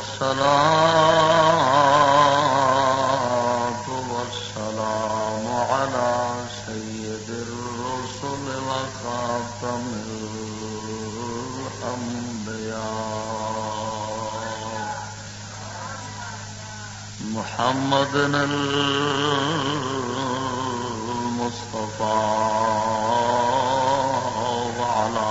والصلاة والسلام على سيد الرسل وخاتم الأنبياء. محمد المصطفى وعلى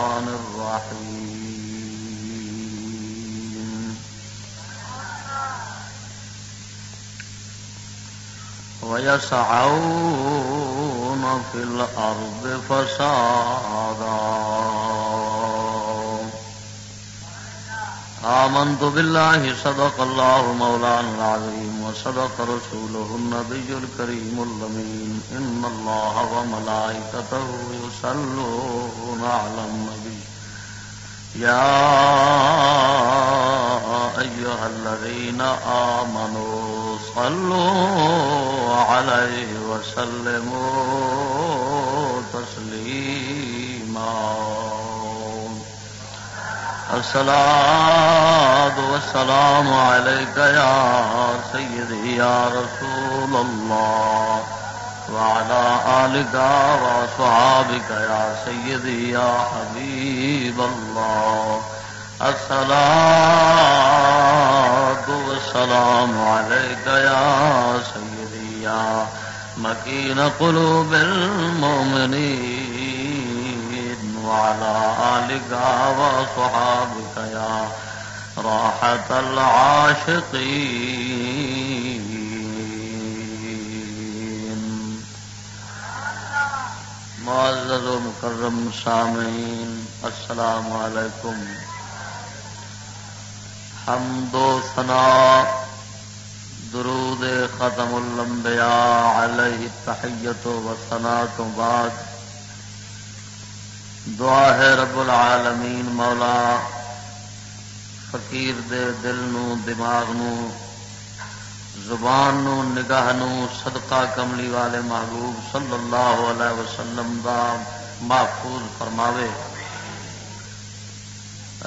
ويسعون في الأرض فسادا. آمنت بالله، صدق الله مولانا العظيم، وصدق رسوله النبي الكريم اللمين إن الله وملائكته يصلون على النبي. يا أيها الذين آمنوا صلوا عليه وسلموا تسليما الصلاة والسلام عليك يا سيدي يا رسول الله وعلى آلك وصحابك يا سيدي يا حبيب الله. الصلاة والسلام عليك يا سيدي، يا مكين قلوب المؤمنين، وعلى آلك وصحابك يا راحة العاشقين. معزز و مکرم سامعین، السلام علیکم حمد و ثنا درود ختم الانبیاء علیہ تحیت و ثنا تو بعد. دعا ہے رب العالمین مولا. فقیر دے دل نو، دماغ نو، زبان نو، نگاہ نو، صدقہ کملی والے محبوب صلی اللہ علیہ وسلم دا محفوظ فرماوے.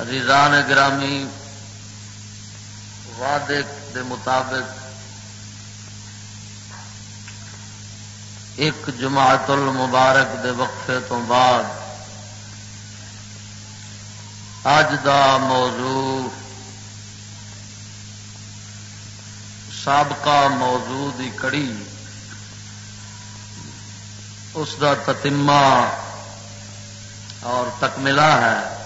ریزان گرامی وعدے دے مطابق ایک جماعت المبارک دے وقفے تو بعد اج دا موضوع سابقہ موضوع دی کڑی، اس دا تتمہ اور تکملہ ہے۔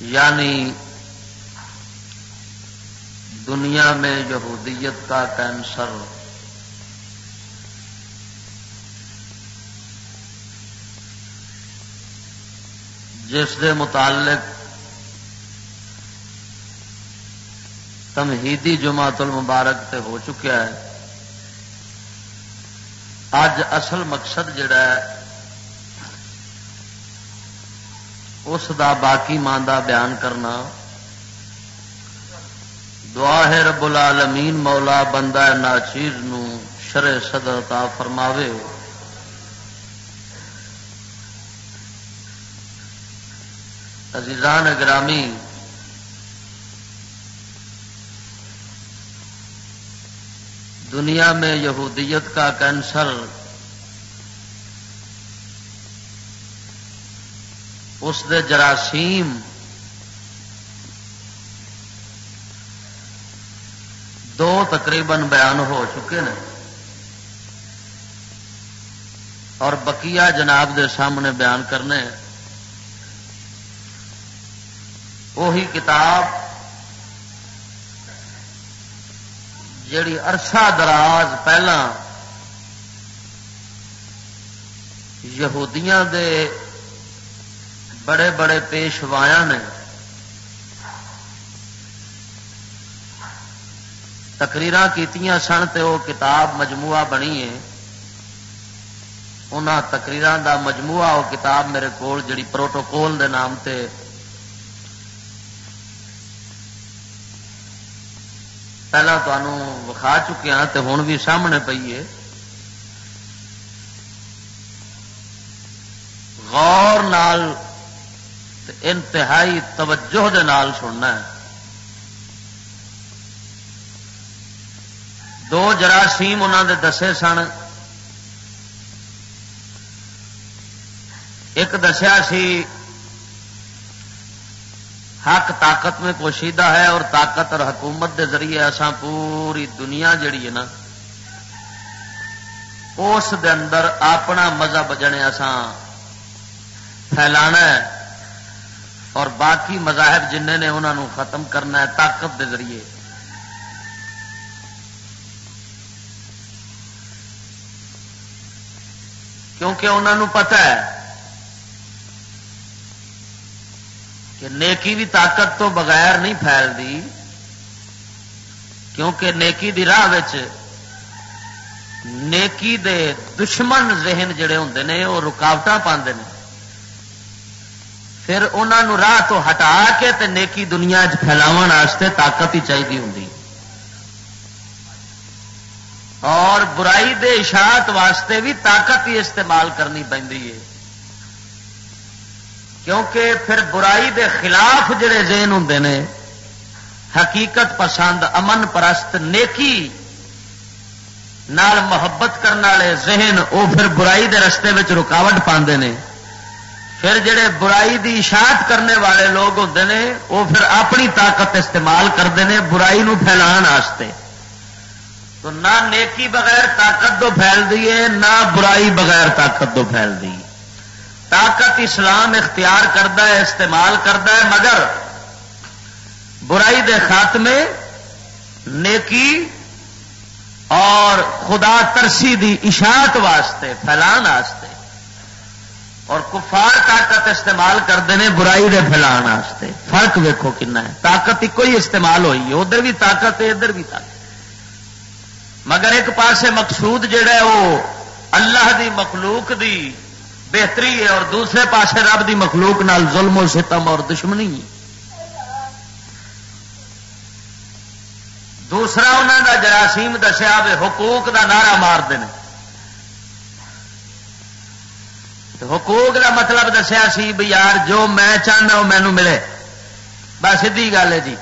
یعنی دنیا میں یہودیت کا کینسر۔ جس دے متعلق تمہیدی جماعت المبارک تے ہو چکیا ہے اج اصل مقصد جڑا ہے اس دا باقی ماندہ بیان کرنا۔ دعا ہے رب العالمین، مولا بندہ ناچیر نو شرے صدرتا فرماوے۔ عزیزان گرامی، دنیا میں یہودیت کا کینسر اس دے جراثیم دو تقریباً بیان ہو چکے ہیں اور بقیہ جناب دے سامنے بیان کرنے وہی کتاب جیڑی عرصہ دراز پہلا یہودیاں دے بڑے بڑے پیشوایا نے تقریر کیتیاں سن تو وہ کتاب مجموعہ بنی ہے۔ ان تقریر دا مجموعہ وہ کتاب میرے کول جڑی پروٹوکول دے نام تے پہلا تمہوں چکیا ہاں تو ہوں بھی سامنے پی ہے۔ غور نال انتہائی توجہ دے نال سننا ہے۔ دو جراثیم انہوں دے دسے سن۔ ایک دسیا سی، حق طاقت میں پوشیدہ ہے اور طاقت اور حکومت دے ذریعے اساں پوری دنیا جڑی ہے نا، اس دے اندر اپنا مذہب جنے اساں پھیلانا ہے۔ اور باقی مذاہب جن نے انہوں ختم کرنا ہے طاقت دے ذریعے۔ کیونکہ انہوں پتا ہے کہ نیکی بھی طاقت تو بغیر نہیں پھیلتی، کیونکہ نیکی دی راہ نیکی دے دشمن ذہن جڑے ہوں نے، وہ رکاوٹ پاندے پھر انہوں راہ تو ہٹا کے تے نیکی دنیا پھیلاو طاقت ہی چاہیے ہوں اور برائی دے اشاعت واسطے بھی طاقت ہی استعمال کرنی ہے۔ کیونکہ پھر برائی دے خلاف جڑے ذہن ہوں نے، حقیقت پسند، امن پرست، نیکی نال محبت کرنے والے ذہن وہ پھر برائی دے رستے رکاوٹ پاندے نے۔ پھر جڑے برائی دی اشاعت کرنے والے لوگ ہوتے ہیں وہ پھر اپنی طاقت استعمال کرتے ہیں برائی نو پھیلان واسطے تو نہ نیکی بغیر طاقت تو پھیل دی نہ برائی بغیر طاقت تو پھیل دی طاقت اسلام اختیار کرتا ہے، استعمال کرتا ہے، مگر برائی دے خاتمے، نیکی اور خدا ترسی دی اشاعت واسطے پھیلان واسطے اور کفار طاقت استعمال کرتے ہیں برائی دے واسطے۔ فرق ویکو کنا ہے۔ طاقت ایک ہی استعمال ہوئی ہے، ادھر بھی طاقت ہے، ادھر بھی طاقت۔ مگر ایک پاسے مقصود جڑا ہے، وہ اللہ دی مخلوق دی بہتری ہے اور دوسرے پاسے رب دی مخلوق نال ظلم و ستم اور دشمنی دوسرا انہوں کا جراثیم دسیا حقوق دا نعرہ مار ہیں حقوق دا مطلب دسیا سی بھی یار، جو میں چاہنا وہ مینو ملے۔ بس سی گل ہے جی۔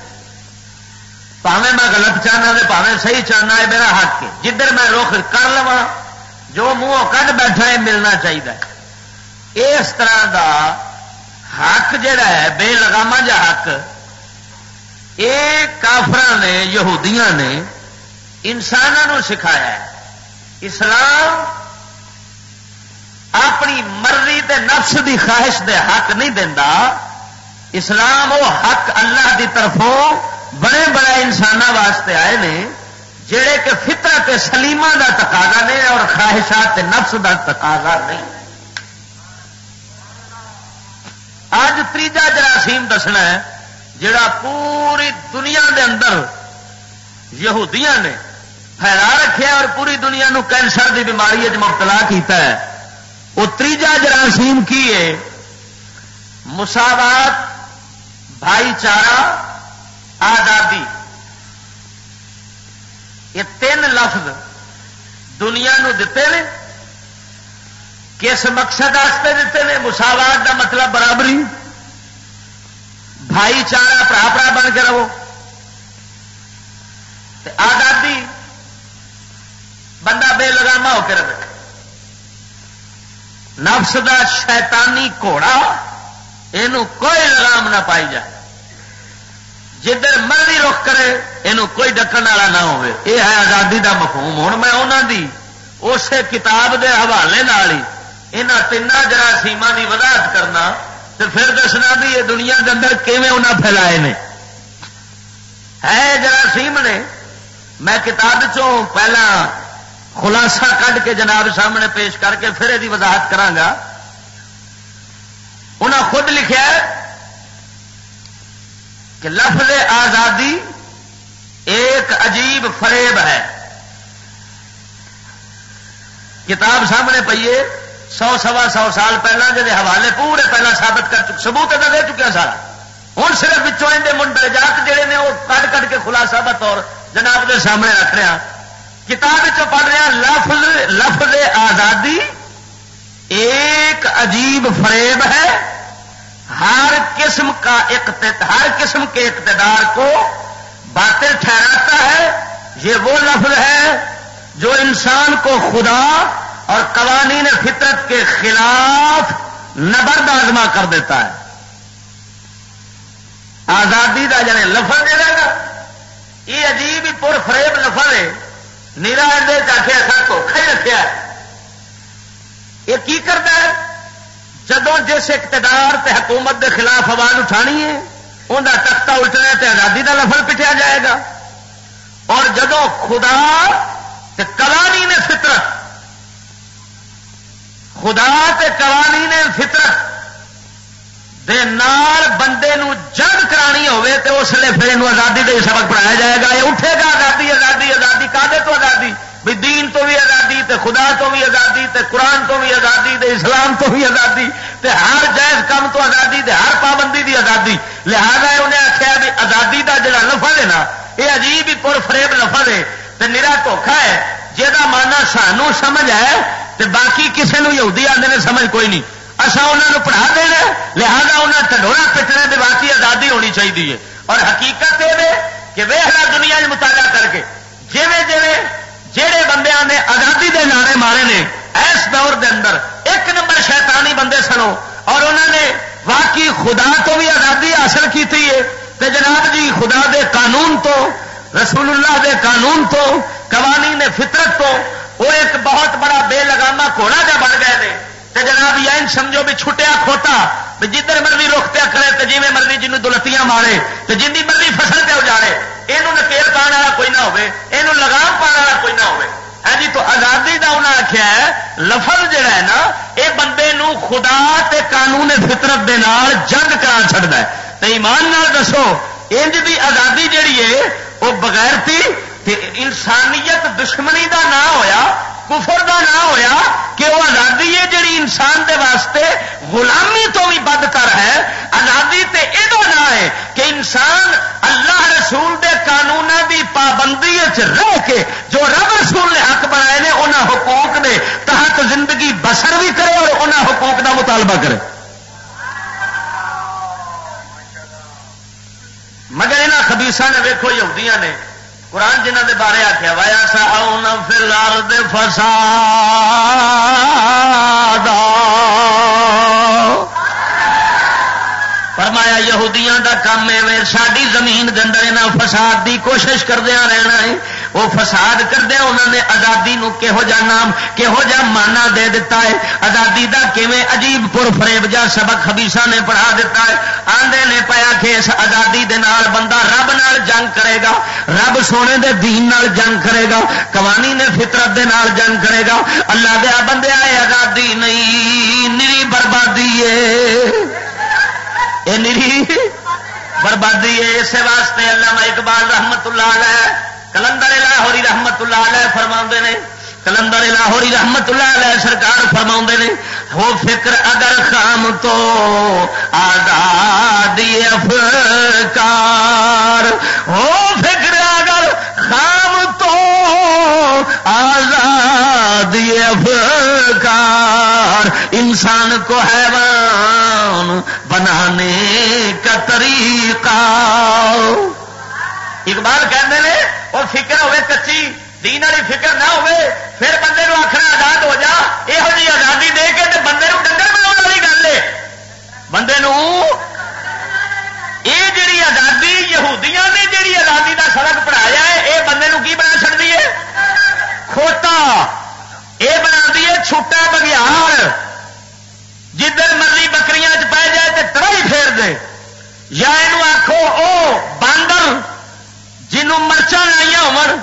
پاوے میں غلط چاہنا پاوے صحیح چاہنا ہے، میرا حق ہے۔ جدھر میں رخ کر لوا جو منہ کھ بیٹھا ہے، ملنا چاہیے اس طرح دا حق جڑا ہے، بے لگاما جا حق۔ یہ کافر نے، یہودیاں نے انسانوں سکھایا ہے۔ اسلام اپنی مرضی تے نفس دی خواہش دے حق نہیں دینا اسلام وہ حق اللہ دی طرفوں بڑے بڑے انسان واسطے آئے نے، جڑے کہ فطرت سلیما دا تقاضا نے اور خواہشات نفس دا تقاضا نہیں۔ اج تیجا جراثیم دسنا ہے، جڑا پوری دنیا دے اندر یہودیاں نے پھیلا رکھے اور پوری دنیا نو کینسر دی بیماری مبتلا کیتا ہے۔ وہ تیجا جراثیم کی ہے؟ مساوات، بھائی چارہ، آزادی۔ یہ تین لفظ دنیا نو دیتے ہیں کس مقصد واسطے دیتے ہیں مساوات کا مطلب برابری۔ بھائی چارہ برا برا بن کے رہو۔ آزادی، بندہ بے لگاما ہو کے رہے۔ نفس دا شیطانی گھوڑا یہ کوئی لگام نہ پائی جائے۔ جدھر مرضی رخ کرے یہ کوئی ڈکن والا نہ ہو یہ ہے آزادی دا مفہوم۔ ہوں میں انہوں دی اسے کتاب دے حوالے ہی یہاں تین جراثیم کی وضاحت کرنا تو پھر دسنا بھی یہ دنیا کے اندر کیون انہیں پھیلائے نے۔ ہے جراثیم نے، میں کتاب چوں پہلا خلاصہ کھ کے جناب سامنے پیش کر کے پھر یہ وضاحت کرا انہیں خود لکھا کہ لفظ آزادی ایک عجیب فریب ہے۔ کتاب سامنے پیے سو سوا سو سال پہلے جی حوالے پورے پہلا ثابت کر چکے سبوت تو دے چکیا سارا۔ ہوں صرف بچوں منڈے جات جڑے نے، وہ کٹ کٹ کے خلاصہ بطور جناب کے سامنے رکھ رہا کتاب پڑھ رہا لفظ لفظ آزادی ایک عجیب فریب ہے۔ ہر قسم کا ہر قسم کے اقتدار کو باطل ٹھہراتا ہے۔ یہ وہ لفظ ہے جو انسان کو خدا اور قوانین فطرت کے خلاف نبرد آزما کر دیتا ہے۔ آزادی کا جانے یعنی لفظ دے گا یہ عجیب ہی پور فریب لفظ ہے۔ نیرا اندر چاہے سر دھوکھا ہی رکھا یہ کی کرتا ہے؟ جدو جس اقتدار تے حکومت دے خلاف آواز اٹھانی ہے انہیں تختہ الٹنا تے آزادی کا لفظ پٹیا جائے گا۔ اور جدو خدا تے قوانین فطرت، خدا تے قوانین فطرت دے نال بندے نو جنگ کرانی ہوے تے اس لیے پھر یہ آزادی دے سبق پڑھایا جائے گا۔ یہ اٹھے گا آزادی آزادی آزادی کادے تو آزادی؟ بھی دین تو بھی آزادی، تے خدا تو بھی آزادی، تے قرآن تو بھی آزادی، تے اسلام تو بھی آزادی، تے ہر جائز کام تو آزادی، تے ہر پابندی دی آزادی۔ لہذا انہیں آخیا بھی آزادی دا جڑا لفظ ہے نا، یہ عجیب ہی پر فریب لفظ ہے۔ تے نرا دھوکھا ہے جہاں مانا سانو سمجھ ہے تے باقی کسی نے یہودی آدھے سمجھ کوئی نہیں۔ اصا انہوں پڑھا دینا لہذا انہیں ٹنڈوڑا پٹنے کے باقی آزادی ہونی چاہیے اور حقیقت یہ کہ ویخلا دنیا مطالعہ کر کے جیویں جیویں جہے بندے نے آزادی دے نعرے مارے نے اس دور دے اندر ایک نمبر شیطانی بندے سنو۔ اور انہوں نے واقعی خدا تو بھی آزادی حاصل کی تے جناب جی خدا دے قانون تو رسول اللہ دے قانون تو، قوانین فطرت تو، وہ ایک بہت بڑا بے لگاما گھوڑا جا بن گئے تھے تے جناب یا سمجھو بھی چھٹیا کھوتا، بھی جدھر مرضی رخ پیا کرے تو جی مرضی جنوب دلتیاں مارے تو جن کی مرضی فصل پہ اجاڑے یہ نکیل پا والا کوئی نہ ہوے یہ لگام پا والا کوئی نہ ہوے ہے ہاں جی تو آزادی کا انہیں آخیا ہے، لفظ جڑا ہے نا یہ بندے نو خدا تے قانون فطرت دے نال جنگ کرا چڑھتا ہے۔ تو ایمان نال دسو، انج دی آزادی جڑی ہے وہ بغیر تھی انسانیت دشمنی دا نہ ہویا کفر دا نہ ہویا کہ وہ آزادی ہے جڑی انسان دے واسطے غلامی تو بھی بد کر ہے۔ آزادی تے یہ نہ ہے کہ انسان اللہ رسول دے قانون دی پابندی رہ کے جو رب رسول نے حق بنائے نے انہوں حقوق نے تحت زندگی بسر بھی کرے اور انہوں حقوق دا مطالبہ کرے۔ مگر یہاں خبیسا نے ویکو یہودیاں نے قرآن جنہ دے بارے آخیا وایا سا پھر دے فساد فرمایا یہودیاں دا کام ہے ساری زمین دے اندر یہاں فساد دی کوشش کردیا رہنا ہے، وہ فساد کردیا انہوں نے آزادی نو کہو جا نام، کہو جا مانا دے دیتا ہے۔ آزادی دا کیویں عجیب پور فریب جا سبق خبیسا نے پڑھا دیتا ہے۔ آندے نے پایا کہ اس آزادی دے نال بندہ رب نال جنگ کرے گا، رب سونے دے دین نال جنگ کرے گا، قوانی نے فطرت دے نال جنگ کرے گا۔ اللہ دیا بندے آئے، آزادی نہیں، نری بربادی ہے۔ یہ نری بربادی ہے اسی واسطے اللہ اقبال رحمت اللہ علیہ، کلندر لاہوری رحمت اللہ علیہ فرما نے۔ کلندر لاہوری رحمت اللہ علیہ سرکار فرما نے۔ ہو فکر اگر خام تو آزادی افکار۔ ہو فکر اگر خام تو آزادی افکار۔ انسان کو حیوان بنانے کا طریقہ۔ اقبال کہتے ہیں اور فکر ہوے کچی، دین والی فکر نہ ہوے پھر بندے آخر آزاد ہو جا یہو جی آزادی دے کے تے بندے ڈنگر بنا والی گل ہے۔ بندے یہ جڑی آزادی یہودیاں نے جڑی آزادی کا سڑک پڑھایا ہے، یہ بندے کی بنا سکتی ہے؟ کھوتا۔ یہ بنا دی ہے چھوٹا بگیار۔ جدھر مرضی بکریاں چ پی جائے تو ترائی پھیر دے۔ یا یہ آخو او باندر، جنوں مرچا لائی ہو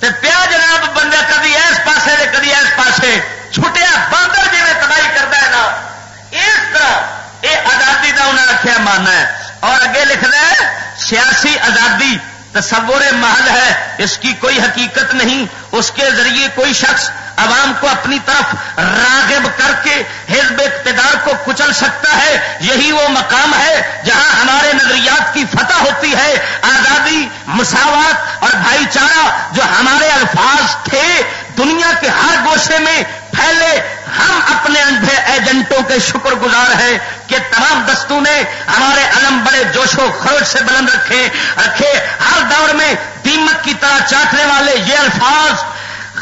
پیا جناب بندہ کدی اس پاسے دے کدی اس پاسے چھٹیا باندر جی تباہی کرتا ہے نا۔ اس طرح یہ آزادی کا انہیں آخیا ماننا ہے۔ اور اگے لکھنا ہے، سیاسی آزادی تصور محض ہے، اس کی کوئی حقیقت نہیں۔ اس کے ذریعے کوئی شخص عوام کو اپنی طرف راغب کر کے حزب اقتدار کو کچل سکتا ہے، یہی وہ مقام ہے جہاں ہمارے نظریات کی فتح ہوتی ہے۔ آزادی، مساوات اور بھائی چارہ جو ہمارے الفاظ تھے، دنیا کے ہر گوشے میں پھیلے۔ ہم اپنے اندھے ایجنٹوں کے شکر گزار ہیں کہ تمام دستوں نے ہمارے علم بڑے جوش و خروش سے بلند رکھے رکھے۔ ہر دور میں دیمک کی طرح چاٹنے والے یہ الفاظ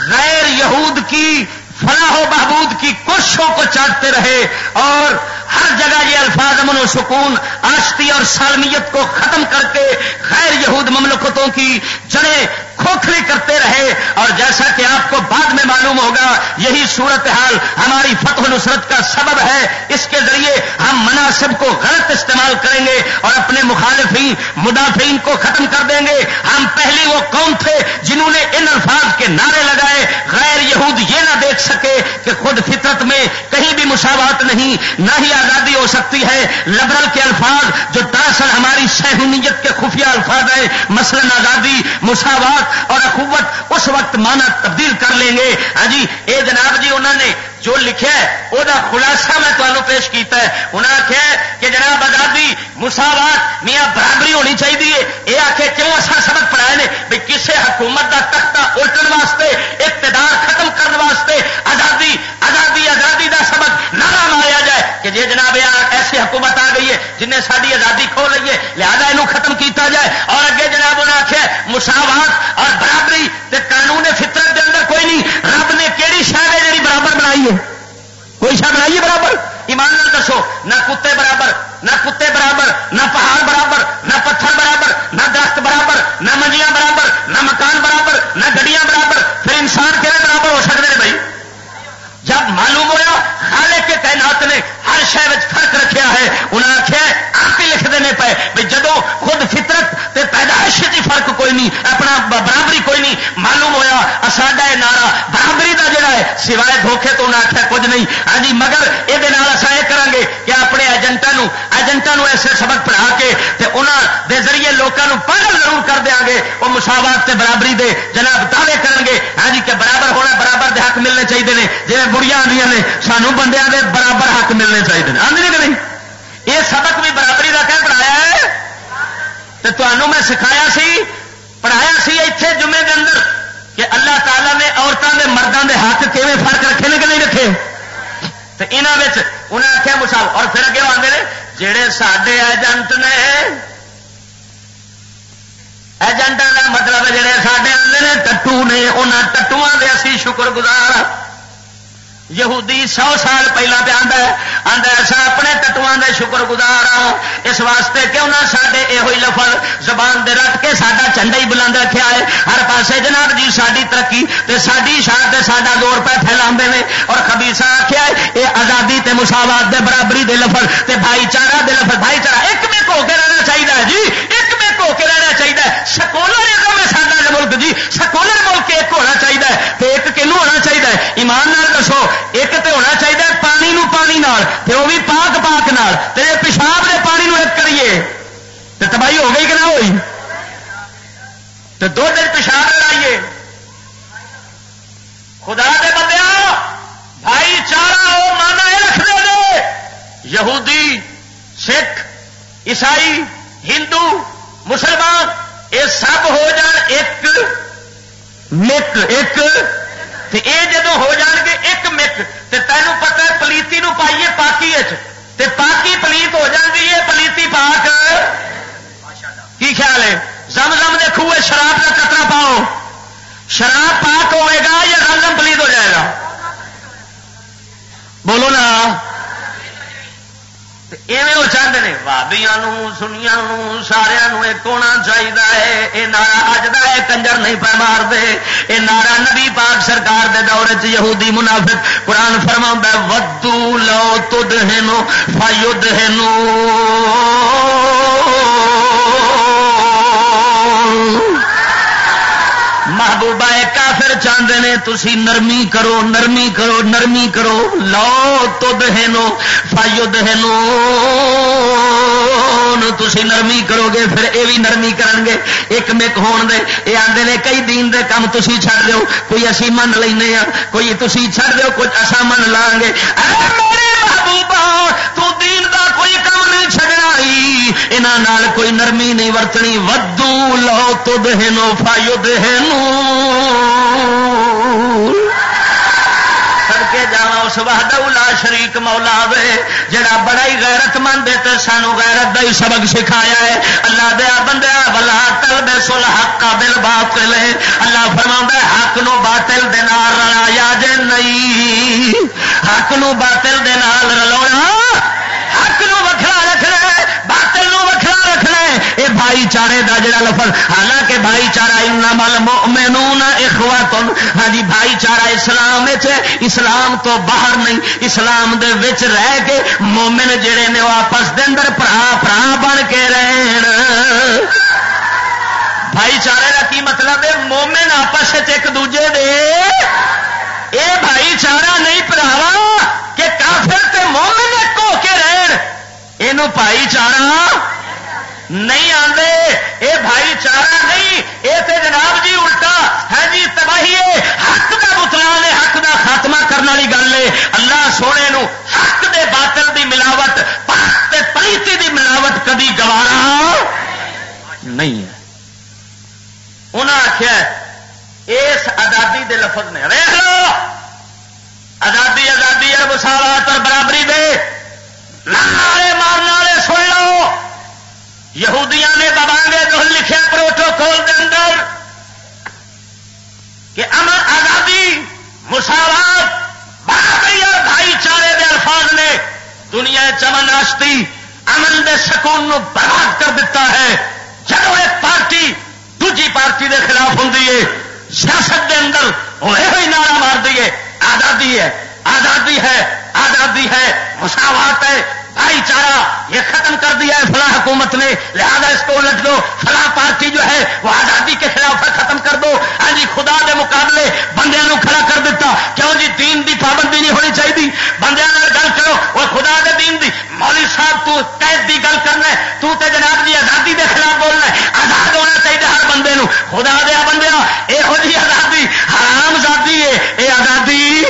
غیر یہود کی فلاح و بہبود کی کوششوں کو چاٹتے رہے اور ہر جگہ یہ الفاظ امن و سکون، آشتی اور سالمیت کو ختم کر کے غیر یہود مملکتوں کی جڑیں کھوکھلی کرتے رہے اور جیسا کہ آپ کو بعد میں معلوم ہوگا، یہی صورتحال ہماری فتح نصرت کا سبب ہے۔ اس کے ذریعے ہم مناسب کو غلط استعمال کریں گے اور اپنے مخالفین، مدافعین کو ختم کر دیں گے۔ ہم پہلی وہ قوم تھے جنہوں نے ان الفاظ کے نعرے لگائے۔ غیر یہود یہ نہ دیکھ سکے کہ خود فطرت میں کہیں بھی مساوات نہیں، نہ ہی آزادی ہو سکتی ہے۔ لبرل کے الفاظ جو دراصل ہماری سہونیت کے خفیہ الفاظ ہیں، مثلا آزادی، مساوات اور اخوت، اس وقت مانا تبدیل کر لیں گے۔ ہاں جی اے جناب جی انہوں نے جو لکھا ہے وہ خلاصہ میں تمہیں پیش کیتا ہے۔ انہیں آخیا کہ جناب آزادی، مساوات، میاں برابری ہونی چاہیے یہ آخے کیوں اصل سبق پڑھائے نے؟ بھی کسی حکومت کا تختہ الٹن واسطے، اقتدار ختم کرنے واسطے آزادی آزادی آزادی کا سبق نہ ماریا جائے۔ کہ جی جناب ایسی حکومت آ گئی ہے جنہیں ساری آزادی کھو لیے لہذا یہ ختم کیتا جائے۔ اور اگے جناب انہیں آخیا مساوات اور برابری تے قانون فطرت کے اندر کوئی نہیں۔ رب نے کہڑی شہر ہے جی برابر بنائی ہے؟ کوئی شہ بنائیے برابر؟ ایمان دسو، نہ کتے برابر، نہ کتے برابر، نہ پہاڑ برابر، نہ پتھر برابر، نہ درخت برابر، نہ منجیاں برابر، نہ مکان برابر، نہ گڈیاں برابر، پھر انسان کہنے برابر ہو سکتے ہیں بھائی؟ جب معلوم ہوا خالے کے تعینات نے ہر شہر فرق رکھا ہے انہیں آخیا آپ ہی لکھ دینے پے بھائی جدو خود فطرت تے پیدائش کی فرق کوئی نہیں، اپنا برابری کوئی نہیں، معلوم ہوا ساڈا یہ نعرہ برابری کا جڑا ہے، سوائے دھوکھے تو انہیں آخیا کچھ نہیں۔ ہاں جی مگر یہ یہ کریں گے کہ اپنے ایجنٹوں ایجنٹوں ایسے سبق پڑھا کے تے انہوں دے ذریعے لوگوں پاگل ضرور کر دیا گے، وہ مساوات تے برابری دے جناب دعوے کریں گے ہاں جی کہ برابر ہونا برابر دے حق ملنے چاہیے جی بڑیا آدی نے سانو بندیاں دے برابر حق ملنے چاہیے آدمی کہ نہیں؟ یہ سبق بھی برابری کا کہ پڑھایا ہے؟ تو تمہوں میں سکھایا سی، پڑھایا سی اتنے جمعے کے اندر کہ اللہ تعالیٰ نے عورتوں کے مردوں کے حق کیون فرق رکھے نے کہ نہیں رکھے؟ تو یہاں انہیں آخیا مساو اور پھر اگے آتے ہیں جہے سڈے ایجنٹ نے ایجنٹوں کا مطلب جہے سڈے آتے ہیں ٹٹو نے انہوں ٹٹو کے اسی شکر گزار یہودی سو سال پہلا پہ آتا ہے ایسا اپنے تٹواں دے شکر گزار ہوں اس واسطے کیوں نہ سارے یہ لفظ زبان دے رکھ کے ساڈا چنڈا ہی بلند رکھا ہے۔ ہر پاسے جناب جی ساری ترقی تے ساری شان تے ساڈا دور پہ پھیلا نے۔ اور خبیسا آخیا ہے، یہ آزادی تے مساوات دے برابری دے لفظ تے بھائی چارہ دے لفظ۔ بھائی چارہ، ایک میں ہو کے رہنا چاہیے جی ایک ہو کے رہنا چاہیے۔ سکولرزم ہے سارا ملک جی سکولر ملک ایک ہونا چاہیے۔ تو ایک کنو ہونا چاہیے۔ ایمان دسو، ایک تو ہونا چاہیے پانی نو پانی نال، تے وہ بھی پاک پاک نال۔ تے پیشاب دے پانی نو ایک کریے تو تباہی ہو گئی کہ نہ ہوئی؟ تو دو دن پیشاب لڑائیے خدا دے بندے بھائی چارہ وہ مانا یہ رکھ دے۔ یہودی، سکھ، عیسائی، ہندو مسلمان یہ سب ہو جان ایک، مک، ایک یہ جدو ہو جان گے ایک مک تو تینوں پتا پلیتی نو پائیے پاکی تے پاکی پلیت ہو جاتی ہے پلیتی پاک۔ کی خیال ہے؟ زم زم دے خوہ شراب کا کترا پاؤ۔ شراب پاک ہوئے گا یا رنگم پلیت ہو جائے گا؟ بولو نا۔ ایویں وہ چاہتے ہیں بابیا سنیا سارا ایک ہونا چاہیے یہ نارا اج کا ہے، کنجر نہیں پہ مار دے۔ یہ نارا نبی پاک سرکار دے دور چ یہودی منافق قرآن فرما ودو لو تد ہینو فایود ہینو محبوبہ چاہتے ہیں تھی نرمی کرو نرمی کرو نرمی کرو۔ لو تو دہنو فائیو دہنو۔ تھی نرمی کرو گے، پھر یہ بھی نرمی کرن گے۔ ایک مک ہون دے یہ آتے نے کئی دین دے کام تھی چھڑ دو کوئی اسی من لینا ہاں، کوئی تھی چھڑ دو کچھ اصا من لا گے۔ تو دین دا کوئی کام نہیں چڈنا یہاں کوئی نرمی نہیں ورتنی۔ ودو لو تو دہنو فایو دہنو۔ کے جا اس وحدہ لا شریک مولا وے جڑا بڑا ہی غیرت مند ہے سانو غیرت دا ہی سبق سکھایا ہے۔ اللہ دیا بندیا بلا تل بے سل حق کا بل باطل ہے۔ اللہ فرما حق نو باطل دے نال رلایا جے نہیں۔ حق نو باطل دے نال رلونا بھائی چارے کا جڑا لفظ، حالانکہ بھائی چارہ مل مینون اخوا ہاں جی بھائی چارہ اسلام اسلام تو باہر نہیں، اسلام دے وچ رہ کے مومن جڑے نے وہ آپس دے اندر پرا پرا بن کے رہن۔ بھائی چارے کا کی مطلب ہے؟ مومن آپس ایک دوجے دے۔ اے بھائی چارہ نہیں پراوا کہ کافر تے مومن ایک ہو کے رہن۔ یہ بھائی چارہ نہیں آتے یہ بھائی چارہ نہیں یہ تو جناب جی الٹا، ہے جی تباہی حق کا بتلان ہے حق کا خاتمہ کرنے والی گل ہے۔ اللہ سونے نو حق دے باطل دی ملاوٹ پلیتی دی ملاوٹ کدی گوارا نہیں ہے۔ انہیں آخیا اس آزادی دے لفظ نے رہ لو، آزادی آزادی اور مساوات اور برابری دے۔ مارنے والے سن لو۔ یہودیاں نے دبانگے جو لکھے پروٹوکول کے اندر کہ امن آزادی، مساوات، برابری اور بھائی چارے کے الفاظ نے دنیا چمن آشتی امن دے سکون نو برباد کر دیتا ہے۔ جب ایک پارٹی دوجی پارٹی دے خلاف ہوں سیاست دے اندر وہ یہ نعرہ مار دیے آزادی ہے آزادی ہے آزادی ہے، مساوات ہے بھائی چارہ، یہ ختم کر دیا ہے فلاں حکومت نے۔ لہذا اس کو الٹ دو۔ فلاں پارٹی جو ہے، وہ آزادی کے خلاف ختم کر دو۔ ہاں جی خدا دے مقابلے بندے کھڑا کر دیتا۔ کیوں جی؟ دین دی پابندی نہیں ہونی چاہیے بندے گل کرو۔ وہ خدا دے دین دی۔ مولوی صاحب، تو قید دی گل کرنا ہے۔ تو تے جناب جی آزادی دے خلاف بولنا ہے۔ آزاد ہونا چاہیے ہر بندے نو خدا دیا بندے یہو جی آزادی حرام آزادی ہے۔ یہ آزادی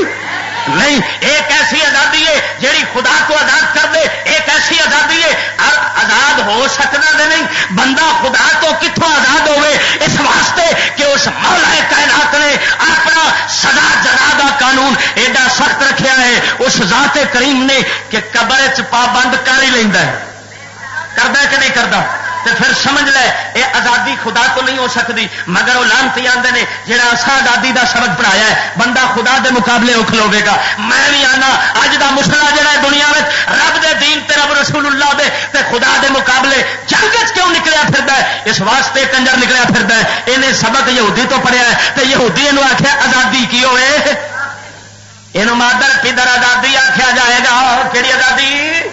نہیں، ایک ایسی آزادی ہے جیڑی خدا کو آزاد کر دے، ایک ایسی آزادی ہے۔ آزاد ہو سکنا دے نہیں، بندہ خدا تو کتوں آزاد ہوئے؟ اس واسطے کہ اس مولا کائنات نے اپنا سزا جگہ کا قانون ایڈا سخت رکھا ہے۔ اس ذات کریم نے کہ قبر چ پابند کر ہی لینا ہے۔ کرتا کہ نہیں کرتا تو پھر سمجھ لے یہ آزادی خدا تو نہیں ہو سکتی۔ مگر وہ لانتی آتے ہیں جہاں اصا آزادی کا سبق پڑھایا ہے، بندہ خدا دے مقابلے اکھ لوے گا۔ میں بھی آنا اج کا مسلا جہا ہے دنیا میں رب دے دین تے رب رسول اللہ دے، تے خدا دے مقابلے۔ جنگ کیوں نکلیا پھر اس واسطے کنجر نکلیا پھر انہیں سبق یہودی تو پڑھیا ہے تو یہودی یہ آخیا آزادی کی ہوئے؟ یہ مادر پدر آزادی آخیا جائے گا کہڑی آزادی؟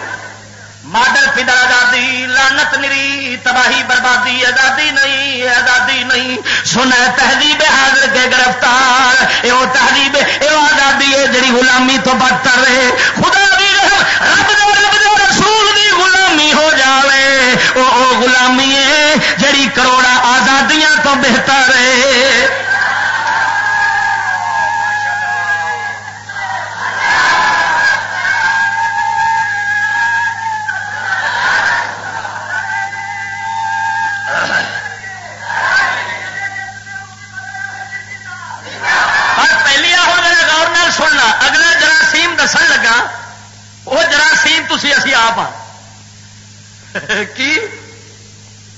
ماڈل پدر آزادی لانت نری تباہی بربادی، آزادی نہیں آزادی نہیں۔ سنا تہذیب حاضر کے گرفتار یہ تہذیب یہ آزادی ہے جی غلامی تو بدتر رہے۔ خدا بھی رب دے رب دے، رسول دی غلامی ہو جاوے۔ وہ غلامی ہے جڑی کروڑا آزادیاں تو بہتر ہے۔ سننا اگلا جراثیم دسن لگا، وہ جراثیم تھی اسی آپ ہاں۔ کی؟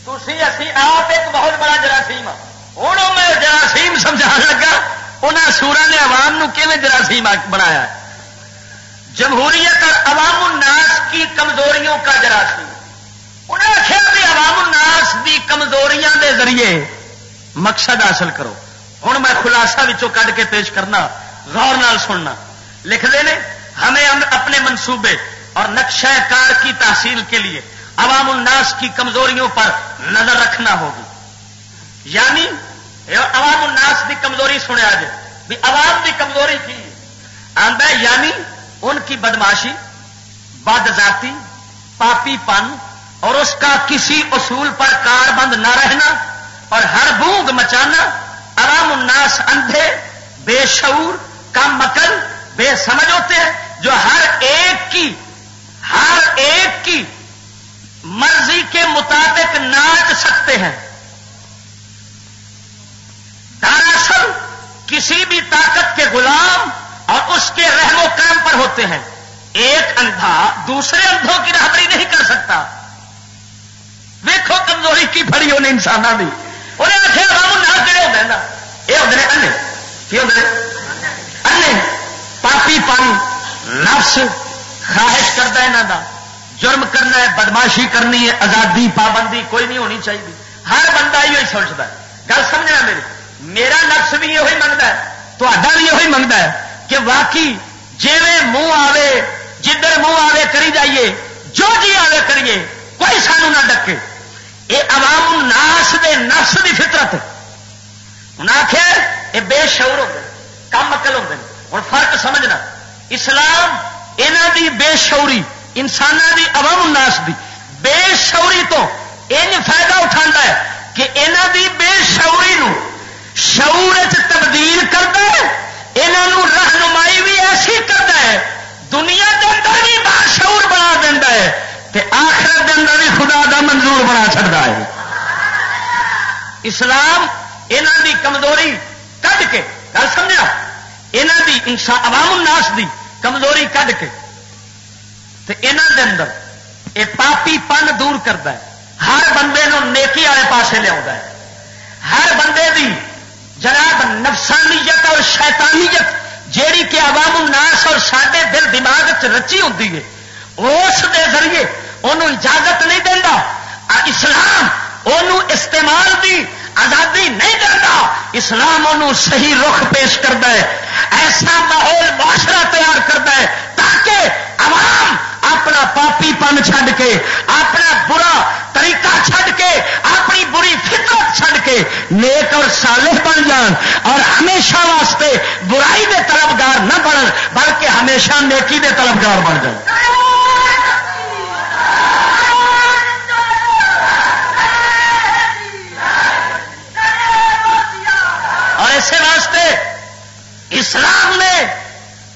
تھی اسی آپ ایک بہت بڑا جراثیم ہوں میں جراثیم سمجھا لگا انہیں سورا نے عوام کیون جراثیم بنایا؟ جمہوریت اور عوام الناس کی کمزوریوں کا جراثیم۔ انہیں آخیا کہ عوام الناس کی کمزوریاں دے ذریعے مقصد حاصل کرو۔ ہوں میں خلاصہ کھ کے پیش کرنا۔ غور نال سننا۔ لکھتے ہیں ہمیں اپنے منصوبے اور نقشہ کار کی تحصیل کے لیے عوام الناس کی کمزوریوں پر نظر رکھنا ہوگی۔ یعنی عوام الناس کی کمزوری سنیا جائے بھی عوام کی کمزوری کی۔ آدھا یعنی ان کی بدماشی، بد ذاتی، پاپی پن اور اس کا کسی اصول پر کار بند نہ رہنا اور ہر بونگ مچانا عوام الناس اندھے، بے شعور کم مکل بے سمجھ ہوتے ہیں، جو ہر ایک کی، ہر ایک کی مرضی کے مطابق ناچ سکتے ہیں۔ دراصل کسی بھی طاقت کے غلام اور اس کے رحم و کرم پر ہوتے ہیں۔ ایک اندھا دوسرے اندھوں کی رہبری نہیں کر سکتا۔ ویکو کمزوری کی فری انہیں انسانوں کی انہیں آخر رام نہ کہڑے ہوتے یہ ہوتے ہیں انے کی ہوتے ہیں انے پاپی پن نفس خواہش کرتا یہاں کا جرم کرنا ہے، بدماشی کرنی ہے، آزادی، پابندی کوئی نہیں ہونی چاہیے۔ ہر بندہ یہ سوچتا ہے۔ گل سمجھنا میری، میرا نفس بھی یہ منگتا ہے تا بھی یہ منگتا ہے کہ واقعی جی منہ آوے، جدھر منہ آوے کری جائیے، جو جی آوے کریے، کوئی سانو نہ ڈکے۔ یہ عوام الناس دے نفس دی فطرت۔ انہیں آخر یہ بے شعور ہوتے کم اکل ہوتے ہیں ہوں فرق سمجھنا۔ اسلام یہاں دی بے شعوری انسان دی عوام الناس دی بے شعوری تو ان فائدہ اٹھا ہے کہ یہاں دی بے شعوری نو شعور تبدیل کرتا ہے یہاں رہنمائی بھی ایسی کرتا ہے، دنیا کے اندر بھی باشعور بنا دینا ہے تے آخرت کے اندر بھی خدا کا منظور بنا چڑتا ہے۔ اسلام یہاں دی کمزوری کھ کے، گل سمجھا؟ یہاں دی انسان عوام الناس دی کمزوری کھ کے یہاں دے اندر یہ پاپی پن دور کرتا ہے۔ ہر بندے نو نیکی والے پاسے لیا ہر بندے دی جناب نفسانیت اور شیطانیت جیڑی کہ عوام الناس اور سارے دل دماغ چ رچی ہوتی ہے، اس دے ذریعے انہوں اجازت نہیں دینا اسلام انہوں استعمال دی آزادی نہیں کرتا، اسلام انہوں صحیح رخ پیش کرتا ہے، ایسا ماحول معاشرہ تیار کرتا ہے تاکہ عوام اپنا پاپی پن چھڈ کے، اپنا برا طریقہ چھڈ کے، اپنی بری فطرت چھڈ کے نیک اور صالح بن جان اور ہمیشہ واسطے برائی دے طلبگار نہ بن بلکہ ہمیشہ نیکی دے طلبگار بن جان۔ اسلام نے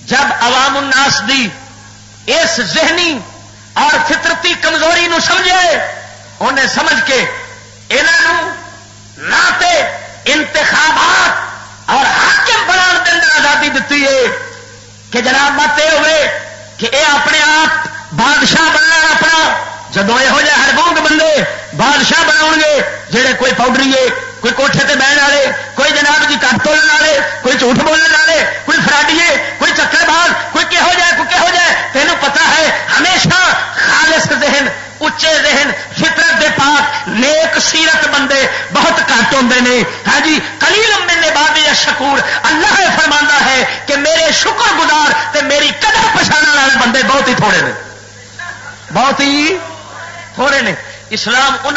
جب عوام الناس دی اس ذہنی اور فطرتی کمزوری نو سمجھے، انہیں سمجھ کے انہوں نہ انتخابات اور حاکم بنا دن آزادی دیتی ہے کہ جناب مت یہ ہوئے کہ اے اپنے آپ بادشاہ بننا اپنا جدو یہ ہر بونگ بندے بادشاہ بنا گے، جہے کوئی پاؤڈری ہے، کوئی کوٹھے تے بہن والے، کوئی جناب جی کٹ تولنے والے، کوئی جھوٹ بولنے والے، کوئی فراڈیے کوئی چکر باز، کوئی کہو جائے، کوئی کہو جائے، تینوں پتا ہے، ہمیشہ خالص ذہن اچے ذہن، فطرت دے پاک، نیک سیرت بندے بہت گھٹ ہوں ہاں جی کلیل میں بعد یا شکور، اللہ فرما ہے کہ میرے شکر گزار تے میری قدر پچھانے والے بندے بہت ہی تھوڑے نے۔ بہت ہی تھوڑے نے اسلام ان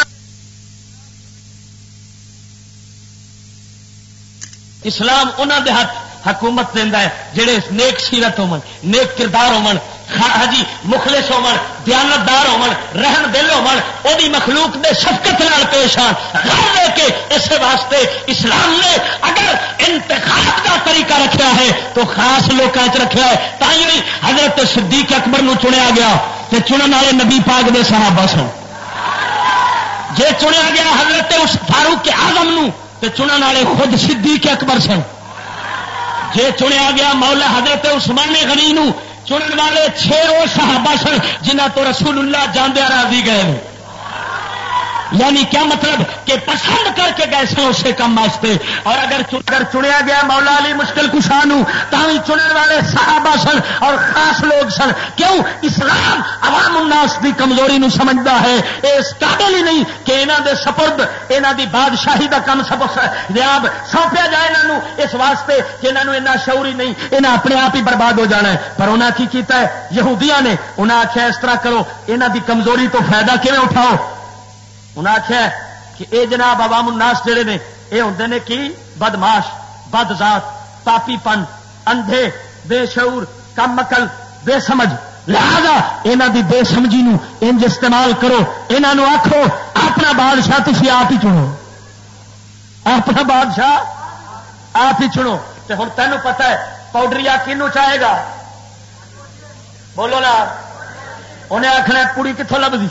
اسلام انہوں دے ہاتھ حکومت دینا ہے جہے نیک سیرت ہو نیک کردار ہو ہاں جی مخلص ہو دیانتدار دل ہو مخلوق دے شفقت نال پیش آن۔ لے کے اس واسطے اسلام نے اگر انتخاب کا طریقہ رکھا ہے، تو خاص لوگوں رکھا ہے۔ تھی حضرت صدیق اکبر نو چنیا گیا کہ چنن والے نبی پاک دے صحابہ سن۔ جے چنیا گیا حضرت اس فاروق کے آزم نو تے چنن والے خود صدیق اکبر سن۔ جے چنیا گیا مولا حضرت عثمان غنی نو چن والے چھ وہ صحابہ سن جنہ تو رسول اللہ جاندیا راضی گئے یعنی کیا مطلب کہ پسند کر کے گئے سن اسے کم واسطے؟ اور اگر اگر چنیا گیا مولا علی مشکل کشانو تھی چننے والے صحابہ سن اور خاص لوگ سن۔ کیوں؟ اسلام عوام الناس کی کمزوری نو سمجھتا ہے۔ اس قابل ہی نہیں کہ یہاں دے سپرد یہاں دی بادشاہی کا کم سب لیاب سونپیا جائے یہاں اس واسطے کہ یہاں ایسا شعوری نہیں یہاں اپنے آپ ہی برباد ہو جانا ہے۔ پر انہیں کی کیتا ہے؟ یہودیاں نے انہیں آخیا اس طرح کرو یہاں دی کمزوری تو فائدہ کیون اٹھاؤ؟ انہیں آخیا کہ اے جناب عوام الناس جڑے نے یہ ہوں نے کی؟ بدماش بد ذات پاپی پن اندھے، بے شعور، کم مکل بے سمجھ۔ لہذا یہاں کی بے سمجھی انج استعمال کرو۔ یہاں آخو اپنا بادشاہ تھی آپ ہی چنو۔ اپنا بادشاہ آپ ہی چنو۔ تو ہوں تینوں پتا ہے، پاؤڈری آ کنو چاہے گا؟ بولو نا۔ انہیں آخنا پوڑی کتوں لبھی؟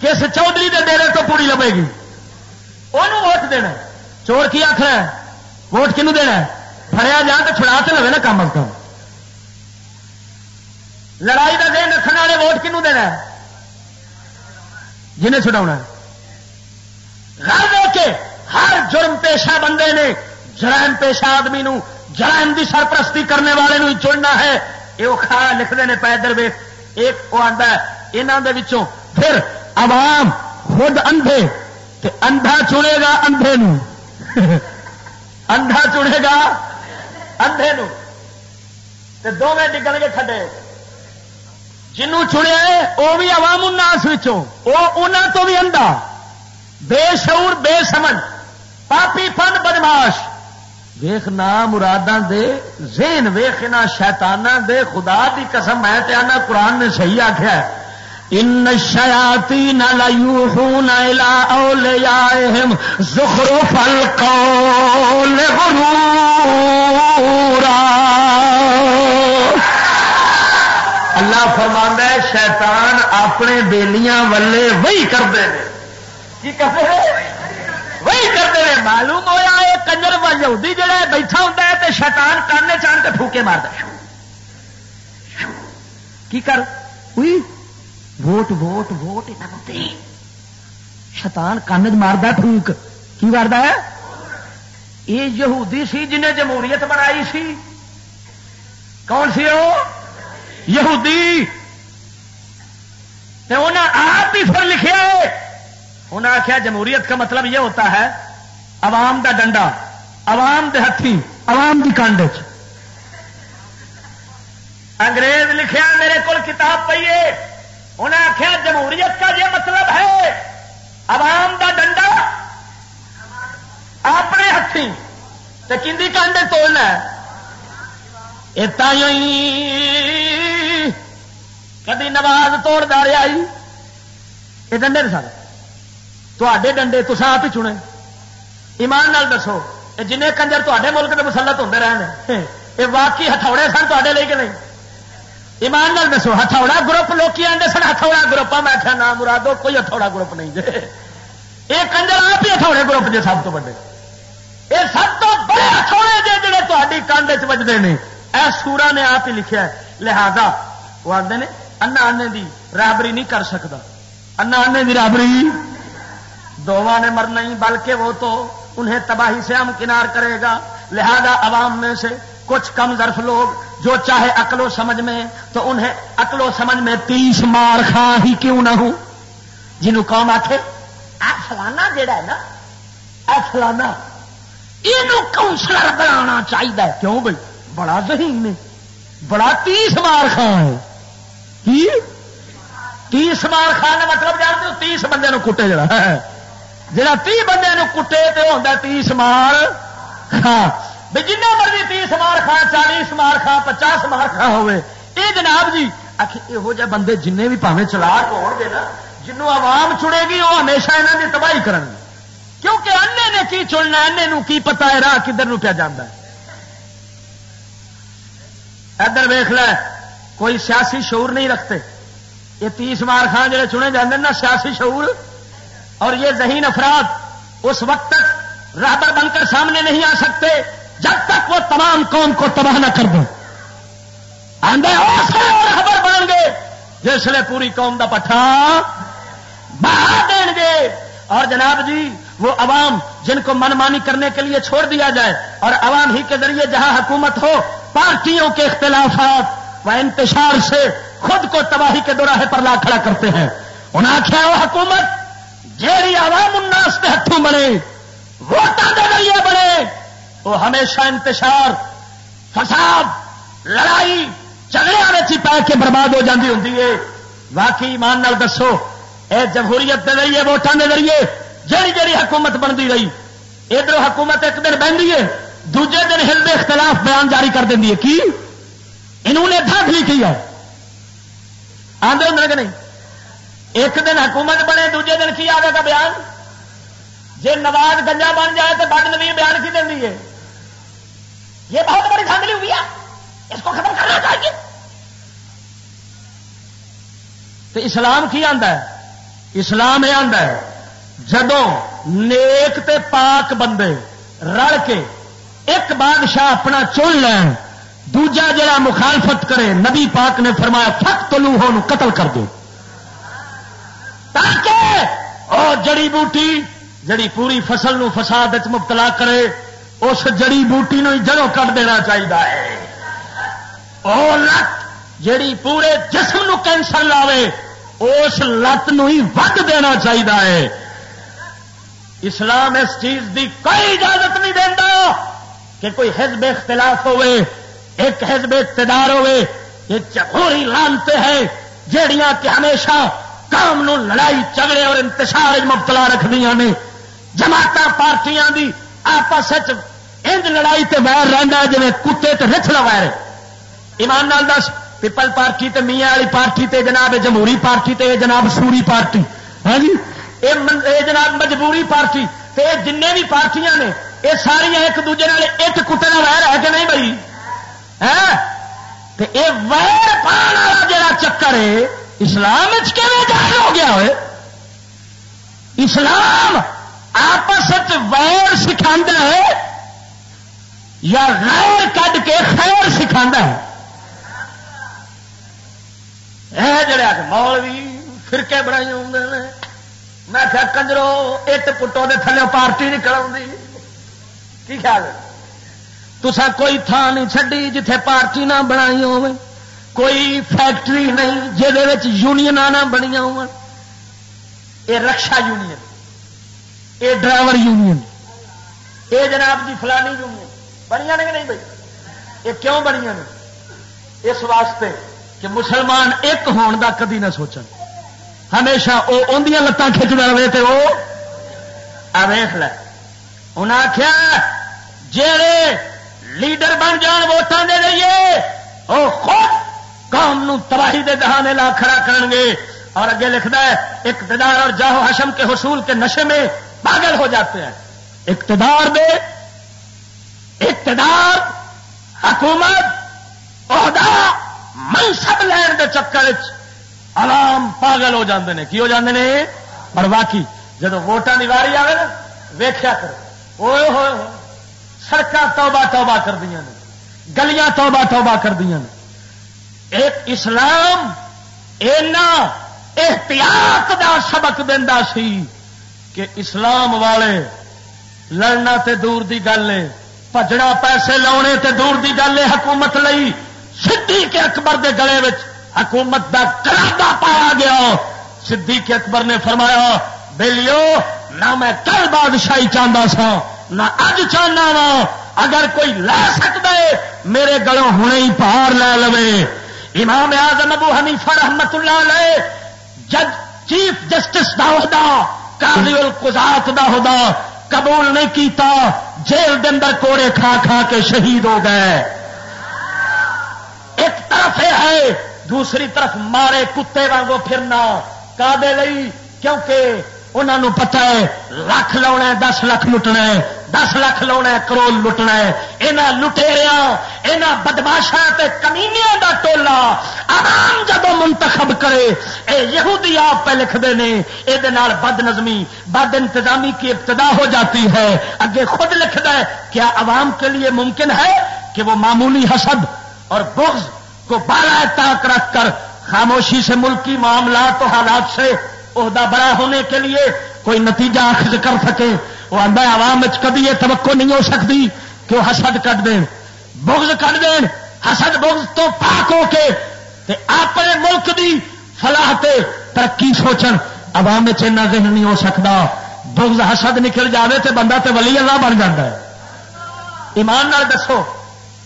کس چودھری کے ڈیرے تو پوڑی لبے گی۔ انہوں ووٹ دینا۔ چور کی آخر ووٹ کنو دینا فریا جا تو چھڑا تو لوگ نا کم از کم۔ لڑائی کا دن رکھنے والے ووٹ کنو دینا جنہیں چھڑا گھر دے کے ہر جرم پیشہ بندے نے جرائم پیشہ آدمی نو جرائم کی سرپرستی کرنے والے نو چننا ہے۔ یہ کھا لکھتے ہیں پیدر ویخ ایک وہ آتا ہے یہاں پھر عوام خود اندھے تے اندھا چنے گا اندھے نو۔ اندھا چنے گا اندھے نو۔ تے دونوں ڈگن گے کھڈے جنوں چنے وہ بھی عوام الناس وہ تو بھی اندھا۔ بے شعور، بے سمجھ پاپی فن بدماش۔ ویخ نہ مراداں دے زین ویخ نہ شیتانا دے۔ خدا دی قسم، میں تے آنا قرآن نے صحیح آخیا ہے۔ ان شیاتی نہ لو نہ زخرف القول غرورا. اللہ فرماندہ ہے، شیطان اپنے بیلیاں ولے وہی کرتے ہیں۔ کی کرتے وہی کرتے ہیں۔ معلوم ہوا یہ کنجر یہودی جڑا بیٹھا ہوتا ہے تو شیطان کانے چان کے پھوکے مارتا کی کر؟ ہوئی ووٹ ووٹ ووٹ شیطان کان مارد پھوک کی مارد ہے؟ یہ یہودی سی جنہیں جمہوریت بنائی سی۔ کون سی وہ یہودی۔ انہیں آپ ہی پھر لکھا ہے۔ انہیں آخیا جمہوریت کا مطلب یہ ہوتا ہے، عوام دا ڈنڈا، عوام دے ہاتھی عوام دی کانڈ انگریز لکھیا، میرے کو کتاب پیے انہیں آخیا جمہوریت کا یہ مطلب ہے عوام دا ڈنڈا اپنے ہاتھی تو کھی کانڈے توڑنا کدی نواز توڑ دار آئی یہ ڈنڈے سر تے ڈنڈے تو آپ ہی چنے۔ ایمان نال دسو جن کنجر تے ملک کے مسلط ہوتے رہے یہ واقعی ہتھوڑے سن تے لے کے نہیں؟ ایمان نال دسو، ہتھوڑا گروپ لوکی آدھے سن، ہتھوڑا گروپ میں آخیا نام مرادو، کوئی ہتھوڑا گروپ نہیں جی یہ کنجر آپ ہی ہتھوڑے گروپ جی سب تو بڑے۔ یہ سب تو بڑے ہتھوڑے جی جڑے تاری کانڈ چجتے ہیں اے سورا نے آپ ہی لکھا لہذا وہ آتے ہیں انا آنے دی رابری نہیں کر سکتا انا آنے دی رابری دونوں نے مرنا ہی، بلکہ وہ تو انہیں تباہی سے ہم کنار کرے گا۔ لہذا عوام میں سے کچھ کم ظرف لوگ جو چاہے اکلو سمجھ میں تو انہیں اکلو سمجھ میں تیس مار خان ہی کیوں نہ ہوں؟ جنہوں قوم آخے فلانا جڑا ہے نا فلانا یہ کاؤنسلر بنا چاہیے کیوں بھائی بڑا ذہین نے بڑا تیس مار خان ہے۔ تیس مار خان کا مطلب جانتے ہو، تیس بندے کٹے جڑا ہے۔ جڑا تی بندے کٹے تو ہوتا تیس مار خان بھی جن مرضی تیس مار خان چالیس مار خان پچاس مار خان ہوئے، اے جناب جی یہو جہ بندے جن بھی پاوے چلاک ہو گے نا، جنوں عوام چڑے گی وہ ہمیشہ یہاں کی تباہی کرن کیونکہ انے نے کی چننا انے نو کی پتا ہے، راہ کدھر پیا جانا ہے۔ ادھر ویخ ل کوئی سیاسی شعور نہیں رکھتے۔ یہ تیس مار خان جڑے چنے جاتے نا، سیاسی شعور۔ اور یہ ذہین افراد اس وقت تک رابر بن کر سامنے نہیں آ سکتے۔ جب تک وہ تمام قوم کو تباہ نہ کر دیں۔ آدھے خبر بن گے۔ جس لیے پوری قوم کا پٹھا بہا دیں گے۔ اور جناب جی وہ عوام جن کو منمانی کرنے کے لیے چھوڑ دیا جائے، اور عوام ہی کے ذریعے جہاں حکومت ہو، پارٹیوں کے اختلافات و انتشار سے خود کو تباہی کے دوراہے پر لا کھڑا کرتے ہیں۔ انہیں آخیا وہ حکومت، جیڑی عوام الناس کے ہاتھوں بنے ووٹوں کے ذریعے بنے۔ وہ ہمیشہ انتشار، فساد، لڑائی چگڑے چی پی کے برباد ہو جاتی ہوں واقعی ایمان نال دسو، اے جمہوریت کے ذریعے ووٹان کے ذریعے جہی جہی حکومت بنتی رہی، ادھر حکومت ایک دن بہن ہے، دوجے دن ہل اختلاف بیان جاری کر دینی ہے۔ کی؟ انہوں نے دھاگلی کی ہے۔ آدھے ہوں کہ نہیں؟ ایک دن حکومت بنے، دوجے دن کی آگے کا بیان؟ جی نواز گنجا بن جائے تو بد نوی بیان کی دینی ہے۔ یہ بہت بڑی دھاندلی ہوئی ہے۔ اس کو ختم کرنا چاہیے۔ تو اسلام کی آتا ہے؟ اسلام یہ آتا ہے۔ جدو نیک تے پاک بندے رل کے ایک بادشاہ اپنا چن لین، دوجا جڑا مخالفت کرے، نبی پاک نے فرمایا فک تلو قتل کر دو۔ تاکہ او جڑی بوٹی، جڑی پوری فصل نو فساد مبتلا کرے اس جڑی بوٹی نو جڑوں کٹ دینا چاہیے او لت جڑی پورے جسم نو کینسر لاوے، اس لت نو ہی ود دینا چاہیے اسلام اس چیز دی کوئی اجازت نہیں دینا کہ کوئی حزب اختلاف ہوئے، ایک حزب اقتدار ہوئے، یہ چہوری لانتے ہیں جیڑیاں کہ ہمیشہ کام نو لڑائی، جھگڑے اور انتشار مبتلا رکھ دیا نے۔ جماعت پارٹیاں دی آپس انج لڑائی تے ویر رہا جی کتے تے رچڑا ویر ایمان نال دس، پیپل پارٹی تے میاں والی پارٹی تے جناب جمہوری پارٹی تے جناب سوری پارٹی۔ ہاں جی؟ اے جناب مجبوری پارٹی۔ تے جن بھی پارٹیاں نے، یہ ساریا ایک دوجے ایک کتے کا ویر ہے کہ نہیں بھائی؟ ہاں؟ یہ ویر پان والا جڑا چکر ہے، اسلام جائز ہو گیا ہوئے؟ اسلام آپس ویر سکھا ہے یا غیر کھ کے خیر سکھا ہے؟ جڑے آ مولوی فرقے بڑائی ہوں میں کیا کنجرو اٹ پٹو دے تھلے پارٹی نہیں کراؤں کی خیال ہے؟ تسا کوئی تھان نہیں چڈی جتھے پارٹی نہ بنائی ہو کوئی فیکٹری نہیں جہد یونین نہ بنی ہو رکشا یونین۔ اے ڈرائیور یونین۔ اے جناب جی فلانی یونین۔ بنیا نے کہ نہیں بھائی؟ یہ کیوں بنیا نے؟ اس واسطے کہ مسلمان ایک ہون دا کدی نہ سوچن۔ ہمیشہ وہ اندیاں لتان کھچ رہے تو وہ ویخ انہیں آخیا جڑے لیڈر بن جان ووٹان دے دئیے وہ خود قوم نو تباہی دے دہانے لا کھڑا کریں گے اور اگے لکھتا ہے، اقتدار اور جاہو حشم کے حصول کے نشے میں پاگل ہو جاتے ہیں۔ اقتدار دے، اقتدار، حکومت، عہدہ، منصب لین کے چکر عوام پاگل ہو جاندے نے۔ کی ہو جاندے نے؟ پر باقی جب ووٹان کی واری آئے نا ویخیا کر ہوئے ہوئے۔ سڑک توبہ توبہ کر دیا نے۔ گلیاں توبہ توبہ کر دیا نے۔ ایک اسلام اینا احتیاط دا سبق دینا سی۔ کہ اسلام والے لڑنا تے دور دی گل ہے پجڑا پیسے لاؤنے تے دور دی گل ہے حکومت لئی سدھی کے اکبر دے گلے وچ حکومت دا کرادا پایا گیا۔ صدیق اکبر نے فرمایا بےلیو نہ میں کل بادشاہی چاہتا سا، نہ اج چاہنا وا۔ اگر کوئی لے سکتا ہے میرے گلوں ہوں ہی پہاڑ لے لو امام اعظم ابو حنیفہ رحمت اللہ علیہ، جج چیف جسٹس دا ہودا قاضی القزات دا ہودا، قبول نہیں کیتا، جیل دے اندر کوڑے کھا کھا کے شہید ہو گئے۔ ایک طرف ہے، دوسری طرف مارے کتے وانگو پھرنا۔ کا کیونکہ انہوں پتا ہے لکھ لا دس لکھ لٹنا ہے، دس لکھ لا کروڑ لٹنا ہے۔ یہاں لٹےریا یہاں بدماشا کمینیا کا ٹولا آرام جب منتخب کرے، اے یہودی آپ پہ لکھتے ہیں یہ بد نظمی بد انتظامی کی ابتدا ہو جاتی ہے۔ اگے خود لکھتا ہے، کیا عوام کے لیے ممکن ہے کہ وہ معمولی حسد اور بغض کو بالا تاک رکھ کر خاموشی سے ملکی معاملات و حالات سے عہدہ بڑا ہونے کے لیے کوئی نتیجہ اخذ کر سکے۔ وہ آدھا عوام کبھی یہ توقع نہیں ہو سکتی کہ وہ حسد کٹ دین۔ بغض کٹ دین، حسد بغض تو پاک ہو کے تے اپنے ملک دی فلاح تے ترقی سوچن۔ عوام ذہن نہیں ہو سکتا۔ بغض حسد نکل جاوے تے بندہ تے ولی اللہ بن جاتا ہے۔ ایمان نال دسو،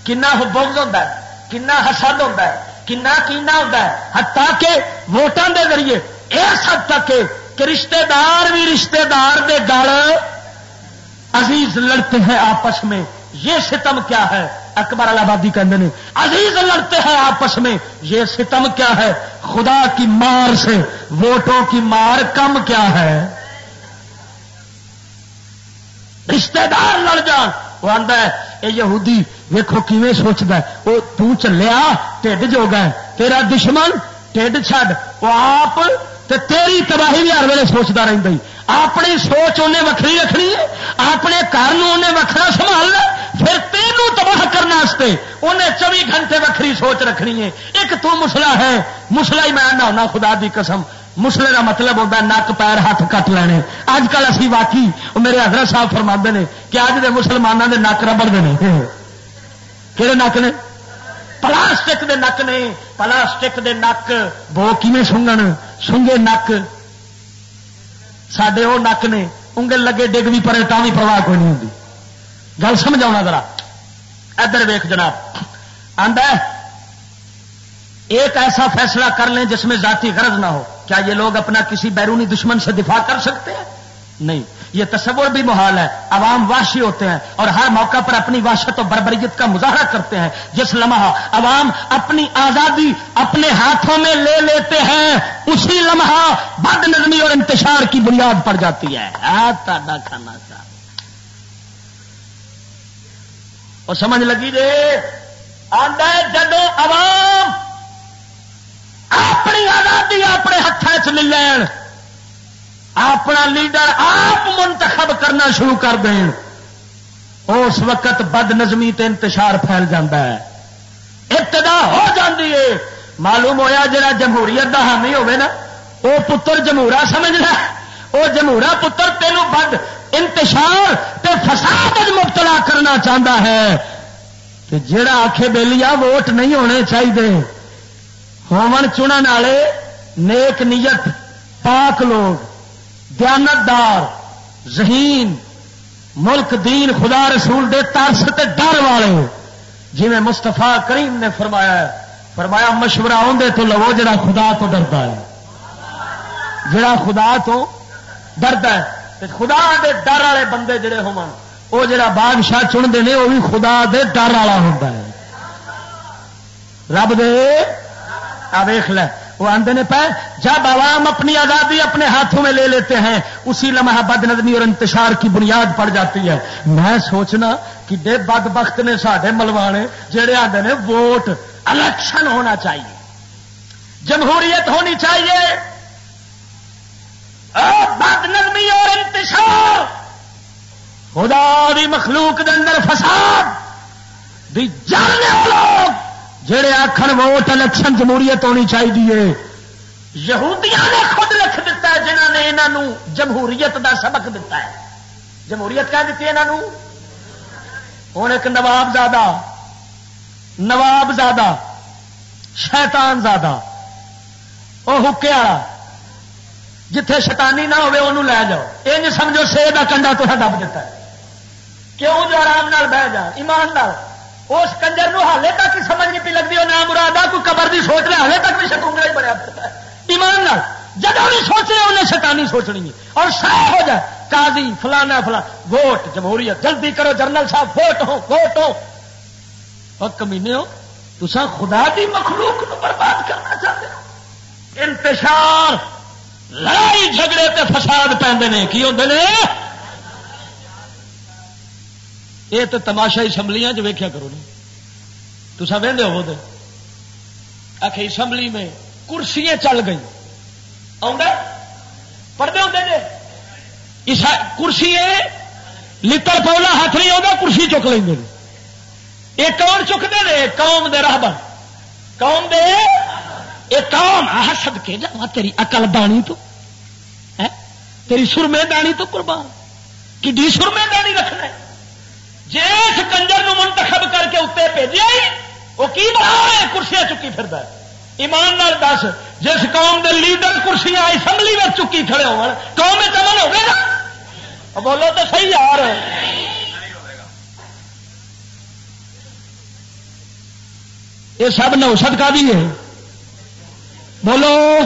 کنا بغض ہوتا ہے، کنا حسد ہوتا ہے، کنا کینا ہوتا ہے۔ حتیٰ کہ ووٹان دے ذریعے اس حد تک کہ رشتہ دار بھی رشتہ دار دے گل عزیز لڑتے ہیں آپس میں۔ یہ ستم کیا ہے؟ اکبر آبادی کہتے ہیں عزیز لڑتے ہیں آپس میں۔ یہ ستم کیا ہے؟ خدا کی مار سے۔ ووٹوں کی مار کم کیا ہے؟ رشتے دار لڑ جان۔ وہ آتا ہے یہ یہودی ویکو کیویں سوچتا ہے؟ وہ تلیا ٹھڈ جو گئے۔ تیرا دشمن، ٹھڈ چڈ وہ آپ تیری تباہی بھی ہر ویلے سوچتا رہتا اپنی سوچ انہیں وکری رکھنی ہے، اپنے گھر انہیں وکرا سنبھالنا پھر تینوں تباہ کرنے انہیں چوبی گھنٹے وکری سوچ رکھنی ہے۔ ایک تو مسلا ہے مسلا ہی میں آنا ہونا خدا دی قسم۔ مسلے کا مطلب ہوتا ہے نک پیر ہاتھ کٹ لینے۔ اج کل اسی واقعی میرے حضرت صاحب فرما نے کہ اج دے مسلمانوں کے نک ربڑ دے کہڑے نک نے؟ پلاسٹک دے نک نے، پلاسٹک دے نک۔ بو کی سنگن؟ سنگے نک۔ سڈے وہ نک نے۔ انگل لگے ڈگ بھی پڑے تا بھی پرواہ کوئی نہیں ہوتی گل سمجھا ذرا۔ ادھر ویخ جناب۔ آدھا ایک ایسا فیصلہ کر لیں جس میں ذاتی غرض نہ ہو۔ کیا یہ لوگ اپنا کسی بیرونی دشمن سے دفاع کر سکتے ہیں؟ نہیں۔ یہ تصور بھی محال ہے۔ عوام واشی ہوتے ہیں اور ہر موقع پر اپنی واشت و بربریت کا مظاہرہ کرتے ہیں۔ جس لمحہ عوام اپنی آزادی اپنے ہاتھوں میں لے لیتے ہیں، اسی لمحہ بد نظمی اور انتشار کی بنیاد پڑ جاتی ہے۔ کھانا تھا اور سمجھ لگی جی؟ آدھا جدو عوام اپنی آزادی اپنے ہاتھوں چ لین اپنا لیڈر آپ منتخب کرنا شروع کر دیں۔ اس وقت بد نظمی تے انتشار پھیل جاتا ہے۔ ابتدا ہو جاتی ہے۔ معلوم ہویا جا جمہوریت کا حامی ہوے نا وہ پتر جمہورا سمجھنا وہ جمہورا پتر تینوں بد انتشار تے فساد مبتلا کرنا چاہتا ہے۔ کہ جڑا آخے بےلیا ووٹ نہیں ہونے چاہیے ہومن چنن والے نیک نیت پاک لوگ۔ دیانتدار، ذہین، ملک دین، خدا رسول دے ترس تے ڈر والے۔ جی میں مستفا کریم نے فرمایا ہے، فرمایا مشورہ آدھے تو لو جڑا خدا تو ڈرتا ہے۔ جڑا خدا تو ڈرتا ہے۔ خدا دے ڈر والے بندے جڑے وہ جڑا بادشاہ چنتے ہیں وہ بھی خدا دے ڈر والا ہوتا ہے۔ رب دے، آ ویخ لے۔ وہ آندے نے پہ، جب عوام اپنی آزادی اپنے ہاتھوں میں لے لیتے ہیں، اسی لمحہ بد نظمی اور انتشار کی بنیاد پڑ جاتی ہے۔ میں سوچنا کہ دے بد بخت نے سارے ملوانے جہے آتے ہیں ووٹ الیکشن ہونا چاہیے۔ جمہوریت ہونی چاہیے۔ بد نظمی اور انتشار۔ خدا دی مخلوق دے اندر فساد۔ دی جاننے لوگ جہے آخر ووٹ الیکشن جمہوریت ہونی چاہیے۔ یہودیاں نے خود لکھ دیتا ہے جنہوں نے یہاں جمہوریت دا سبق دیتا ہے۔ جمہوریت کہہ دیتی یہاں ہوں ایک نواب زیادہ نواب زیادہ شیطان زیادہ وہ حکیا جتھے شیطانی نہ ہوے انہوں لے جاؤ۔ یہ نہیں سمجھو سیر کا کنڈا تو دب دیتا ہے۔ کیوں جو آرام بہ جا، ایماندار۔ اس کنجر نو حالے تک سمجھ نہیں پی لگتی وہ نام مراد کوئی قبر کی سوچ رہا حالے تک بھی شکونگا ہی بڑا ایمان نال جب بھی سوچ رہے انہیں شیطانی سوچنی ہے۔ اور صاف ہو جائے، قاضی فلانا فلاں، ووٹ، جمہوریت، جلدی کرو، جنرل صاحب، ووٹ ہو ووٹ ہو۔ اور کمینے ہو تو خدا کی مخلوق کو برباد کرنا چاہتے ہو۔ انتشار، لڑائی جھگڑے تے فساد پہ کی ہوتے ہیں یہ تو تماشا اسمبلیاں جو ویکیا کرو نا۔ تو سب ہو آخ اسمبلی میں کرسیاں چل گئی پڑھتے ہوتے کرسی لکڑ پولا ہاتھ نہیں آتا کرسی چک لیں گے یہ کون چکتے ہیں قوم دے راہ قوم دے؟ یہ قوم آ سد کے جا تیری اکل دانی تو۔ تیری سرمے دانی تو قربان۔ کی سرمے دانی رکھنا ہے؟ جس کنجر منتخب کر کے اتنے بھیجے، وہ کی بنا ہے کرسیاں چکی پھر ایمان دس، جس قوم دے لیڈر کرسیاں اسمبلی میں چکی کھڑے ہو قوم میں چمن ہوگا نا بولو تو صحیح یار۔ یہ سب نوسط کا بھی ہے۔ بولو۔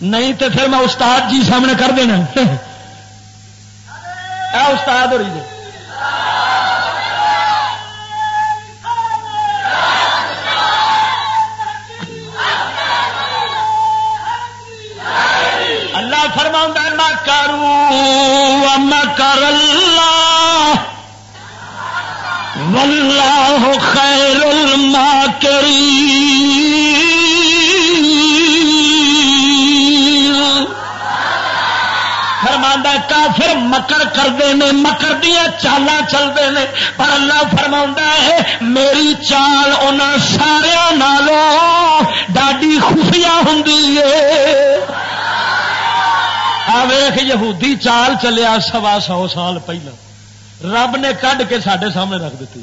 نہیں تو پھر میں استاد جی سامنے کر دینا۔ استاد ہو رہی ہے اللہ فرما مکرو مکر اللہ واللہ خیر الماکرین. کافر مکر کرتے ہیں، مکر دیا چالا چلتے ہیں۔ پر اللہ فرما ہے، میری چال ان سارا نالوں ڈاڈی خفیہ ہوں ویخ یہودی چال چلیا سوا سو سال پہلے رب نے کھ کے سڈے سامنے رکھ دیتی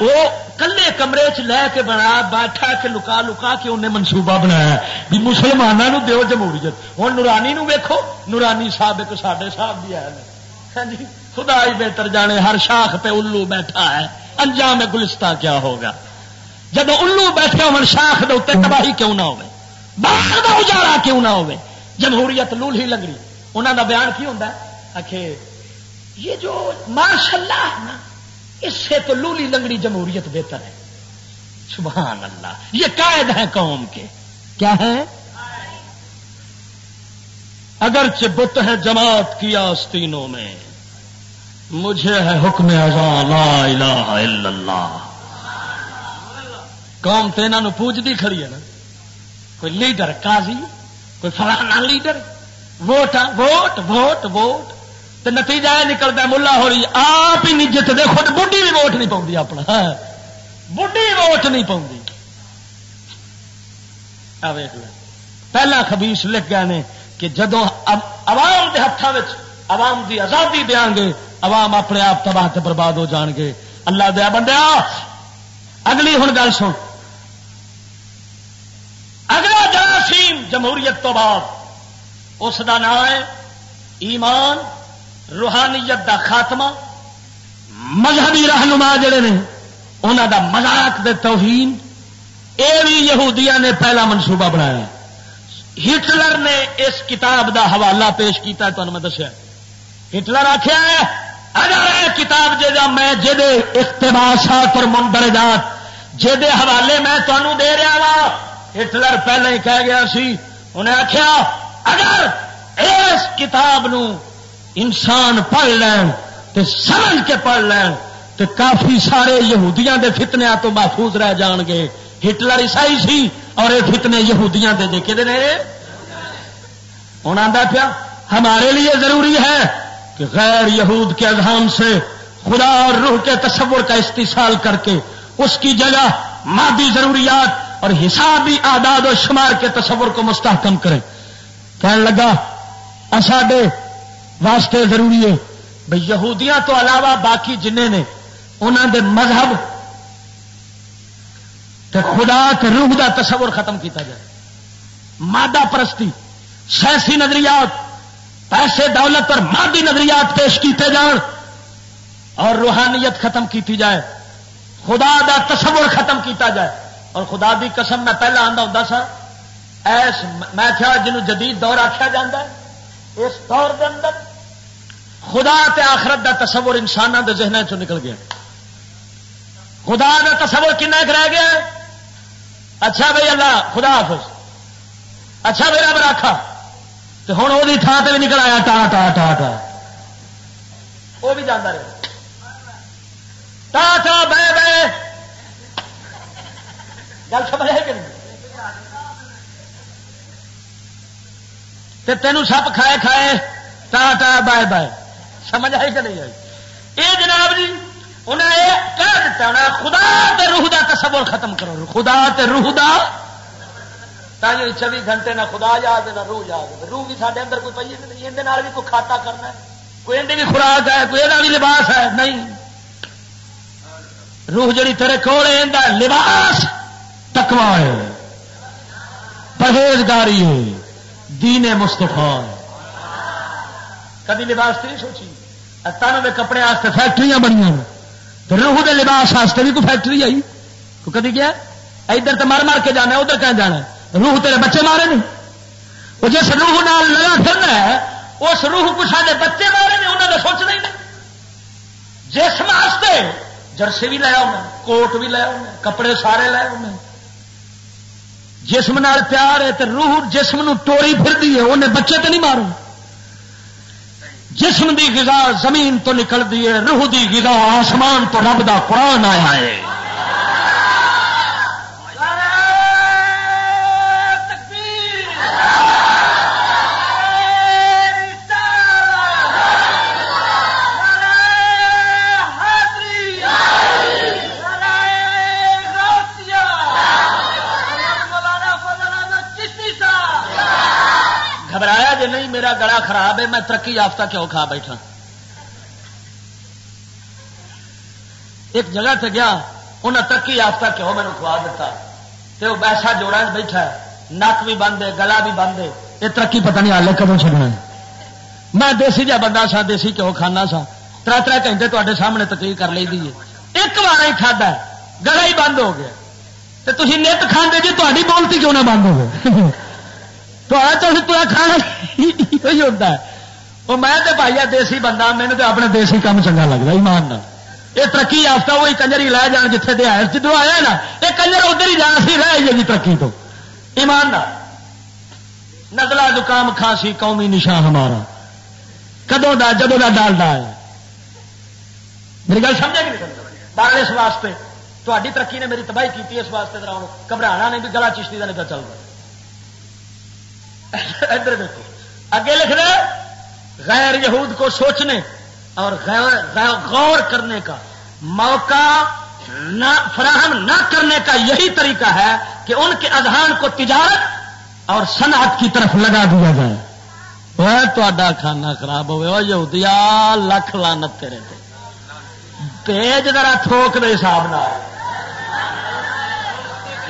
وہ کلے کمرے چ لے کے بنا، بیٹھا کے لکا لکا کے انہیں منصوبہ بنایا بھی مسلمانوں دیو جمہوریت۔ ہوں نورانی نو ویکو نورانی صاحب ایک سڈے صاحب بھی آئے ہاں جی خدا ہی بہتر جانے، ہر شاخ پہ الو بیٹھا ہے۔ انجام گلستہ کیا ہوگا؟ جب الو بیٹھے ہو شاخ دے اتنے تباہی کیوں نہ ہو باہر کا اجارا کیوں نہ ہو جمہوریت لول ہی لنگڑی انہوں کا بیان کی ہوتا ہے؟ آخر یہ جو ماشاء اللہ ہے نا اس سے تو لولی لنگڑی جمہوریت بہتر ہے۔ سبحان اللہ۔ یہ قائد ہے قوم کے۔ کیا ہے؟ اگرچہ بت ہے جماعت کی آستینوں میں مجھے ہے حکم لا الہ الا اللہ۔ قوم تو یہاں پوجتی کھڑی ہے نا۔ کوئی لیڈر قاضی کوئی فلانا leader. Vote vote vote vote. تو نتیجہ یہ نکلتا ملا ہو رہی آپ ہی نہیں جتنے خود بڑھی بھی ووٹ نہیں پاؤں اپنا ہاں۔ بڑھی ووٹ نہیں پاؤں پہلا خبیس لکھ گئے نے کہ جدو عوام کے ہاتھوں عوام کی آزادی دیا گے، عوام اپنے آپ تباہ برباد ہو جان گے۔ اللہ دیا بندہ اگلی ہوں گل سن۔ اگلا جراثیم جمہوریت تو بعد، اس کا نام ہے ایمان۔ روحانیت دا خاتمہ، مذہبی رہنما جڑے نے انہوں دا مذاق دے توہین، اے بھی یہودیاں نے پہلا منصوبہ بنایا۔ ہٹلر نے اس کتاب دا حوالہ پیش کیتا ہے میں دسیا ہٹلر آخیا ہے، اگر یہ کتاب جا میں جہے اقتباسات اور مندرجات جہے حوالے میں تمہوں دے رہا وا، ہٹلر پہلے ہی کہہ گیا سی۔ انہیں آخیا اگر اس کتاب نو انسان پڑھ لین تے سمجھ کے پڑھ لین تے کافی سارے یہودیاں دے فتنیا تو محفوظ رہ جان گے۔ ہٹلر عیسائی سی اور یہ فتنے یہودیاں دے دیکھے دے ہوں آتا پیا، ہمارے لیے ضروری ہے کہ غیر یہود کے اذہان سے خدا اور روح کے تصور کا استحصال کر کے اس کی جگہ مادی ضروریات اور حسابی آداد و شمار کے تصور کو مستحکم کریں۔ کہنے لگا ساڈے واسطے ضروری ہے۔ بھائی یہودیاں تو علاوہ باقی جن نے انہوں دے مذہب تے خدا تے روح دا تصور ختم کیتا جائے۔ مادہ پرستی، سیاسی نظریات، پیسے دولت اور مادی نظریات پیش کیتے جان اور روحانیت ختم کیتی جائے۔ خدا دا تصور ختم کیتا جائے۔ اور خدا دی قسم میں پہلا آتا ہوں سا، ایس، میں کیا جنہوں جدید دور آخیا جا اس دور کے اندر خدا تے آخرت دا تصور انسانوں کے ذہن چ نکل گیا۔ خدا دا تصور کن رہ گیا اچھا بھائی اللہ، خدا حافظ۔ اچھا میرا براخا تو ہوں وہ تھان سے بھی نکل آیا ٹا ٹا ٹا ٹا وہ بھی جانا رہے۔ ٹا ٹا بہ بہ گل سمجھ ہے کہ نہیں؟ تینوں سپ کھائے کھائے ٹا ٹا بائے بائے سمجھ آئی کہ نہیں آئی؟ یہ جناب جی انہیں یہ کہہ دیتا ہونا، خدا تے روح دا تصور ختم کرو۔ خدا تے روح دا چوبی گھنٹے نہ خدا یاد، نہ روح یاد۔ روح بھی سارے اندر کوئی پی نہیں؟ اندر بھی کوئی کھاتا کرنا ہے؟ کوئی اندر بھی خوراک ہے، کوئی یہ بھی لباس ہے؟ نہیں۔ روح جڑی تیرے کول ہے لباس تکوا ہے، پرہیزگاری ہے، دین مستفا ہے۔ کدی لباس نہیں سوچی؟ تن کے کپڑے فیکٹری بنیا روح کے لباس واسطے بھی کوئی فیکٹری آئی؟ تو کدی گیا؟ ادھر تو مر مار کے جانا ادھر کہیں جانا روح تیرے بچے مارے نہیں وہ جس روح نال لگا پھرنا ہے، اس روح کو سارے بچے مارے نہیں انہوں نے سوچنا ہی نہیں۔ جسم واسطے جرسی بھی لایا انہیں کوٹ بھی لایا انہیں کپڑے سارے لائے انہیں جسم نال پیار ہے تو روح جسم نو ٹوری پھر انہیں بچے تو نہیں مارو جسم دی غذا زمین تو نکلتی ہے، روح دی غذا آسمان تو رب دا قرآن آیا ہے۔ میرا گلا خراب ہے، میں ترقی یافتہ کیوں کھا بیٹھا؟ ایک جگہ سے گیا انہیں ترقی یافتہ کیوں میرے کھوا دیتا تے وہ ایسا جوڑا بیٹھا ہے، نک بھی بند ہے، گلا بھی بند ہے۔ یہ ترقی پتہ نہیں ہال کدوں چڑنا میں دیسی جا بندہ سا، دیسی کیوں کھانا سا؟ تر تر گھنٹے تے سامنے تقریر کر لی ایک بار ہی کھدا گلا ہی بند ہو گیا۔ تو تھی نت کھانے جی تاری بولتی کیوں نہ بند ہو گئے تو کھانا ہوتا ہے۔ وہ میں تو بھائی دیسی بندہ مینو تو اپنے دیسی کام چنگا لگتا ایمان نہ یہ ترقی یافتہ وہی کنجر ہی لے جان جتنے دے آئے۔ جدو آیا نا، یہ کنجر ادھر ہی جانا سی، رہ جی ترقی تو۔ ایمان نہ نزلہ زکام کھانسی، قومی نشان ہمارا۔ کدو دا جدو دا ڈالڈا ہے۔ میری گل سمجھے گی بار اس واسطے تاری ترقی نے میری تباہی کی اس واسطے گھبرانا نے بھی گلا چشتی کا نہیں پہ چل رہا ادھر دیکھو۔ اگے لکھ رہے غیر یہود کو سوچنے اور غور کرنے کا موقع نہ فراہم نہ کرنے کا یہی طریقہ ہے کہ ان کے اذہان کو تجارت اور صنعت کی طرف لگا دیا جائے۔ وہ تا کھانا خراب ہوئے۔ یہودیا لکھ لانت تیرے تیج ذرا تھوک دے حساب نہ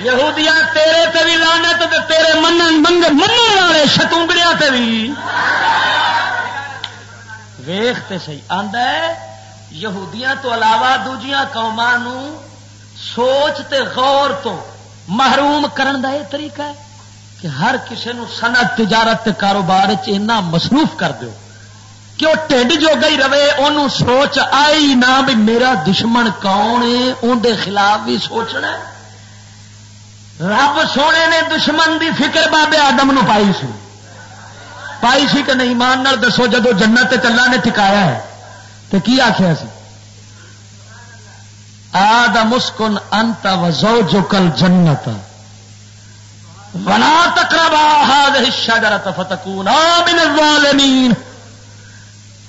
یہودیاں تیرے تے بھی لانت تیرے من منگ من والے شتونگڑیا تے بھی۔ ویخ تے سی آد یہودیاں تو علاوہ دوجیاں قوما سوچ تے غور تو محروم کرن دا یہ طریقہ ہے کہ ہر کسی نو صنعت، تجارت تے کاروبار اینا مصروف کر دیو۔ کہ وہ ٹھنڈ جو گئی رہے انہوں سوچ آئی نہ بھی میرا دشمن کون ہے؟ اندر خلاف بھی سوچنا ہے۔ رب سونے نے دشمن دی فکر بابے آدم نو پائی سی۔ پائی سی کہ نہیں؟ مان دسو، جدو جنت چلا نے ٹکایا ہے تو کی آخیا سی؟ آد مسکن انت وزو جو کل جنت ونا تکرا حصہ جرا فتکون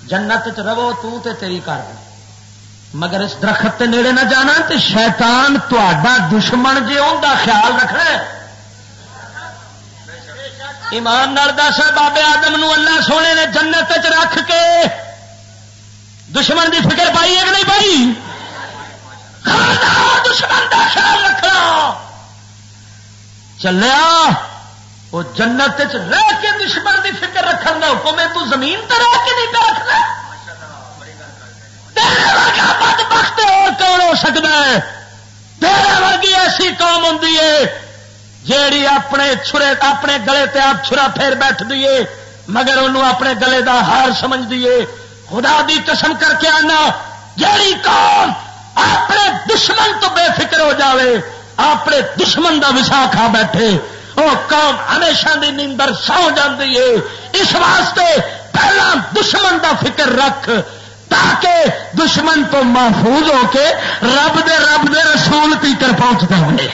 جنت چ رہو، تو تے تیری کر مگر اس درخت تے نیڑے نہ جانا تو شیطان تا دشمن جی ان کا خیال رکھنا ایمان دس بابے آدم نو اللہ سونے نے جنت چ رکھ کے دشمن دی فکر پائی ہے کہ نہیں پائی؟ دشمن کا خیال رکھنا۔ چلیا، وہ جنت رہ کے دشمن دی فکر رکھنا حکم ہے، تو زمین تے رہ کے نہیں رکھنا۔ بخت اور کون ہو سکتا ہے؟ تیرے ورگی ایسی قوم ہوں جیڑی اپنے چھرے اپنے گلے تے آپ چھرا پھیر بیٹھ دیے مگر انہوں اپنے گلے دا ہار سمجھ دیے خدا دی قسم کر کے آنا، جیڑی قوم اپنے دشمن تو بے فکر ہو جاوے، اپنے دشمن دا وسا کھا بیٹھے۔ وہ قوم ہمیشہ دی نیندر سو جاتی ہے۔ اس واسطے پہلا دشمن دا فکر رکھ۔ تاکہ دشمن تو محفوظ ہو کے رب دے رب دے رسول تیکر پہنچتے ہوئے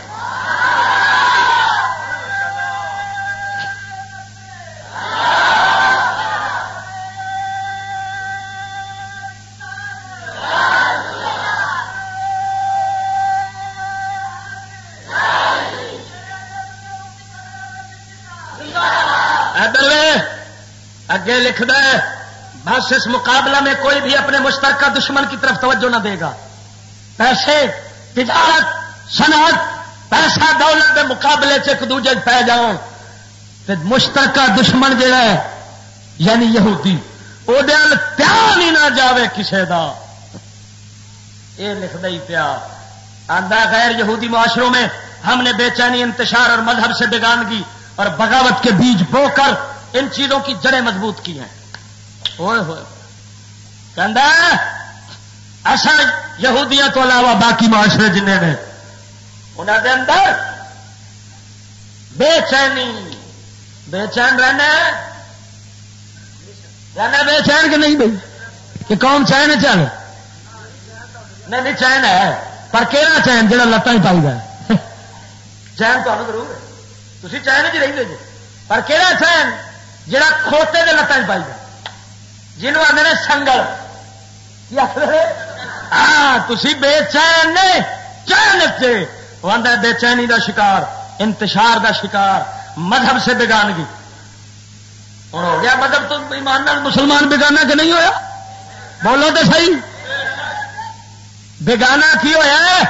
اگے لکھ بس اس مقابلہ میں کوئی بھی اپنے مشترکہ دشمن کی طرف توجہ نہ دے گا۔ پیسے، تجارت، صنعت، پیسہ، دولت کے مقابلے سے ایک دوجے پہ جاؤ مشترکہ دشمن جہا ہے یعنی یہودی وہ پیار ہی نہ جاوے کسے دا۔ یہ لکھنا ہی پیا۔ آدھا غیر یہودی معاشروں میں ہم نے بے چینی، انتشار اور مذہب سے بگانگی اور بغاوت کے بیج بو کر ان چیزوں کی جڑیں مضبوط کی ہیں۔ ایسا یہودیاں تو علاوہ باقی معاشرے جن نے انہوں دے اندر بے چینی، بے چین رہنا رہنا بے چین کہ نہیں بھائی کہ کون چین چل نہیں نہیں، چین ہے۔ پر کہڑا چین جہاں لتان ہی پائی گا چین تو ضرور ہے۔ تھی چین چ رہتے جی۔ پر کہڑا چین جہاں کھوتے کے لتان پائی گا جنوب آدھے سنگل۔ ہاں تھی بے چین نے، چین سے وہ آدھا بے چینی کا شکار، انتشار دا شکار، مذہب سے بگانگی اور ہو گیا مذہب تو ایمان مسلمان بگانا کہ نہیں ہویا؟ بولو تو صحیح۔ بگانا کی ہوا ہے؟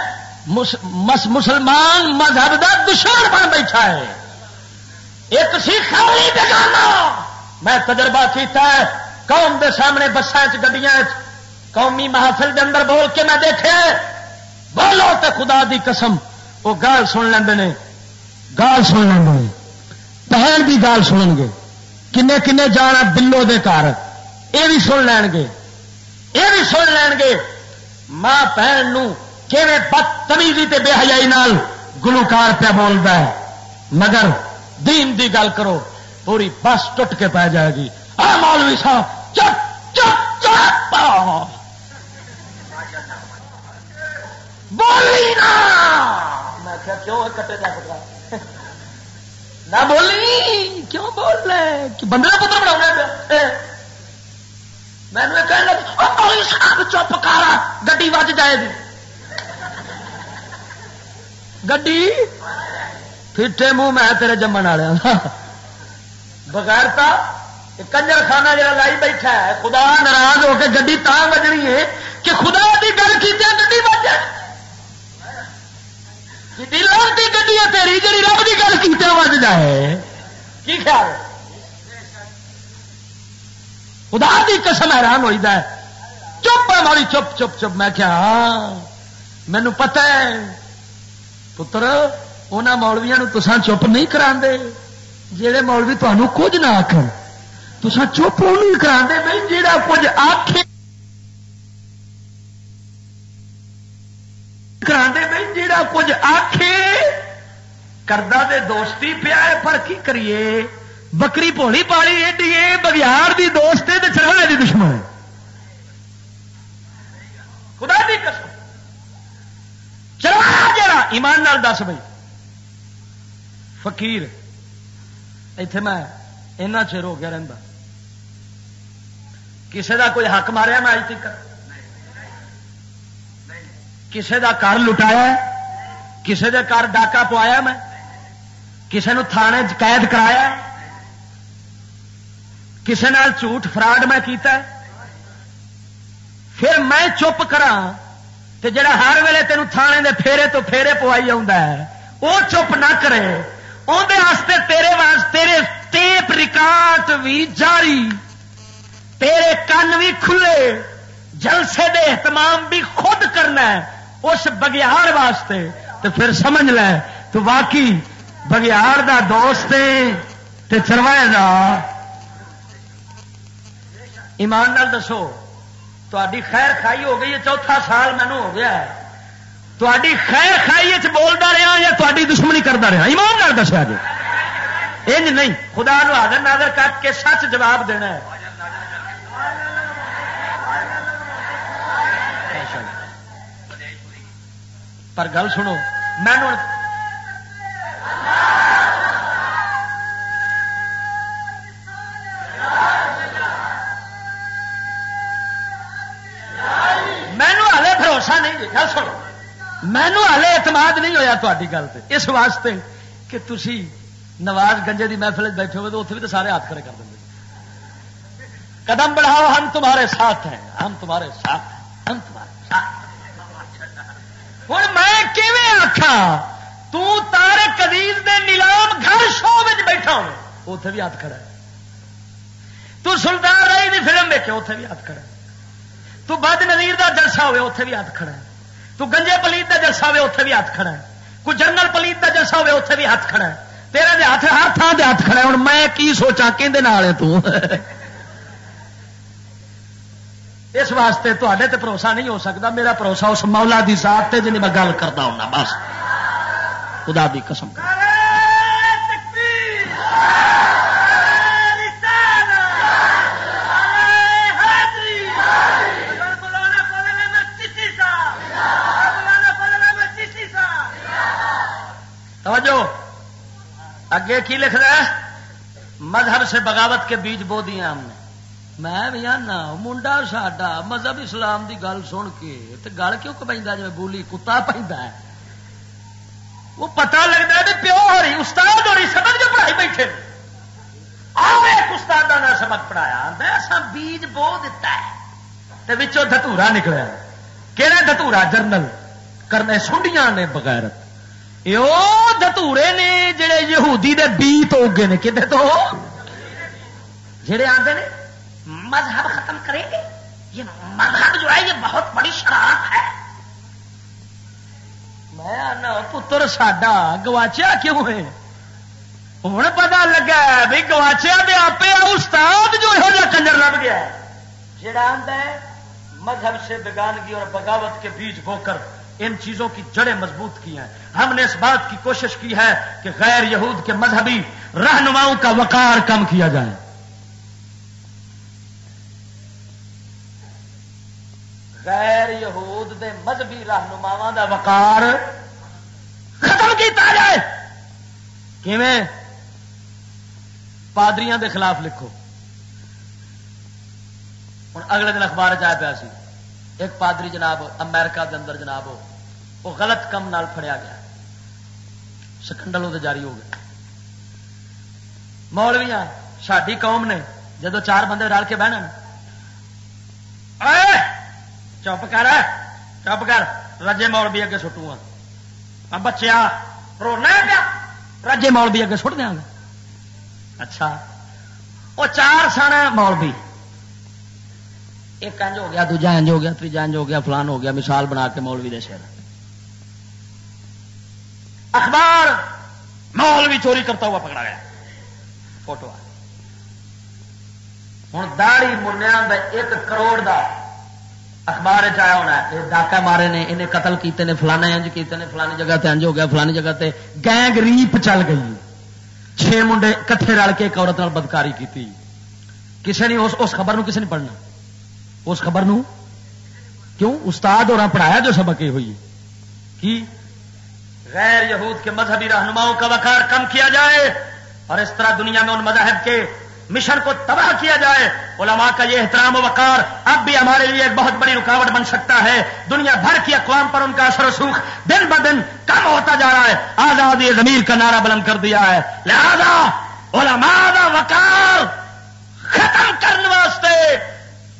مسلمان مذہب دا دشمن بن بیٹھا ہے۔ ایک سی خالی بگانا میں تجربہ کیتا ہے قوم دے سامنے بسان گڈیاں قومی محافل دے اندر بول کے میں دیکھے بولو تے خدا دی قسم، وہ گال سن لیں گال سن لیں بہن کی گال سنن گے۔ کنے کنے جانا بلو دے کار یہ بھی سن لین گے۔ یہ بھی سن لین گے۔ ماں بہن بدتمیزی تے بے حیائی نال گلوکار پہ بولتا ہے۔ مگر دین دی گل کرو، پوری بس ٹوٹ کے پی جائے گی۔ آ مولوی صاحب، چپ چپ چپ بولی نا۔ میں کیوں کٹے جا سکتا نہ بولی، کیوں بول رہے؟ بندہ پتر بنا میں نے کہنا چپ کارا گی وج جائے گی گڈی؟ پھٹے منہ میں تیرے جمن والے ہاں۔ بغیر تا کنجر خانہ جا لائی بیٹھا ہے، خدا ناراض ہو کے گڈی تا بجنی ہے کہ خدا کی گل کی گڈی بج لانتی گڈی ہے، تیری جی رب کی گل کی بج جائے کی خیال خدا کی قسم حیران ہوئی ہے۔ چپ ہے ماری چپ چپ چپ۔ میں کیا ہاں، مینو پتا ہے۔ پتر ان مولویا تسان چپ نہیں کرا جہے مولوی تمہوں کچھ نہ آخ تسان چپ نہیں کرا بھائی جہاں کچھ آخ کرا بھائی جہاں کچھ آخے کردہ دے دوستی پیا ہے، پر کی کریے؟ بکری پولی پالی ایڈی بگیار دی دوست ہے تو چڑھا دی دشمن خدا دی قسم۔ چلا جا ایمان نال دس بھائی۔ فقیر۔ اتے میں اینا چیر ہو گیا رہتا کسے دا کوئی حق ماریا میں اج تک؟ کسے دا گھر لٹایا کسے دے گھر ڈاکا پوایا میں؟ کسے نو تھانے قید کرایا کسی جھوٹ فراڈ میں کیتا ہے؟ پھر میں چپ کرا تو جڑا ہر ویلے تینوں تھانے دے پھیرے تو پھیرے پوائی وہ چپ نہ کرے۔ اندر تیرے واسطے ٹیپ ریکارڈ بھی جاری۔ تیرے کن بھی کھلے، جلسے دے اہتمام بھی خود کرنا ہے، اس بگیار واسطے، تو پھر سمجھ لے، تو واقعی بگیار دا دوست چروائے گا ایمان نال دسو تاری خیر خائی ہو گئی چوتھا سال مینو ہو گیا ہے۔ تاری خیر خائی بولتا رہا یا تاری دشمنی کرتا رہا ایمان نال دسیا جی انج نہیں، خدا نو حاضر ناظر کٹ کے سچ جواب دینا ہے۔ پر گل سنو، میں بھروسہ نہیں جی، گل سنو۔ مینو ہلے اعتماد نہیں ہوا تاری گل سے اس واسطے کہ تھی نواز گنجے کی محفل بیٹھے ہوئے تو اتنے بھی تو سارے ہاتھ کھڑے کر دیں قدم بڑھاؤ، ہم تمہارے ساتھ ہیں۔ ہم تمہارے ساتھ ہیں۔ ہم تمہارے ساتھ ہوں میں کیون آخا تارے کدیز دے نیلام گھر شو میں بیٹھا ہو اتے بھی ہاتھ کھڑا ہے۔ تو سلطان رائی کی فلم دیکھے اتنے بھی ہاتھ کھڑا ہے۔ تو بد نظیر کا جلسہ ہوئے اتنے بھی ہاتھ کھڑا ہے۔ تو گنجے پلیت کا جلسہ ہوئے اتنے بھی ہاتھ کھڑا ہے۔ کوئی جنگل پلیت کا جلسہ ہوئے اتنے بھی ہاتھ کھڑا ہے۔ تیرا دے ہاتھ ہر تھان دے ہاتھ کھڑا ہے۔ ہوں میں کی سوچا کہ اس واسطے تے تے بھروسہ نہیں ہو سکتا، میرا بھروسہ اس مولا دی ذات تے جن میں گل کرتا ہوں بس۔ خدا دی قسم۔ توجہ۔ اگے کی لکھ رہا ہے؟ مذہب سے بغاوت کے بیج بو دیا ہم نے۔ میں بھی آنا، منڈا ساڈا، مذہب اسلام دی گل سن کے گل کیوں پہ جی بولی کتا پہ وہ پتا لگتا ہے پیو ہو رہی استاد ہو رہی سبق جو پڑھائی بیٹھے ایک استاد نے سبق پڑھایا ایسا بیج بو دیتا ہے تو دھتورا نکلا کہڑا دھتورا؟ جرنل۔ کرنے سنڈیاں نے بغیرت۔ دتورے نے جڑے یہودی دے بی تو اگے نے کتنے تو؟ جڑے آتے نے؟ مذہب ختم کریں گے؟ یہ مذہب جو ہے، یہ بہت بڑی شرارت ہے۔ میں پتر ساڈا گواچیا کیوں ہے؟ ہوں پتا لگا بھی گواچیا بھی آپ استاد جو یہ کنجر لب گیا جڑا آتا ہے، مذہب سے بگانگی اور بغاوت کے بیچ بو کر ان چیزوں کی جڑیں مضبوط کی ہیں۔ ہم نے اس بات کی کوشش کی ہے کہ غیر یہود کے مذہبی رہنماؤں کا وقار کم کیا جائے۔ غیر یہود دے مذہبی رہنماوا کا وقار ختم کیتا جائے۔ کیویں؟ پادریاں دے خلاف لکھو۔ ہوں اگلے دن اخبار چیا پیا سی، ایک پادری جناب امریکہ دے اندر جناب ہو وہ غلط کم نال فڑیا گیا۔ سکنڈل وہ جاری ہو گیا مولویاں ساری قوم نے جدو چار بندے رل کے بہنا چپ کر چپ کر رجے مول بھی اگے سٹو ہاں بچیا رونا پیا رجے مول بھی اگے سٹ دیا گا اچھا وہ چار سن مول بھی ایک انج ہو گیا دوجا انج ہو گیا تیجا انج ہو گیا فلان ہو گیا مثال بنا کے مولوی دے سر اخبار مولوی چوری کرتا ہوا پکڑا گیا فوٹو ہوں داڑی منیا ایک کروڑ دا اخبار چیا ہونا یہ ڈاکا مارے نے انہیں قتل کیتے نے فلانے انج کیتے نے فلانی جگہ تے انج ہو گیا فلانی جگہ تے گینگ ریپ چل گئی۔ چھ منڈے کٹھے رل کے ایک عورت بدکاری کی کسی نے اس, اس خبر نو کسی نے پڑھنا؟ اس خبر نو؟ کیوں؟ استاد اور پڑھایا جو سبق یہ ہوئی کی؟ غیر یہود کے مذہبی رہنماؤں کا وقار کم کیا جائے اور اس طرح دنیا میں ان مذاہب کے مشن کو تباہ کیا جائے، علماء کا یہ احترام و وقار اب بھی ہمارے لیے ایک بہت بڑی رکاوٹ بن سکتا ہے۔ دنیا بھر کی اقوام پر ان کا اثر و سوکھ دن ب دن کم ہوتا جا رہا ہے۔ آزادی ضمیر کا نعرہ بلند کر دیا ہے۔ لہذا علماء دا وقار ختم کرنے واسطے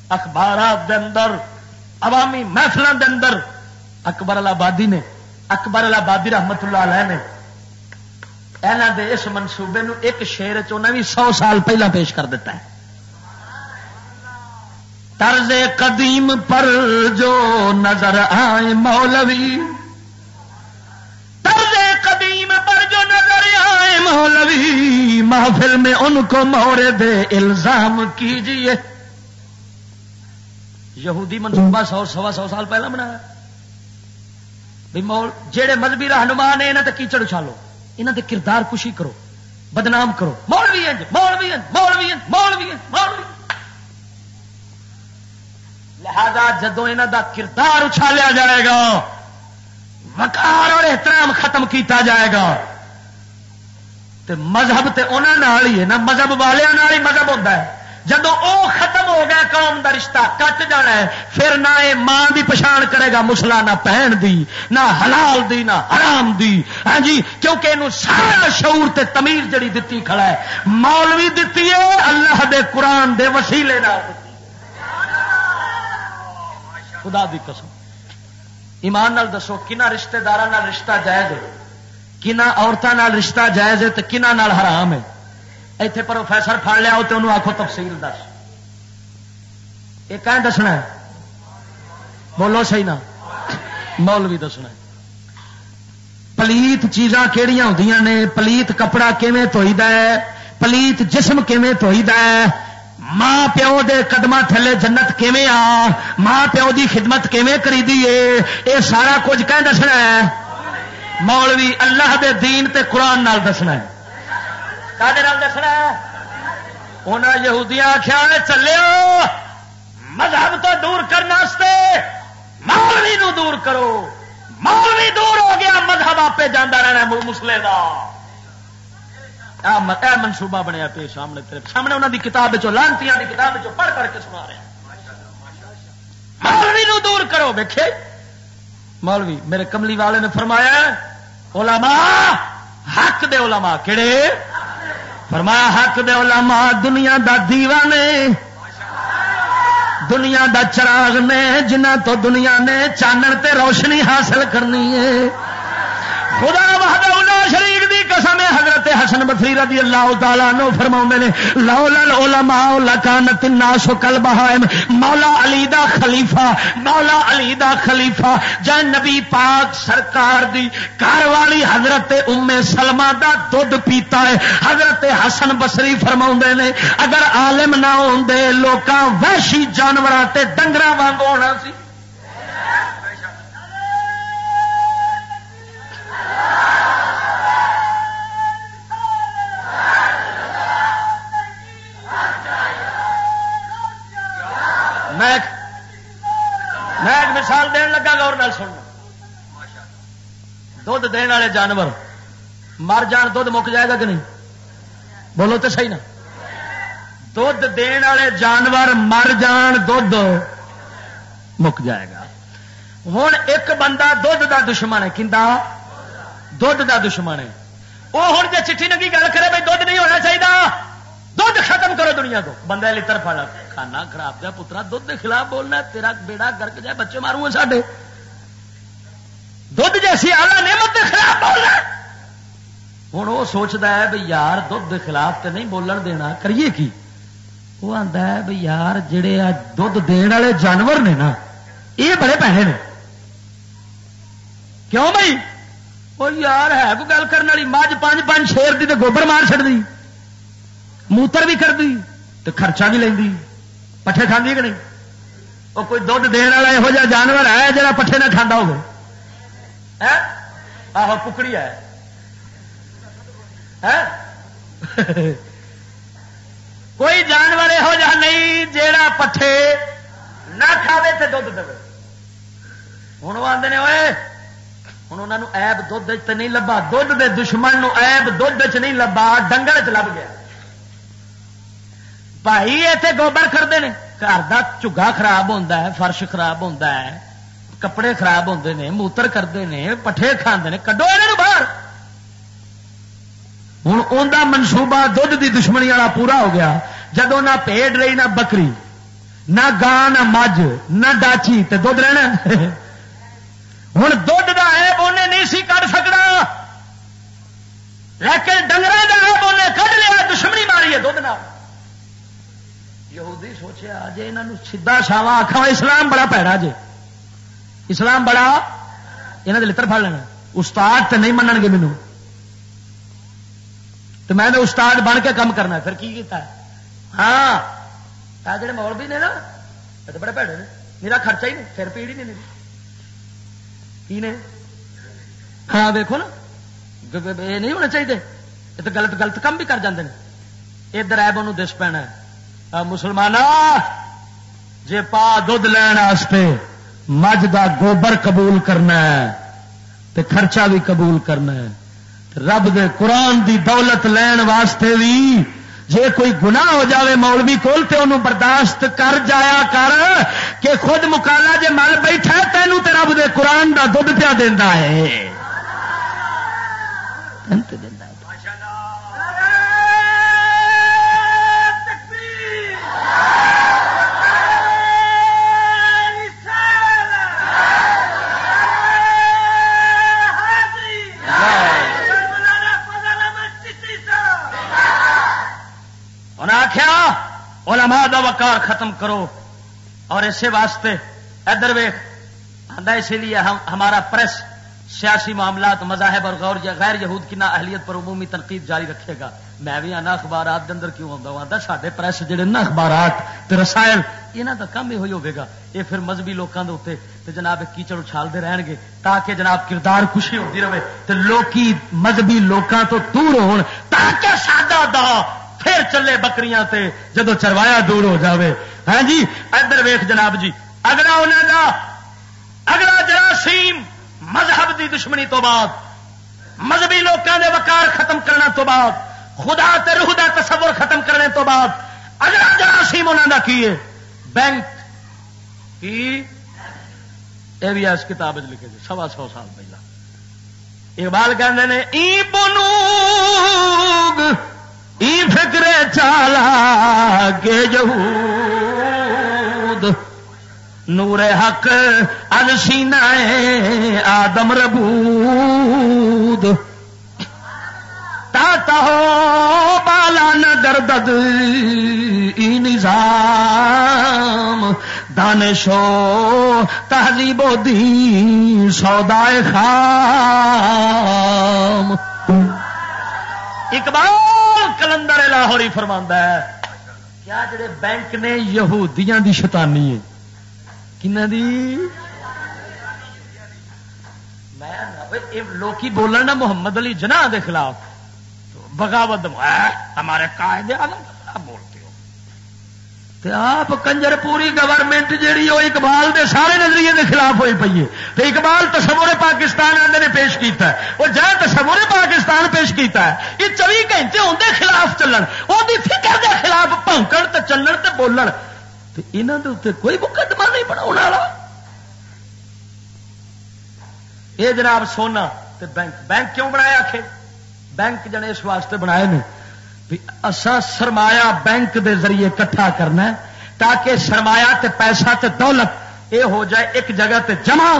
اخبارات دے اندر، عوامی محفلوں دے اندر اکبر آبادی نے، اکبر آبادی رحمت اللہ علیہ نے یہاں دے اس منصوبے نو ایک شیر چنا بھی سو سال پہلا پیش کر دیتا ہے۔ طرز قدیم پر جو نظر آئے مولوی، طرز قدیم پر جو نظر آئے مولوی، محفل میں ان کو مورد الزام کیجیے۔ یہودی منصوبہ سو سوا سو سال پہلا بنایا۔ بھی مول جہے مذہبی رہنما نے یہاں کیچڑ اچھالو۔ یہاں دے کردار کشی کرو، بدنام کرو۔ مولوی انج مولوی انج مولوی انج مولوی انج، مولوی لہذا جدو یہاں دا کردار اچھالیا جائے گا، وقار اور احترام ختم کیتا جائے گا۔ تے مذہب تے انہوں ہی ہے نا، مذہب والوں ہی مذہب ہوتا ہے۔ جب وہ ختم ہو گیا قوم دا رشتہ، کٹ جانا ہے، پھر نہ یہ ماں دی پچھان کرے گا مسلا، نہ پہن دی، نہ حلال دی، نہ حرام دی۔ ہاں جی کیونکہ یہ سارا شعور تے تمیز جڑی دتی کھڑا ہے۔ مولوی دتی ہے، اللہ دے قرآن دے وسیلے خدا دی قسم۔ ایمان نال دسو کنہ رشتے دار رشتہ جائز ہے؟ کنہ عورتوں رشتہ جائز ہے تو کنہ حرام ہے؟ ایتھے پروفیسر پڑ لیا تو انہوں آخو تفصیل دس۔ یہ کہیں دسنا ہے؟ بولو صحیح نا۔ مول بھی دسنا ہے۔ پلیت چیزاں کہڑی ہوں نے؟ پلیت کپڑا کیویں دھوئی ہے؟ پلیت جسم کیویں دھوئی ہے؟ ماں پیو دے قدم تھلے جنت کیویں آ؟ ماں پیو دی خدمت کیویں کری دیے یہ سارا کچھ کہیں دسنا ہے؟ مولوی اللہ دے دین تے قرآن نال دسنا ہے۔ دسنا انہیں یہودیاں آخیا چلے مذہب تو دور کرنے مولوی نو دور کرو۔ مولوی دور ہو گیا، مذہب آپ جانا رہنا مسلے کا منصوبہ بنیا پہ سامنے تیرے سامنے انہوں کی کتاب لانتی کتاب پڑھ کر کے سنا رہے مولوی نو دور کرو، ویکھے؟ مولوی، میرے کملی والے نے فرمایا علماء، حق دے علماء کہڑے فرمایا حق دے علماء دنیا دا دیوانے، دنیا دا چراغ نے، جنہ تو دنیا نے چانن تے روشنی حاصل کرنی ہے۔ خدا وحدہ شریف دی قسم ہے، حضرت حسن بصری رضی اللہ تعالیٰ نو فرما نے، لولا العلماء لکانت الناس کل بہائم مولا علی دا خلیفہ، مولا علی دا خلیفہ، جے نبی پاک سرکار دی گھر والی حضرت ام سلمہ دا دودھ پیتا ہے۔ حضرت حسن بصری فرما نے، اگر عالم نہ ہوندے، لوکاں وحشی جانوراں تے ڈنگراں وانگ ہونا سی۔ میں ایک مثال دین لگا گا اور سننا دھد دن والے جانور مر جان دھد مک جائے گا کہ نہیں؟ بولو تو صحیح نا۔ دھد دن والے جانور مر جان دھد مک جائے گا۔ ہوں ایک بندہ دھد کا دشمن ہے کندا دھد کا دشمن ہے۔ وہ ہوں جی چٹھی نگی گل کرے بھائی دھد نہیں ہونا چاہیے دھد ختم کرو دنیا کو۔ بندہ لڑ پڑا کھانا خراب جا پترا، دھد کے خلاف بولنا تیرا بیڑا گرک جائے، بچے مارو ساڈے۔ دھد جیسی آلہ نعمت کے خلاف بولنا ہوں وہ سوچتا ہے بھائی یار دھد کے خلاف تو نہیں بولن دینا، کریے کی؟ وہ آتا ہے بھائی یار جڑے دھد دن والے جانور نے نا یہ بڑے پیسے نے۔ کیوں بھائی وہ یار ہے کوئی گل کرنے والی مجھ پانچ پانچ شیر دی تو گوبر مار چڑ دی موتر بھی کر دی تو خرچہ بھی لینی پٹھے کھانے کہ نہیں وہ کوئی دھد دن والا یہو جہ جانور ہے جا پٹھے نہ کھانا ہوگا آہو پکڑی ہے کوئی جانور یہو جہ نہیں جا پٹھے نہ کھاوے تو دھد دے ہوں وہ آدھے ہوئے ہوں انہوں ایب دھد نہیں لبا دھد دے دشمن ایب دھد چ نہیں لبا ڈنگر چ لب گیا بھائی اتنے گوبر کرتے ہیں گھر کا چگا خراب ہوتا ہے فرش خراب ہوتا ہے کپڑے خراب ہوتے ہیں موتر کرتے ہیں پٹھے کھانے کڈو یہ باہر ہوں ان منصوبہ دھد کی دشمنی والا پورا ہو گیا جدو نہ پیڑ رہی نہ بکری نہ گان نہ مجھ نہ ڈاچی تو دھد رہنا ہوں دھد کا ایب انہیں نہیں سی کر سکتا لیکن ڈنگر کا ایب انہیں کھ لیا، دشمنی ماری ہے دھد نہ یہودی سوچیا جی یہاں سیدا شاوا آخا اسلام بڑا پیڑا جی اسلام بڑا یہاں لڑ پڑ لینا۔ استاد تو نہیں منگ گے مینو تو میں استاد بن کے کام کرنا پھر کی کیتا ہے؟ ہاں جڑے مول بھی نے نا تو بڑے پیڑے نے، میرا خرچہ ہی نہیں، پھر پیڑ ہی نہیں کی نے ہاں دیکھو نا۔ یہ نہیں ہونا چاہیے۔ یہ تو گلت گلت کام بھی کر جاتے ہیں ادھر ایب ان دس پینا ہے۔ مسلمان جی پا دھد لین مجھ دا گوبر قبول کرنا ہے، تے خرچہ بھی قبول کرنا ہے۔ رب دے قرآن دی دولت لین واسطے بھی جے کوئی گناہ ہو جاوے مولوی کول تے انہوں برداشت کر جایا کر کہ خود مکالا جے مل بیٹھا تینوں تے رب دے قرآن دا دھد پیا دینا ہے۔ علماء ختم کرو اور اسی واسطے ادھر ویخ آدھا اسی لیے ہم ہمارا پریس سیاسی معاملات، مذاہب اور غور یا غیر یہود کی نا اہلیت پر عمومی تنقید جاری رکھے گا۔ میں بھی آنا اخبارات کے اندر کیوں آتا ہوں؟ سارے پریس جہے نا اخبارات تے رسائل، یہاں کا کام یہ ہوگا یہ پھر مذہبی لوگوں کے اتنے تو جناب کیچڑ اچھالتے رہن گے تاکہ جناب کردار خوشی ہوتی رہے تو لوکی مذہبی لوگوں تو دور ہو تاکہ سادہ دا پھر چلے بکریاں تے جدو چروایا دور ہو جاوے۔ ہاں جی؟ ادھر ویخ جناب جی اگلا انہوں کا اگلا جراثیم مذہب دی دشمنی تو بعد، مذہبی لوگوں دے وقار ختم کرنا تو بعد، خدا تے روح دا تصور ختم کرنے تو بعد۔ اگلا جراثیم انہوں کا کی ہے؟ بینک کی؟ یہ بھی اس کتاب لکھے جی سوا سو سال پہلا۔ اقبال کہتے ہیں ای بنوگ ای فکر چالا کے جہود نور حق انسینا آدم ربود۔ تا ہو بالا نہ گردد ای نظام۔ دانشو، تہذیب و دین، سودائے خام۔ اقبال! کلندر لاہوری فرما ہے۔ کیا جڑے بینک نے یہودیاں دی شیطانی ہے؟ کنہ دی؟ میں لوکی بولن نا محمد علی جناح دے خلاف۔ بغاوت ہمارے قائد بولتے آپ کنجر پوری گورنمنٹ جیڑی وہ اقبال دے سارے نظریے دے خلاف ہوئی پی ہے۔ تو اقبال تصور پاکستان آدھے نے پیش کیتا ہے۔ وہ جہاں تصور پاکستان پیش کیتا ہے یہ چوبی گھنٹے اندر خلاف چلن وہ فکر دے خلاف پونکن تو چلن تے بولن۔ تو یہاں کے اتنے کوئی مقدمہ نہیں بنا والا۔ یہ جناب سونا، تے بینک بینک کیوں بنایا آخر؟ بینک جنے اس واسطے بنائے نے اسا سرمایہ بینک دے ذریعے کٹھا کرنا ہے تاکہ سرمایہ تے پیسہ تے دولت اے ہو جائے ایک جگہ تے جمع۔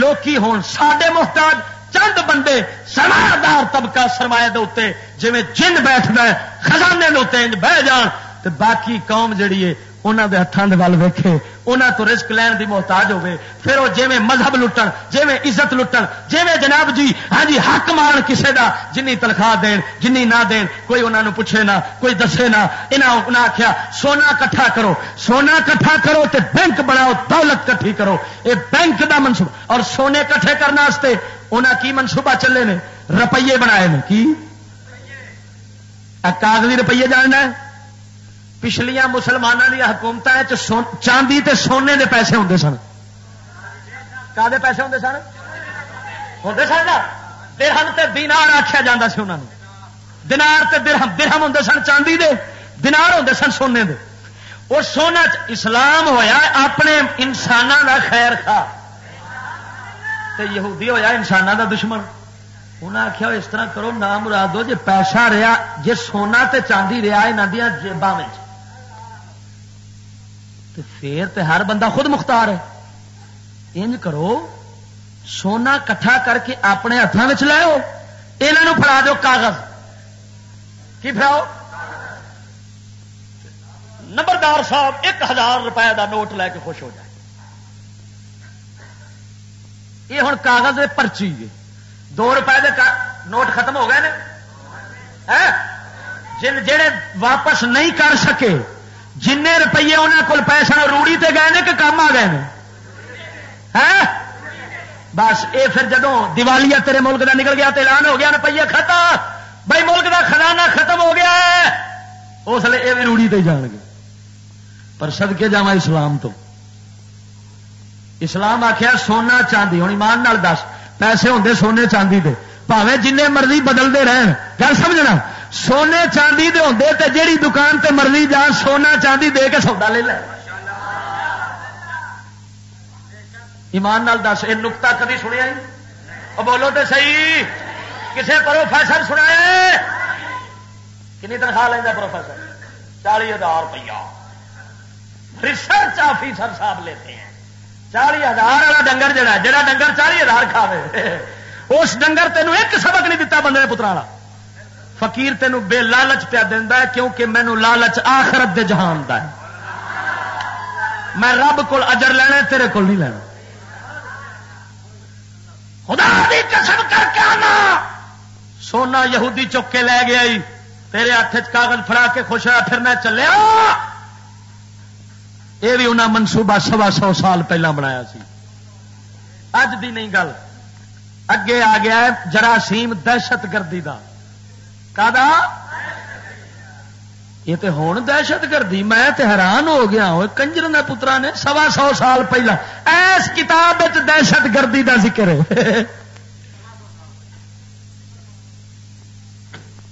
لوکی ہون ساڈے محتاج چند بندے سرمایہ دار طبقہ سرمایہ دے اتنے جی جن بیٹھنا ہے، خزانے دے بہ جان۔ تے باقی قوم جڑی ہے انہوں دے ہاتھوں کے ول ویکھے انہوں تو رسک لین دی محتاج ہوے پھر وہ جی مذہب لٹن جی عزت لٹن جی جناب جی ہاں جی حق مان کسے دا جنی تنخواہ دین جنی نہ دین کوئی انہوں نے پوچھے نہ کوئی دسے نہ آخیا سونا کٹھا کرو سونا کٹھا کرو تے بینک بناؤ دولت کٹھی کرو یہ بینک دا منصوبہ اور سونے کٹھے کرنے انہیں کی منصوبہ چلے نے روپیے بنائے نے کی کاغذی روپیے جاننا ہے پچھلیا مسلمانوں دیا حکومت چاندی تے سونے دے پیسے ہوں سن۔ کا پیسے ہوں سن؟ ہوں سن نا؟ درہم تے دینار آخیا جا سا دینار تے درہم درہم ہوں سن چاندی دے۔ دینار ہوں سن سونے دے۔ وہ سونا اسلام ہویا اپنے انسانوں کا خیر خا یہودی ہویا انسانوں کا دشمن۔ انہیں آخیا اس طرح کرو، نام مراد دو جی پیسہ رہا جی سونا تے چاندی رہا یہاں دیا جیبان میں تو پھر تے ہر بندہ خود مختار ہے۔ انج کرو، سونا کٹھا کر کے اپنے ہاتھوں میں لاؤ یہ فڑا دو کاغذ۔ کی فراؤ نمبردار صاحب، ایک ہزار روپئے دا نوٹ لے کے خوش ہو جائے۔ یہ ہوں کاغذ پرچی ہے۔ دو روپئے دے نوٹ ختم ہو گئے ہاں؟ جن جڑے واپس نہیں کر سکے جن روپیے انہوں کو پیسہ روڑی تے گئے نے کہ کام آ گئے بس یہ پھر جدو دیوالی تیرے ملک کا نکل گیا اعلان ہو گیا روپیے ختم، بھائی ملک کا خزانہ ختم ہو گیا اس لیے یہ بھی روڑی تے جان گے۔ پر سدکے جا اسلام تو۔ اسلام آخیا سونا چاندی ہوں ایمان دس، پیسے ہوں سونے چاندی دے پاوے جن مرضی بدلتے رہن، گل سمجھنا؟ سونے چاندی دے ہوں تے جیڑی دکان تے مرضی جان سونا چاندی دے کے سودا لے لے۔ ایمان نال دس یہ نکتا کدی سنیا بولو تو صحیح۔ کسے پروفیسر سنا کنی تنخواہ لینا پروفیسر؟ چالی ہزار روپیہ۔ ریسرچ آفیسر صاحب لیتے ہیں۔ چالی ہزار والا ڈنگر جڑا جڑا ڈنگر چالی ہزار کھاوے۔ اس ڈنگر تینوں ایک سبق نہیں دتا بندے پترا فقیر تینوں بے لالچ پیا دینا کیونکہ مینو لالچ آخرت دے جہان دا ہے۔ میں رب کو اجر لینا تیرے کو نہیں لینا۔ خدا دی قسم کر کے آنا۔ سونا یہودی چک کے لے گیا تیرے ہاتھ کاغذ فڑا کے خوش ہوا پھر میں چلیا۔ یہ بھی انہیں منصوبہ سوا سو سال پہلا بنایا سی۔ اج دی نہیں گل۔ اگے آ گیا جراثیم دہشت گردی کا یہ تو ہوں دہشت گردی، میں تے حیران ہو گیا ہوں۔ کنجر نے پترا نے سوا سو سال پہلا ایس کتاب دہشت گردی کا ذکر ہے۔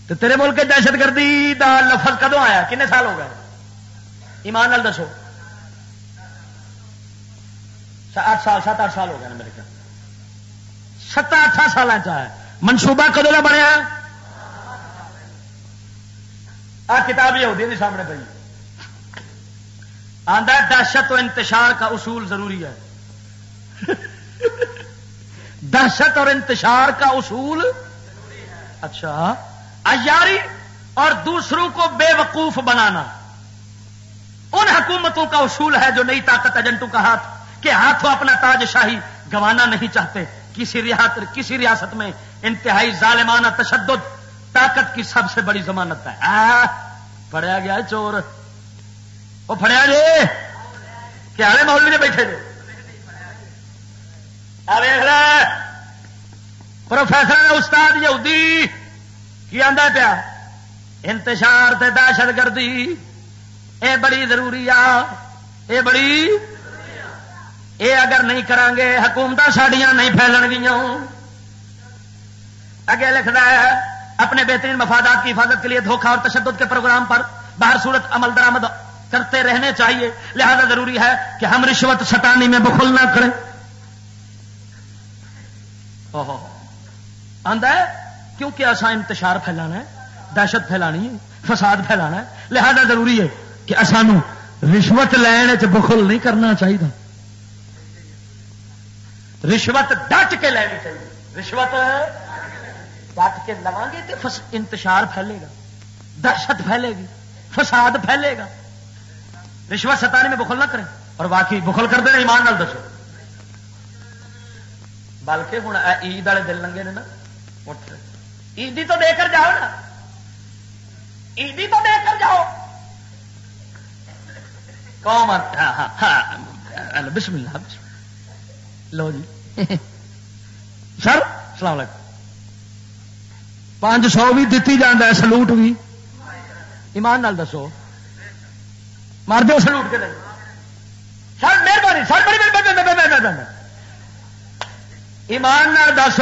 تو تیرے ملک دہشت گردی دا لفظ کدو آیا؟ کنے سال ہو گئے؟ ایمان نال دسو۔ اٹھ سال، سات اٹھ سال ہو گئے میرے خیال۔ ست اٹھا سال منصوبہ کدو کا بنیا؟ آ کتاب یہ سامنے پی آدھا دہشت و انتشار کا اصول ضروری ہے۔ دہشت اور انتشار کا اصول۔ اچھا۔ ایاری اور دوسروں کو بے وقوف بنانا۔ ان حکومتوں کا اصول ہے جو نئی طاقت ایجنٹوں کا ہاتھ، کہ ہاتھوں اپنا تاج شاہی گوانا نہیں چاہتے۔ کسی ریاست کسی ریاست میں انتہائی ظالمانہ تشدد طاقت کی سب سے بڑی ضمانت ہے۔ پڑیا گیا چور۔ وہ فڑیا جی۔ کیا مولوی نے بیٹھے جی۔ تھے پروفیسر استاد یہودی کی آدھا پیا۔ انتشار تے دہشت گردی۔ اے بڑی ضروری آ۔ اے بڑی۔ اے اگر نہیں کران گے حکومت ساڈیاں نہیں پھیلن گیا اگے لکھنا ہے۔ اپنے بہترین مفادات کی حفاظت کے لیے دھوکھا اور تشدد کے پروگرام پر باہر صورت عمل درامد کرتے رہنے چاہیے۔ لہذا ضروری ہے کہ ہم رشوت سٹانی میں بخل نہ کریں۔ آدھا ہے، کیونکہ ایسا انتشار پھیلانا ہے، دہشت پھیلانی ہے، فساد پھیلانا ہے۔ لہذا ضروری ہے کہ سانو رشوت لین بخل نہیں کرنا چاہیے رشوت ڈٹ کے لینی چاہیے رشوت ڈٹ کے لوا گے تو انتشار پھیلے گا، دہشت پھیلے گی، فساد پھیلے گا۔ رشوت ستانے میں بخل نہ کریں اور باقی بخل کر دینا ایمان نال دسو۔ بلکہ ہوں عید والے دل لنگے نے نا عیدی تو دے کر جاؤ نا۔ عیدی تو دے کر جاؤ۔ قوم ہاں،, ہاں ہاں ہاں بسم اللہ۔ لو جی۔ سر، السلام علیکم۔ پانچ سو بھی دیتی جانا ہے، سلوٹ بھی۔ ایمان نال دسو۔ مار دو سلوٹ کے سر، مہربانی، سر بڑی مہربانی ایمان نال دس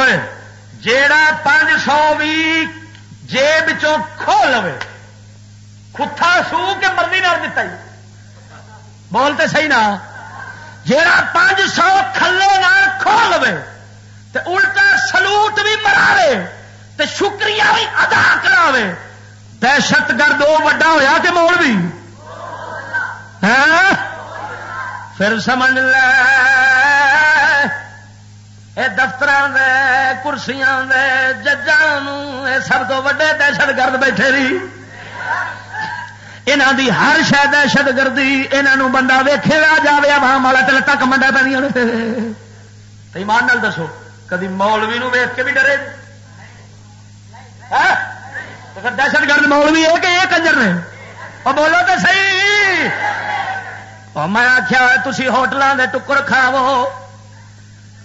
جیڑا پانچ سو بھی جیب کھو لو کھا سو کے مرضی نہ دتا ہی۔ بولتے صحیح نا۔ جیڑا پانچ سو کھلے نہ کھو لو تے الٹا سلوٹ بھی مرا تے شکریہ بھی ادا کرا دہشت گرد وہ وڈا ہوا کہ موڑ بھی ہاں؟ پھر سمجھ لے۔ اے دفتر کرسیاں ججان سب تو وڈے دہشت گرد بیٹھے رہی یہاں دی ہر شہ دہشت گردی یہاں بندہ ویخے آ جائے اب والا تل تک منڈا پہ ایمان نال دسو، کدی مولوی نو ویخ کے بھی ڈرے؟ دہشت گرد مولوی ہے کہ یہ کنجر نے؟ اور بولو تو صحیح۔ میں آخیا تھی ہوٹلوں کے ٹکر کھاو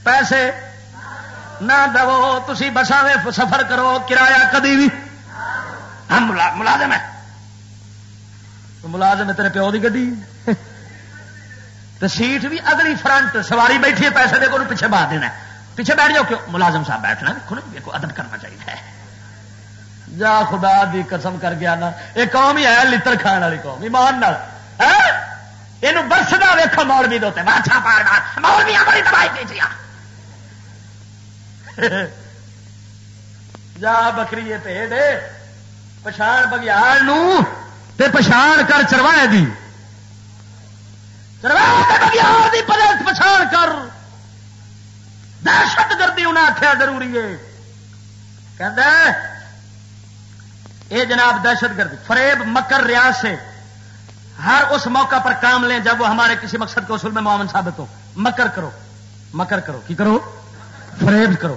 پیسے نہ دو تھی بسان میں سفر کرو، کرایہ کدی بھی ہم ہاں، ملازم ہے۔ ملازم ہے تیرے پیو کی گی سیٹ بھی اگلی فرنٹ، سواری بیٹھی ہے، پیسے دیکھو پیچھے بہا دینا پیچھے بیٹھ جاؤ، کیوں؟ ملازم صاحب بیٹھنا، دیکھو ادب کرنا چاہیے۔ جا خدا دی قسم کر گیا نا، یہ قوم ہی ہے لڑ کھان والی قوم، ایمان یہ برسدا ویکو مولوی دے بادشاہ پار مولویا بڑی تباہی کی جا بکری پیڑ پچھاڑ بگیار پچھاڑ کر چروائے دی۔ بگیار دی پچھاڑ کر۔ دہشت گردی انہیں آخیا ضروری ہے۔ کہ اے جناب دہشت گردی فریب، مکر ریاض سے ہر اس موقع پر کام لیں جب وہ ہمارے کسی مقصد کے اصول میں معاون ثابت ہو۔ مکر کرو۔ مکر کرو۔ کی کرو؟ فریب کرو۔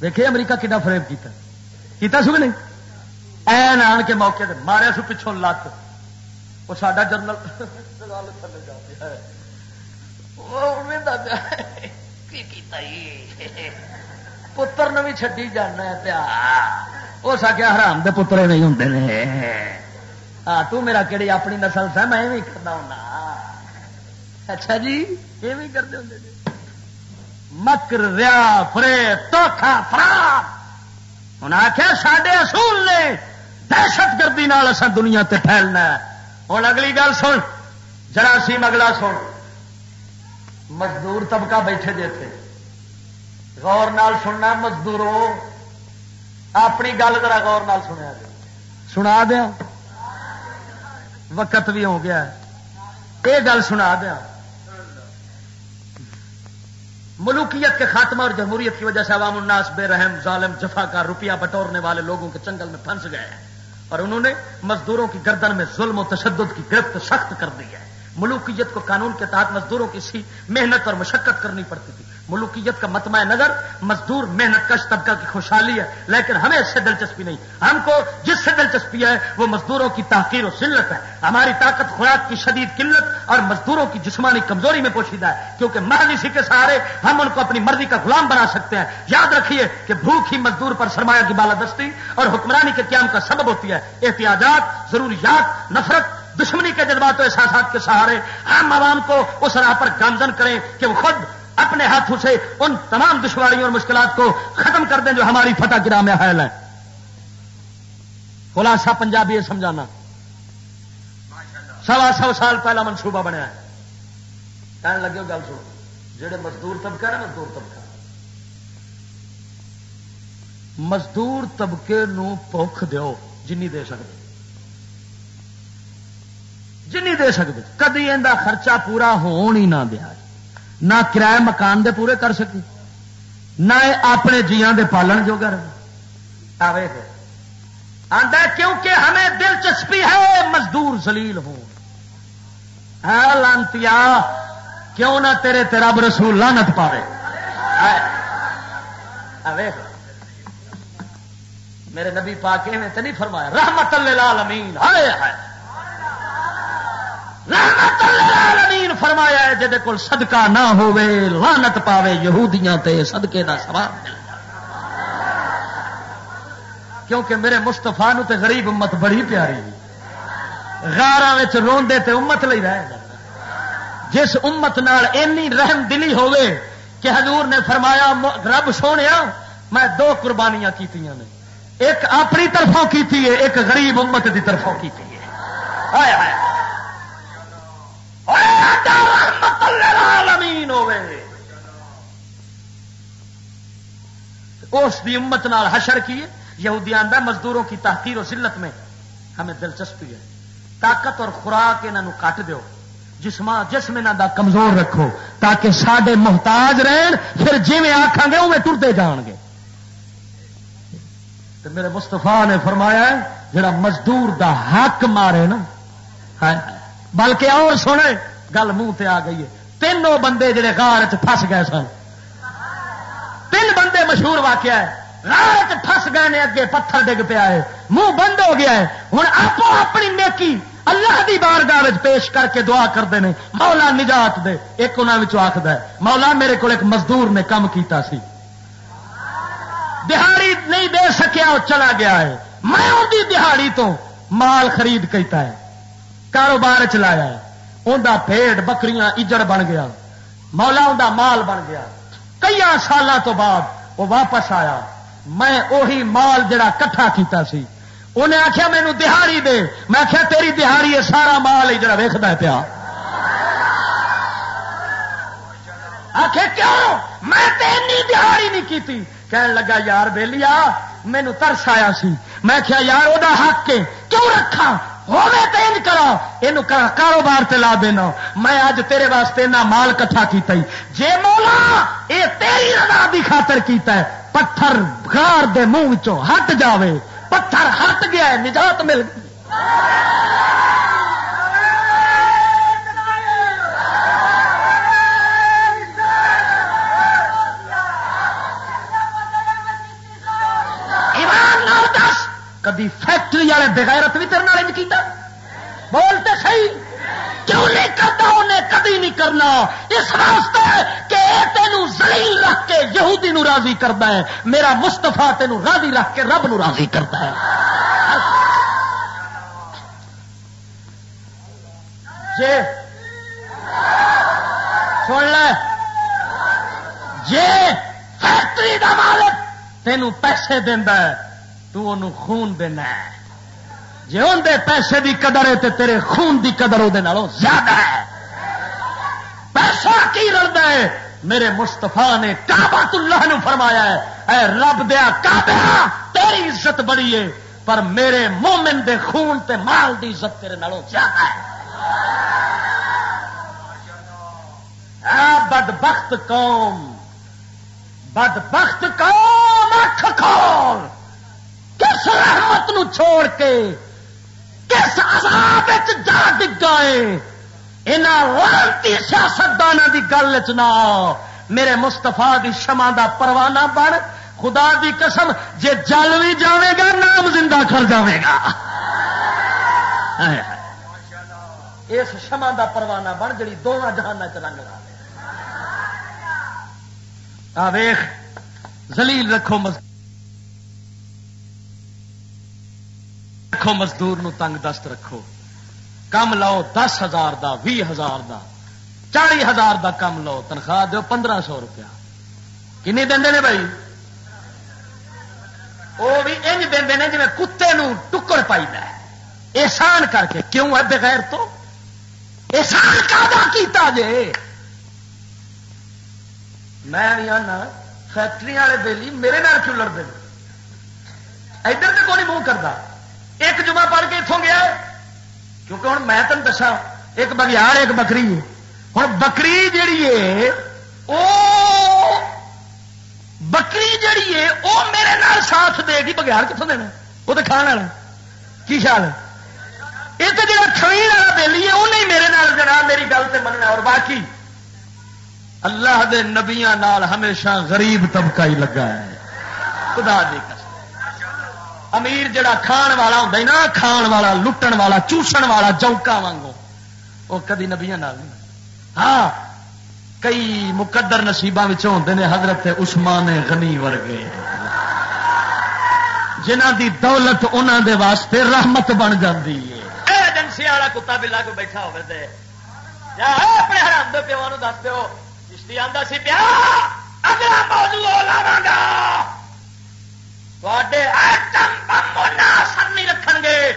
دیکھے امریکہ کتا فریب کیتا۔ کیتا سو نہیں؟ این آن کے موقع دے مارے سو پچھوں لت۔ وہ ساڈا جرنل پتر نے بھی چڈی جانا پیا وہ سکیا حرام دے پترے نہیں ہوں ہاں تو میرا کہڑی اپنی نسل سے میں بھی کرنا ہونا۔ اچھا جی یہ کرتے ہوں مکر، ریا، فرے توکھا فرا انہیں آخیا سڈے اصول نے۔ دہشت گردی اصا دنیا تے پھیلنا ہوں اگلی گل سن۔ جراثیم اگلا سن۔ مزدور طبقہ بیٹھے جے تھے۔ غور نال سننا مزدوروں اپنی گل ذرا غور نال سنیا سنا دیا وقت بھی ہو گیا یہ گل سنا دیا ملوکیت کے خاتمہ اور جمہوریت کی وجہ سے عوام الناس بے رحم، ظالم جفا کا روپیہ بٹورنے والے لوگوں کے چنگل میں پھنس گئے ہیں۔ اور انہوں نے مزدوروں کی گردن میں ظلم و تشدد کی گرفت سخت کر دی ہے۔ ملوکیت کو قانون کے تحت مزدوروں کی سی محنت اور مشقت کرنی پڑتی تھی۔ ملوکیت کا متمع نظر، مزدور محنت کش طبقہ کی خوشحالی ہے، لیکن ہمیں اس سے دلچسپی نہیں۔ ہم کو جس سے دلچسپی ہے، وہ مزدوروں کی تحقیر و سلت ہے۔ ہماری طاقت خوراک کی شدید قلت اور مزدوروں کی جسمانی کمزوری میں پوشیدہ ہے۔ کیونکہ محض اسی کے سہارے، ہم ان کو اپنی مرضی کا غلام بنا سکتے ہیں۔ یاد رکھیے کہ بھوک ہی مزدور پر سرمایہ کی بالادستی اور حکمرانی کے قیام کا سبب ہوتی ہے۔ احتیاجات ضروریات نفرت، دشمنی کے جذبات و احساسات کے سہارے۔ ہم عوام کو اس راہ پر گامزن کریں کہ وہ خود اپنے ہاتھوں سے ان تمام دشواریوں اور مشکلات کو ختم کر دیں جو ہماری فتح گرا میں حائل ہے خلاصہ پنجابی یہ سمجھانا۔ سوا سو سال پہلا منصوبہ بنیا ہے۔ کہنے لگے گل سو جہے مزدور طبقہ ہے مزدور طبقہ۔ مزدور طبقے نو پوکھ دیو، جنی دے سکتے جنی دے سکتے کدی اندر خرچہ پورا ہون ہی نہ دیا۔ نہ کرایہ مکان دے پورے کر سکی، نہ اپنے جیاں دے پالن جو کر کیونکہ ہمیں دلچسپی ہے، مزدور زلیل ہوں۔ لانتی کیوں نہ تیرے تیرا رسول لانت پا میرے نبی پا کے نہیں فرمایا، رحمت اللہ امین ہائے ہائے۔ رحمت فرمایا ہے جہد کول صدقہ نہ ہوے لانت پاوے یہودیاں تے صدقے دا سواب مل کیونکہ میرے مستفا تے غریب امت بڑی پیاری گارا روندے تے امت لئی رہے جس امت نال اینی رحم دلی ہوے کہ حضور نے فرمایا رب سونے میں دو قربانیاں کیتی نے۔ ایک اپنی طرفوں کیتی ہے، ایک غریب امت دی طرفوں کیتی ہے۔ اس دی امت نال حشر کی یہودی آدھا مزدوروں کی تحقیر و ذلت میں ہمیں دلچسپی ہے۔ طاقت اور خوراک انہوں کٹ دو جسم جسم انہوں دا کمزور رکھو، تاکہ سڈے محتاج رہن، پھر جی آخان گے وہ ٹرتے جان گے۔ تو میرے مستفا نے فرمایا جڑا مزدور دا حق مارے نا بلکہ اور سنے گل منہ تے آ گئی ہے۔ تینوں بندے جڑے گار چس گئے سن۔ تین بندے مشہور واقعہ ہے۔ گار چس گئے نے، اگے پتھر ڈگ پیا ہے۔ منہ بند ہو گیا ہے۔ ہوں آپ اپنی نیکی اللہ دی بارگاہ پیش کر کے دعا کرتے ہیں مولا نجات دے۔ ایک انہوں آخد ہے، مولا میرے کو ایک مزدور نے کام کیتا سی۔ دہاڑی نہیں دے سکیا وہ چلا گیا ہے۔ میں ان کی دہاڑی تو مال خرید کیتا ہے۔ کاروبار چلایا ہے۔ انہیں پیڑ بکریاں اجڑ بن گیا۔ مولا ان مال بن گیا۔ کئی سال تو بعد وہ واپس آیا۔ میں اوہی مال جڑا کٹھا کیتا سی۔ انہیں آخیا مینو دہاڑی دے۔ میں آخیا تیری دہاڑی ہے، سارا مال ہی جڑا ویختا پیا۔ آخر کیوں؟ میں دہاڑی نہیں کی کہن لگا، یار بے لیا مینو ترس آیا سی۔ میں کیا یار وہ حق کے کیوں رکھا ہوے تو یہ کاروبار تے لا دینا۔ میں اج تیرے واسطے نہ مال کٹھا کیتا ہی۔ جے مولا، اے تیری رضا دی خاطر کیتا ہے، پتھر گار دے منہ ہٹ جاوے۔ پتھر ہٹ گیا ہے، نجات مل گئی۔ کدی فیکٹری والے بغیرت بھی تیرے نال کیتا؟ بولتے صحیح۔ کیوں نہیں کرتا انہیں کدی نہیں کرنا؟ اس واسطے کہ تینوں زلیل رکھ کے یہودی نو راضی کرتا ہے، میرا مستفا تینوں راضی رکھ کے رب نو راضی کرتا ہے۔ جے۔ سن لے۔ جے فیکٹری دا مالک تینوں پیسے دینا ہے تو خون دینا ہے جی اندر پیسے دی قدر ہے تو تیرے خون دی قدر وہ زیادہ ہے۔ پیسہ کی رلتا ہے؟ میرے مستفا نے کابت اللہ نو فرمایا ہے، اے رب دیا کابیا تیری عزت بڑی ہے، پر میرے مومن دے خون تے مال دی عزت تیرے نالوں زیادہ ہے۔ بد بخت قوم بد بخت قوم اکھ کھول۔ کس رحمت نو چھوڑ کے کس عذاب جا ڈگائے انتی سیاستدان کی گل چ میرے مستفا دی شما دا پروانہ بن۔ خدا دی قسم، جے جل بھی جاوے گا، نام زندہ کر جاوے گا۔ اس شما دا پروانہ بن جڑی دونوں جہان چ رنگ لا ویخ زلیل رکھو مزدور رکھو مزدور نو تنگ دست رکھو کم لو دس ہزار دا بھی ہزار دا چالی ہزار دا کم لو تنخواہ دو پندرہ سو روپیہ کنی دے نے بھائی وہ بھی انج دے جی کتے نو ٹکڑ پائی احسان کر کے کیوں ہے بغیر تو احسان کا کیتا جے میں آنا فیکٹری والے بےلی میرے نال کیوں لڑتے ادھر تو کون منہ کرتا ایک جمعہ پڑھ کے اتوں گیا کیونکہ ہوں میں تین دسا ایک بگیار ایک بکری ہوں بکری جیڑی ہے وہ بکری جیڑی ہے وہ میرے نال ساتھ دے گی۔ بگیار کتوں دینا وہ تو کھان والا کی خیال ہے؟ یہ تو جا والا بےلی ہے وہ نہیں میرے نال جنا میری گل سے مننا۔ اور باقی، اللہ دے نبیاں نال ہمیشہ غریب طبقہ ہی لگا ہے۔ خدا دی امیر جڑا کھان والا ہوں نا، کھان والا، لٹن والا، چوسن والا چوکا وانگو۔ وہ کدی نبیا ہاں کئی مقدر نصیبوں ہوتے ہیں حضرت عثمان غنی ورگے۔ جنہ دی دولت انہوں دے واسطے رحمت بن جاتی ہے۔ ایجنسی والا کتا بلا کو بیٹھا ہوئے اپنے حرام دے پیو دس دو کشتی آتا سی پیا، اگلا موضوع لاوا گا۔ اثر نہیں رکھ گے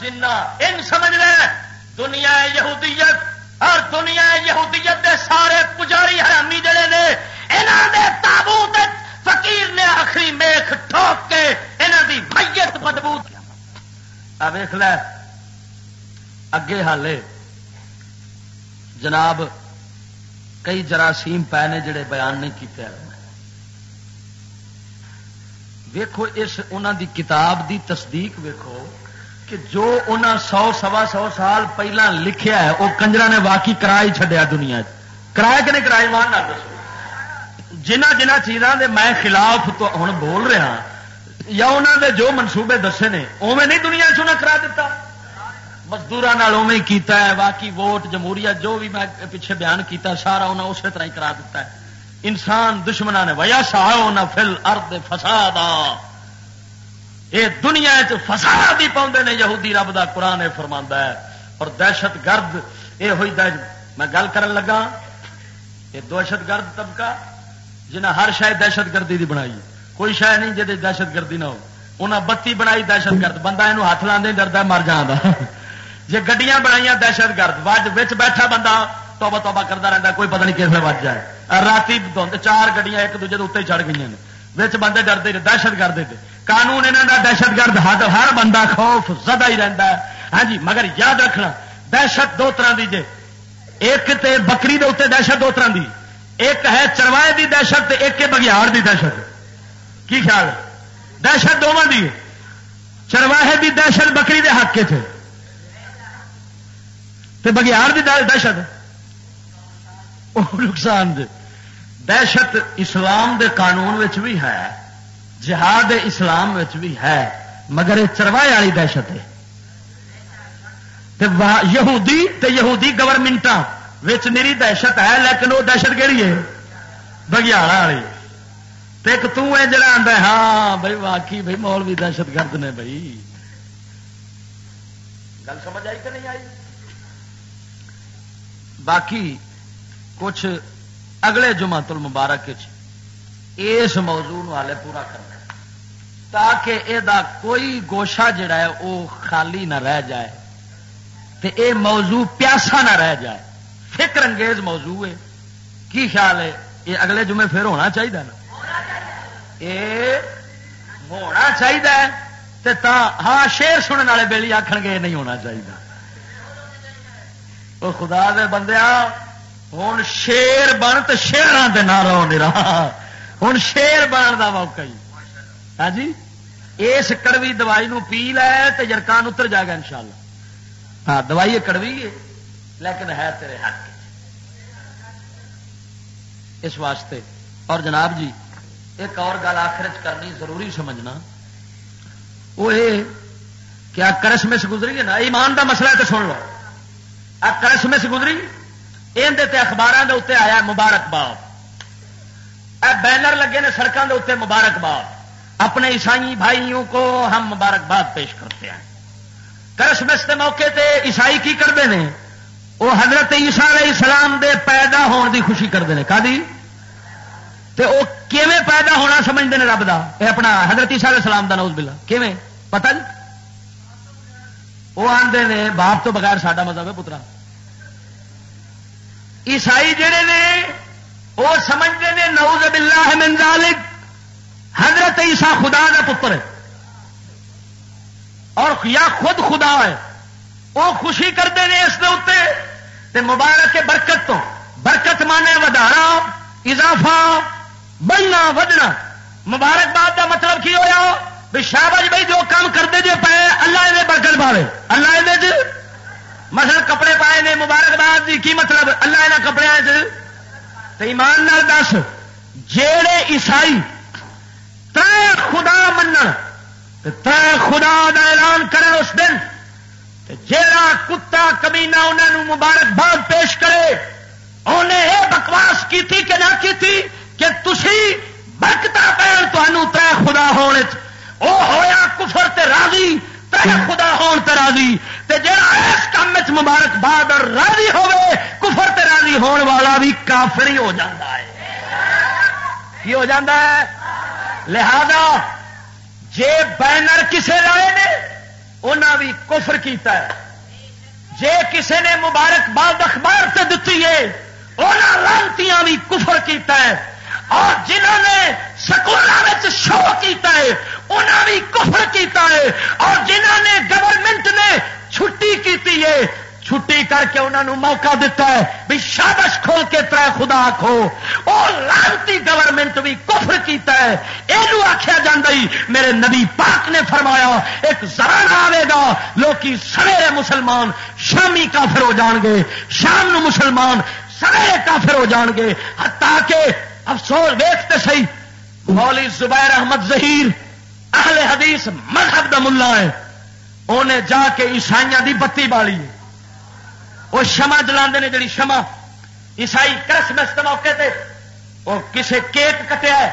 جنا ان سمجھ لے دنیا یہودیت اور دنیا یہودیت دے سارے پجاری حرامی جڑے نے انہوں دے تابوت فقیر نے آخری میخ ٹھوک کے انہوں دی میت بدبو ویخ لے اگے حالے جناب کئی جراثیم پے نے جڑے بیان نہیں کیتے ویکو اس انہوں دی کتاب دی تصدیق ویکو کہ جو انہوں سو سوا سو سال پہلا لکھیا ہے وہ کنجرا نے واقعی کرا ہی چڈیا دنیا کرایا کہ نہیں کرایا مان نہ دسو۔ جنہ جنہ چیزاں دے میں خلاف تو ہوں بول رہا ہاں، یا انہوں دے جو منصوبے دسے نے اوے نہیں دنیا چنا کرا دیتا مزدور کیتا ہے باقی ووٹ جمہوریت جو بھی میں پیچھے بیان کیتا، سارا انہیں اسی طرح ہی کرا دیتا ہے۔ انسان دشمنا نے ویا سا نہ فل ارد فساد یہ دنیا فساد ہی پاؤں نے، یہودی رب کا قرآن فرما ہے۔ اور دہشت گرد یہ ہوئی میں گل کر لگا، یہ دہشت گرد طبقہ جنہیں ہر شاید دہشت گردی دی بنائی۔ کوئی شاید نہیں جی دہشت گردی نہ ہو۔ انہیں بتی بنائی دہشت گرد۔ بندہ یہ ہاتھ لانے ڈردا مر جانا جی گڈیاں بنائی دہشت گرد۔ وج بیٹھا بندہ توبہ توبہ کرتا رہتا کوئی پتہ نہیں کس وج جائے۔ رات دھند چار گڈیاں ایک دوجے اتنے چڑھ گئی بچ بندے ڈرتے دہشت گرد قانون یہاں کا دہشت گرد حد ہر بندہ خوف زدہ ہی رہتا ہے ہاں جی مگر یاد رکھنا دہشت دو طرح کی جے ایک تے بکری دے اتنے دہشت دو طرح کی ایک ہے چروائے دی دہشت ایک بگیاڑ دی دہشت کی خیال ہے دہشت دونوں دی چرواہے دی دہشت بکری دے حق کے بگیاڑ دی دہشت نقصان دے دہشت اسلام دے قانون بھی ہے، جہاد اسلام بھی ہے، مگر یہ چروائے والی دہشت ہے۔ یہودی تے یہودی گورنمنٹ میری دہشت ہے، لیکن وہ دہشت کہڑی ہے؟ بگیاڑا والی۔ ایک تجا آتا ہاں بھائی واقعی بھائی مول بھی دہشت گرد نے بھائی گل سمجھ آئی کہ نہیں آئی؟ باقی کچھ اگلے جمع تل مبارک اس موضوع والے پورا کرنا تاکہ یہ کوئی گوشا جڑا ہے وہ خالی نہ رہ جائے تے اے موضوع پیاسا نہ رہ جائے۔ فکر انگیز موضوع ہے۔ کی خیال ہے؟ یہ اگلے جمعے پھر ہونا چاہیے نا؟ یہ ہونا چاہیے تا ہاں شیر سننے والے بےلی آخ گے نہیں ہونا چاہیے وہ خدا دے بندیا ہوں شیر بن تو شیران کے ہوں شیر بن کا موقع ہی ہاں جی اس کڑوی دوائی نو پی لے تو جرکان اتر جائے گا انشاءاللہ ہاں دوائی کڑوی ہے لیکن ہے تیرے حق اس واسطے اور جناب جی ایک اور گل آخر کرنی ضروری سمجھنا وہ یہ کیا کرسمس گزری ہے نا ایمان کا مسئلہ ہے تو سن لو آ کرسمس گزری اندر اخبار کے اتنے آیا مبارکباد بینر لگے نے سڑکوں کے اتنے مبارکباد اپنے عیسائی بھائیوں کو ہم مبارکباد پیش کرتے ہیں۔ کرسمس کے موقع تے عیسائی کی کرتے ہیں؟ وہ حضرت عیسیٰ علیہ السلام دے پیدا ہون دی خوشی کرتے ہیں۔ تے وہ کیویں پیدا ہونا سمجھتے ہیں رب دا؟ اے اپنا حضرت عیسیٰ علیہ السلام دا نوز بلا کیویں؟ پتہ جی وہ آتے نے باپ تو بغیر ساڈا مذہب ہے، پترا۔ عیسائی جڑے نے، وہ سمجھتے ہیں نوز باللہ من ذالک، حضرت عیسیٰ خدا کا پتر ہے۔ اور یا خود خدا ہے۔ وہ خوشی کرتے ہیں اس تے مبارک برکت تو، برکت مانے ودارا، اضافہ بننا ودنا۔ مبارکباد کا مطلب کی ہوا بھی شہباز بھائی جو کام کرتے جی پائے اللہ یہ برکت پاوے۔ اللہ یہ مسل کپڑے پائے نے مبارکباد کی کی مطلب؟ اللہ یہاں کپڑے ایمان نال دس جڑے عیسائی تر خدا من تر خدا دا اعلان کرے اس دن جا کتا کمینا انہوں مبارکباد پیش کرے انہیں یہ بکواس کی تھی کہ نہ کی تھی کہ تھی برکت پہن تر خدا ہونے وہ ہویا کفر تے راضی خدا ہون تے راضی، تے جڑا اس کام مبارکباد اور راضی ہوے کفر تے راضی ہون والا بھی کافری ہو جاتا ہے۔ کی ہو جاتا ہے؟ لہذا جے بینر کسے لائے نے انہیں بھی کفر کیتا ہے۔ جے کسے نے مبارکباد اخبار سے دیتی ہے انہوں لانتیاں بھی کفر کیتا ہے۔ اور جنہوں نے سکولوں شو کیتا ہے انہوں بھی کفر کیتا ہے اور جنہوں نے گورنمنٹ نے چھٹی کیتی ہے، چھٹی کر کے انہوں نے موقع دیتا ہے بھی شابش کھول کے تر خدا آخو وہ لانتی گورنمنٹ بھی کفر کیتا ہے۔ یہ آخیا جا میرے نبی پاک نے فرمایا، ایک زران آئے گا لوگ سویرے مسلمان شامی کافر ہو جان گے۔ شام نو مسلمان سویرے کافر ہو جان گے۔ تاکہ افسوس ویختے سی مولی زبیر احمد ظہیر اہل حدیث مذہب دا ملا ہے۔ انہیں جا کے عیسائیاں دی بتی بالی وہ شما جلا جی شما عیسائی کرسمس کے موقع تے وہ کسے کیک کٹیا ہے۔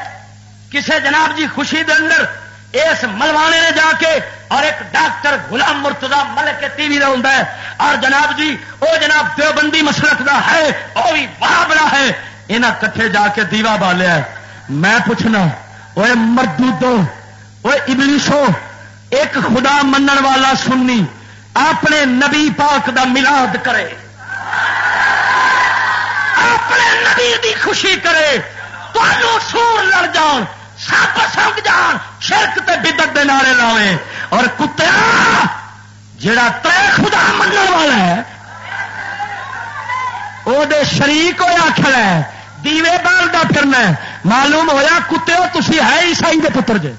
کسے جناب جی خوشی دے اندر اس ملوانے نے جا کے اور ایک ڈاکٹر غلام مرتضا ملک کے ٹی وی ہوتا ہے۔ اور جناب جی وہ جناب دیوبندی مسلک دا ہے وہ بھی بڑا بڑا ہے۔ یہاں کٹھے جا کے دیوا بالیا میں پوچھنا وہ مردو تو وہ ابلیسو ایک خدا منن والا سننی اپنے نبی پاک دا ملاد کرے۔ اپنے نبی دی خوشی کرے تو سور لڑ جان، سپ سمجھ جان، شرک تے بدت دے نعرے لاوے اور کتیا جڑا تے خدا منع والا ہے وہ شریک ہوا کھڑا ہے، دیوے بالدا پھرنا معلوم ہویا کتے ہو تھی ہے عیسائی دے پتر جے۔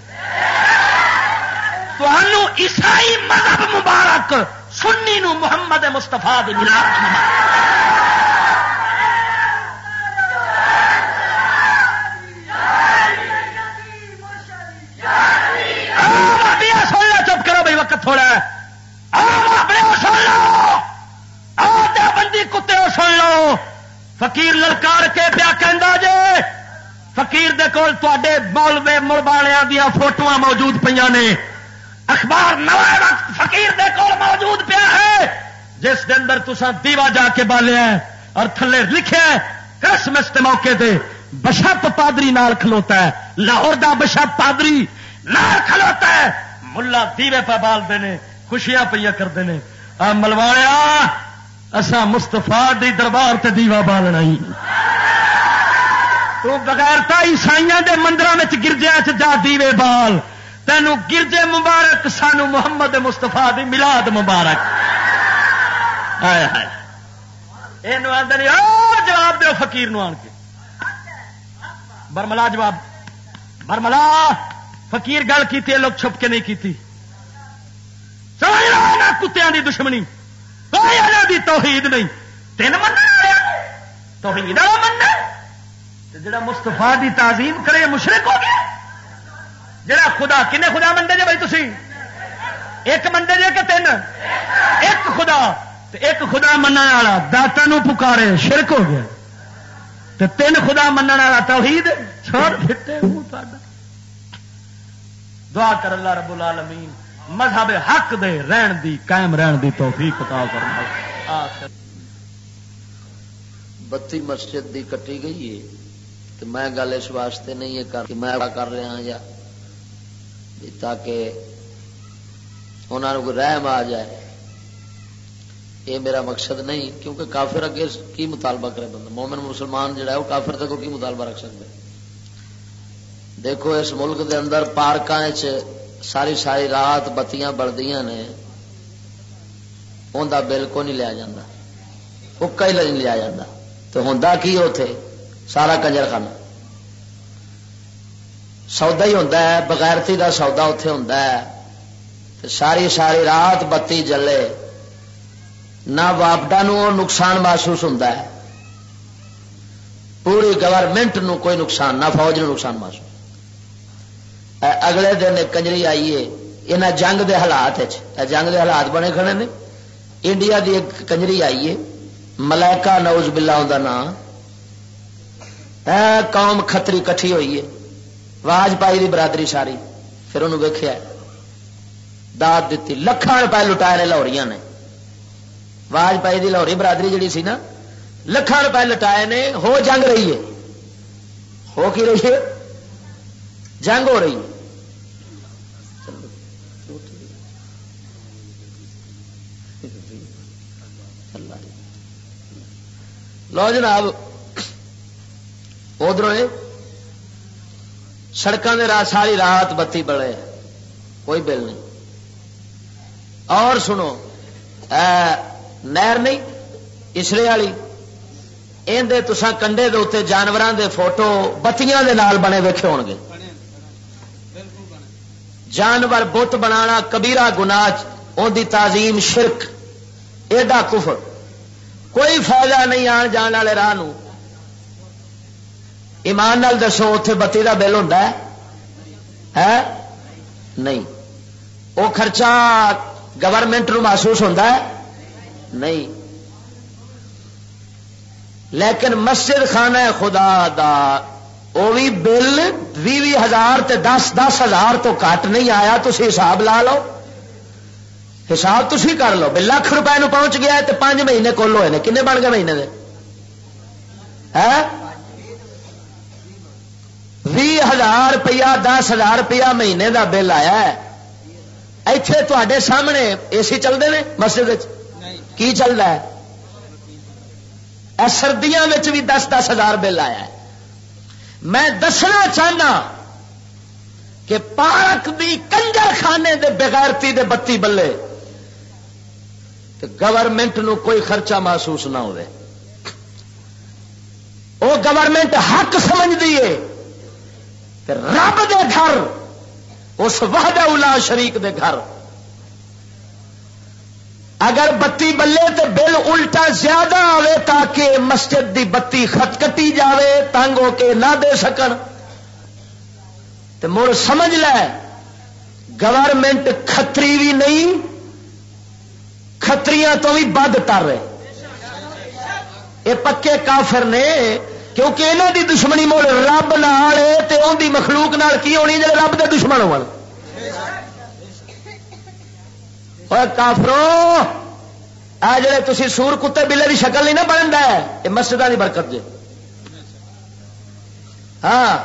عیسائی مذہب مبارک، سنی نو محمد مستفا سن لو، چپ کرو بھائی، وقت تھوڑا سن لو بندی، کتے سن لو فقیر للکار کے پیا کہ جے فقیر دے کول تے مولوے ملبالیا دیا فوٹو موجود پہ نے۔ اخبار نوائے وقت فقیر دے کول موجود پیا ہے۔ جس کے اندر تسا دیوا جا کے بالیا اور تھلے لکھے کرسمس کے موقع تے بشپ پادری نال کھلوتا ہے۔ لاہور دا بشپ پادری نار کھلوتا ہے۔ ملا دیوے پہ بالتے ہیں خوشیاں پہ کرتے ہیں ملوایا اسا مستفا دی دربار تے دیوا بالنا ہی تو بغیر عیسائی دے مندر گرجیا جا دیوے بال۔ تینوں گرجے مبارک، سانو محمد مستفا دی ملاد مبارک۔ یہ جواب دو فقیر نو آن کے۔ برملا جواب۔ برملا، فقیر گل کی لوگ چھپ کے نہیں کی کتیا دی دشمنی۔ دی توحید نہیں۔ تین من توحید من جڑا مستفا دی تعظیم کرے مشرق ہو گیا؟ جڑا خدا، کنے خدا منڈے جے بھائی تھی ایک منڈے جے کہ تین؟ ایک خدا۔ ایک خدا من والا داتا نو پکارے، شرک ہو گیا۔ تو تین خدا من والا توحید، چھوڑ پھٹے دعا کر اللہ رب العالمین، مذہب حق دے رہن دی، قائم رہن دی توفیق عطا کرنا بتی مسجد دی کٹی گئی ہے۔ تو میں گل اس واسطے نہیں ہے کر میں کر رہا ہوں یا تاکہ انہوں کو رحم آ جائے۔ یہ میرا مقصد نہیں، کیونکہ کافر اگے کی مطالبہ کرے بندہ؟ مومن مسلمان جڑا ہے وہ کافر تک کی مطالبہ رکھ سکتے دیکھو، اس ملک دے اندر پارک ساری ساری رات بتیاں بڑھدیاں نے انہ بل کو نہیں لیا جاتا اکا ہی نہیں لیا جاتا تو ہوں کی اتے سارا کنجر خانہ سودا ہی ہوتا ہے، بغیرتی کا سودا اتے ہوں ساری ساری رات بتی جلے۔ نہ واپڈا نقصان محسوس ہوتا ہے۔ پوری گورنمنٹ نو کوئی نقصان، نہ فوج نو نقصان محسوس۔ اگلے دن کنجری آئیے یہاں جنگ دے حالات جنگ دے حالات بنے کھڑے نے۔ انڈیا دی ایک کنجری آئیے ملائکا نوز بلا نام قوم کتری کٹھی ہوئی ہے۔ واج پائی دی برادری ساری۔ پھر انہوں ویخیا داد دیتی، لکھان روپئے لٹائے نے لاہوریاں نے۔ واج پائی دی لاہوری برادری جڑی سی نا، لکھان روپئے لٹائے نے، ہو جنگ رہی ہے۔ ہو کی رہی ہے؟ جنگ ہو رہی ہے۔ لو جناب ادھر سڑکوں کے راہ ساری رات بتی بڑے کوئی بل نہیں۔ اور سنو نہر نہیں، اسرے والی۔ اندر تسا کنڈے دے جانوروں دے فوٹو بتیاں دے نال بنے ویکے ہو گے۔ جانور بت بنا کبیرا گنا ان کی تعظیم شرک، ایڈا کفر۔ کوئی فائدہ نہیں آن جان والے راہ ایمان نال دسو اتے بتی کا بل ہوں ہے؟ نہیں۔ وہ خرچہ گورنمنٹ نو محسوس ہوتا ہے؟ نہیں۔ لیکن مسجد خانہ خدا دا وہ بھی بل بھی بھی ہزار تے دس دس ہزار تو کٹ نہیں آیا تو حساب لا لو۔ حساب تھی کر لو۔ بھائی لاکھ روپئے پہنچ گیا تو پانچ مہینے کل ہوئے کنے بن گئے مہینے بھی ہزار روپیہ دس ہزار روپیہ مہینے دا بل آیا ہے ایتھے تے سامنے اے سی چلتے ہیں مسجد کی چل رہا ہے سردیاں بھی دس دس ہزار بل آیا ہے میں دسنا چاہنا کہ پارک دی کنجر خانے دے بغیرتی دے بتی بلے تو گورنمنٹ نو کوئی خرچہ محسوس نہ ہو وہ گورنمنٹ حق سمجھ دیے کہ رب دے گھر، اس وحدہ الا شریک دے گھر۔ اگر بتی بلے تو بل الٹا زیادہ آئے تاکہ مسجد دی بتی خط کٹی جاوے، تنگ ہو کے نہ دے سکن۔ تو مڑ سمجھ لے گورنمنٹ کتری بھی نہیں کتری تو بھی بد تر رہے۔ یہ پکے کافر نے کیونکہ یہاں دی دشمنی مڑ رب نال ان دی مخلوق نال کی ہونی جی رب دے دشمن ہو کافرو، آ جڑے تھی سور کتے بلے کی شکل نہیں نہ بنتا ہے یہ مسجد کی برکت جی ہاں۔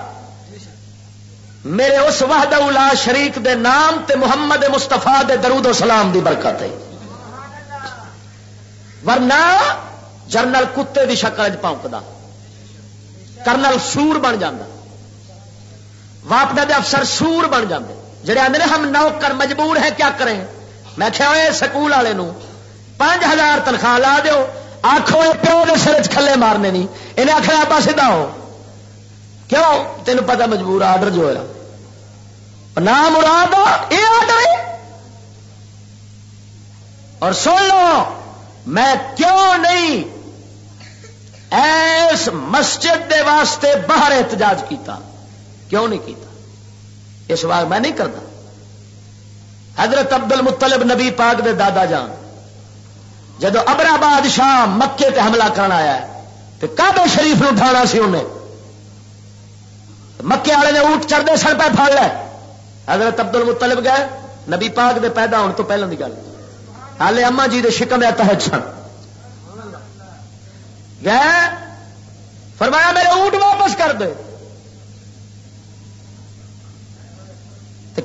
میرے اس وحد الا شریک دے نام تے محمد مستفا دے درود و سلام دی برکت ہے۔ ورنہ جرنل کتے دی شکل پونکتا کرنل سور بن جا واپڈا دے افسر سور بن جاندے جڑے آدھے ہم نوکر مجبور ہیں کیا کریں؟ میں کیا سکول والے پانچ ہزار تنخواہ لا دیو۔ آخو پیو کے سر کھلے مارنے نہیں انہیں آخر آپ سیدا ہو۔ کیوں؟ تین پتا مجبور آرڈر جو ہے نام مراد یہ آرڈر ہے۔ اور سن لو، میں کیوں نہیں ایس مسجد دے واسطے باہر احتجاج کیتا۔ کیوں نہیں کیتا؟ اس بار میں نہیں کرتا۔ حضرت عبد المطلب نبی پاک دے دادا جان، جدو ابرا بادشاہ مکے تے حملہ کرنا آیا تو کعبے شریف نو اٹھانا سی انہیں مکے والے نے اونٹ چڑھتے سن پہ پڑ لے۔ حضرت عبد المطلب گئے، نبی پاک دے پیدا ہونے تو پہلے کی گل۔ ہالے اما جی دے شکم تحت سن۔ گئے؟ فرمایا میرے اونٹ واپس کر دے۔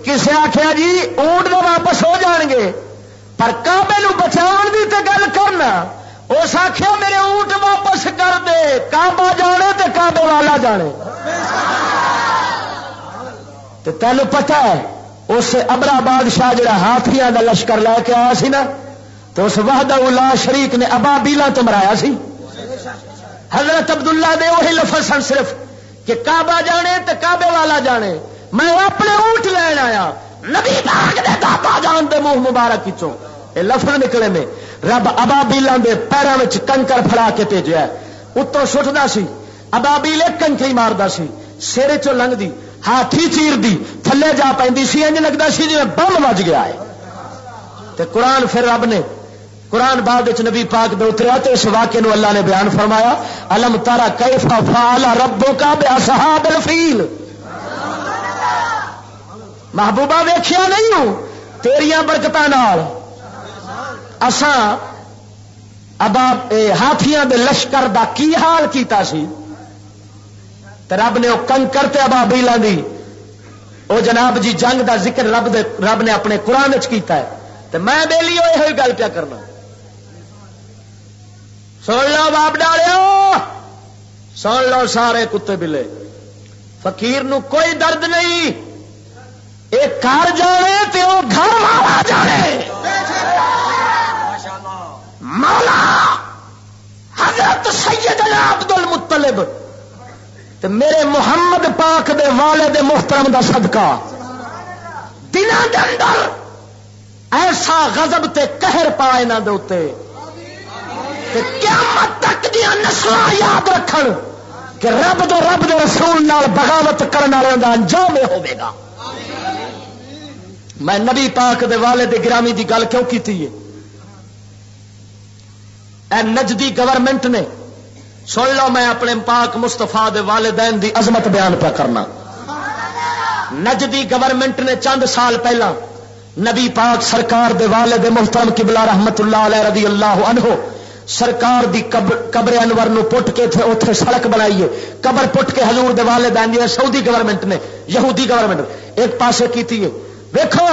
کسے آخیا جی؟ اونٹ تو واپس ہو جان گے۔ پر کابے بچاؤ کی تو گل کرنا۔ اس آخیا میرے اونٹ واپس کر دے۔ کابا جانے تے کابے والا جانے۔ تینوں پتا ہے، اس ابرا بادشاہ جڑا ہاتھیاں کا لشکر لے کے آیا سی نا، تو اس وحدہ اللہ شریک نے ابا بیلا تو مرایا سی۔ حضرت عبداللہ دے وہی لفظ سن صرف کہ کعبہ جانے تے کعبے والا جانے۔ میں اپنے اونٹ لین آیا۔ نبی باغ دے دادا جان دے منہ مبارک چوں اے لفظ نکلے میں۔ رب ابابیلان دے پیروں میں کنکر پھڑا کے بھیجا اتوں سٹتا سی۔ ابابیل ایک کنکری ماردا سی۔ سر چو لنگ دی ہاتھی چیر دی تھلے جا پی سی۔ انج لگتا سی جی بم وج گیا ہے۔ تے قرآن پھر رب نے قرآن بعد نبی پاک دے اتریا تو اس واقعے نو اللہ نے بیان فرمایا الم تارا کیفا فعل ربوں کا بے اصحاب الفیل؟ محبوبہ ویخیا نہیں ہوں تیریا برکت اسان ابا ہاتھیاں دے لشکر دا کی حال کیتا سی؟ رب نے وہ کنکر تے ابا بیلا دی۔ او جناب جی جنگ دا ذکر رب دے، رب نے اپنے قرآن کیتا ہے۔ تو میں بے لیے یہ گل پیا کرنا۔ سن لو باپ ڈالو سن لو سارے کتے بلے۔ فقیر نو کوئی درد نہیں۔ ایک گھر جانے تو وہ گھر والا جانے مولا، حضرت سیدنا عبد المطلب تو میرے محمد پاک دے والے محترم دا صدقہ۔ دنوں دے اندر ایسا غضب تے قہر پا یہاں دے قیامت تک دیا نسل یاد رکھن کہ رب دو رب دے رسول نال بغاوت کرنے والوں کا انجام ہوے گا۔ میں نبی پاک دے والد گرامی دی گل کیوں کی اے نجدی گورنمنٹ نے، سن لو میں اپنے پاک مستفا دے والدین دی عظمت بیان پہ کرنا۔ نجدی گورنمنٹ نے چند سال پہلا نبی پاک سرکار دے والد محترم قبلہ رحمت اللہ علیہ رضی اللہ عنہ سرکار دی قبر انور نو پٹ کے تھے، اوتھے سڑک بنائیے قبر پٹ کے حضور دے والدین دی سعودی گورنمنٹ نے، یہودی گورنمنٹ ایک پاسے کیتی ہے۔ ویکو